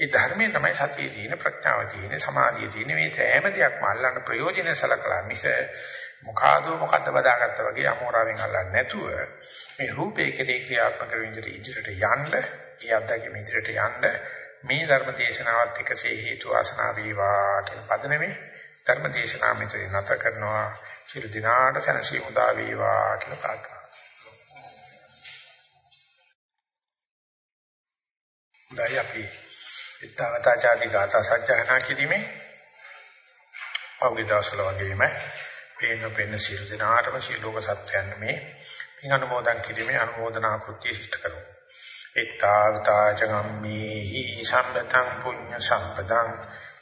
ඒ ධර්මයෙන් තමයි සතියේ තියෙන ප්‍රඥාව තියෙන සමාධිය තියෙන මේ සෑම දෙයක්ම අල්ලන්න ප්‍රයෝජන සලකලා මිස මොකාදෝ මොකද්ද බදාගත්තා වගේ අමෝරාවෙන් අල්ලන්නේ නැතුව මේ රූපේ කෙරේ ක්‍රියාත්මක වෙන විදිහට ඉදිරියට යන්න, ඒ අත්දැකීම ඉදිරියට යන්න මේ ධර්ම දේශනාවත් එකසේ හේතු ආසනා වේවා කියන පදනමේ ධර්ම දේශනාව මෙතන නැත කරනවා. සියලු දිනාට සැනසීම උදා වේවා කියලා ප්‍රාර්ථනා දැන් අපි ඊතාවතා ආදී ගාථා සජ්ජහනා කිරීමේ පෞද්ගලික දවසල වගේම පේන පේන සියලු දෙනාටම සියලුක සත්‍යයන් මේ පින් අනුමෝදන් කිරීමේ අනුමෝදනා කෘත්‍ය සිද්ධ කරමු. ඊතාවතා චගම්මේහි සම්පතං පුඤ්ඤ සම්පතං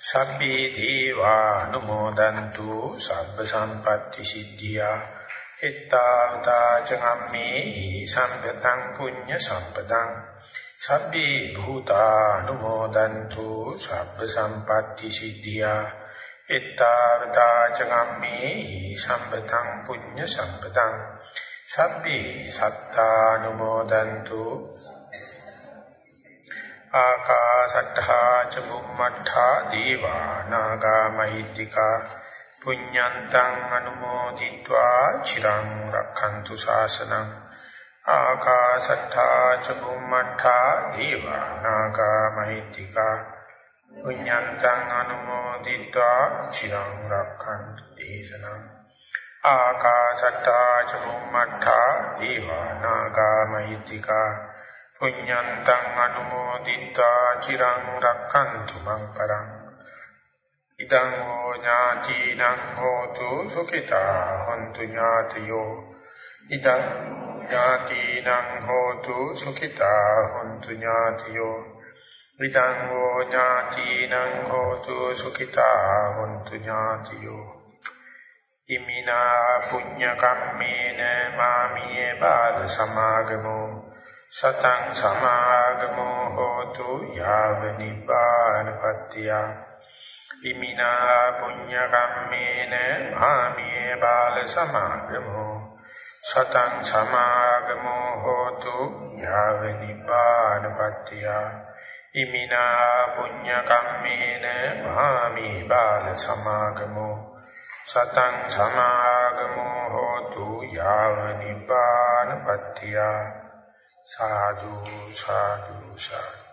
සබ්බේ දේවා අනුමෝදන්තු සබ්බ සම්පatti සිද්ධියා ඊතාවතා චගම්මේහි සම්පතං පුඤ්ඤ සම්පතං සබ්බේ භූතානුමෝදන්තු සබ්බ සම්පatti සිද්ධියා එත්තාවතාචගම්මේ සම්පතං පුඤ්ඤ සම්පතං සබ්බේ සත්තානුමෝදන්තු ආකාසට්ඨා ච බුම්මට්ඨා දීවානාගා මහිත්‍තිකා පුඤ්ඤන්තං අනුමෝදිत्वा චිරං රක්ඛන්තු ශාසනං ආකාසට්ඨා ච බුම්මට්ඨා දීවානාගා මහිත්‍තිකා පුඤ්ඤන්තං අනුමෝදිत्वा චිරං රක්ඛන්තු දේශනං ආකාසට්ඨා ච බුම්මට්ඨා දීවානාගා මහිත්‍තිකා පුඤ්ඤන්තං අනුමෝදිत्वा චිරං රක්ඛන්තු මං පරං. ඉදං හෝ ඥාතිනං හෝතු සුඛිතා හොන්තු ඥාතියෝ. ඉදං ඥාතිනං හෝතු සුඛිතා හොන්තු ඥාතියෝ. විතං වූ ඥාතිනං හෝතු සුඛිතා හොන්තු ඥාතියෝ. ඉමිනා පුඤ්ඤ කම්මේන මාමියේ බාල සමාගමෝ. සතං සමාගමෝ හෝතු යාව නිපානපත්තිය ඉමිනා පුඤ්ඤ කම්මේන මාමියේ බාල සමාගමෝ සතං සමාගමෝ හෝතු යාව නිපානපත්තිය ඉමිනා පුඤ්ඤ කම්මේන මාමි බාල සමාගමෝ සතං සමාගමෝ හෝතු යාව නිපානපත්තිය සාදු සාදු සාදු.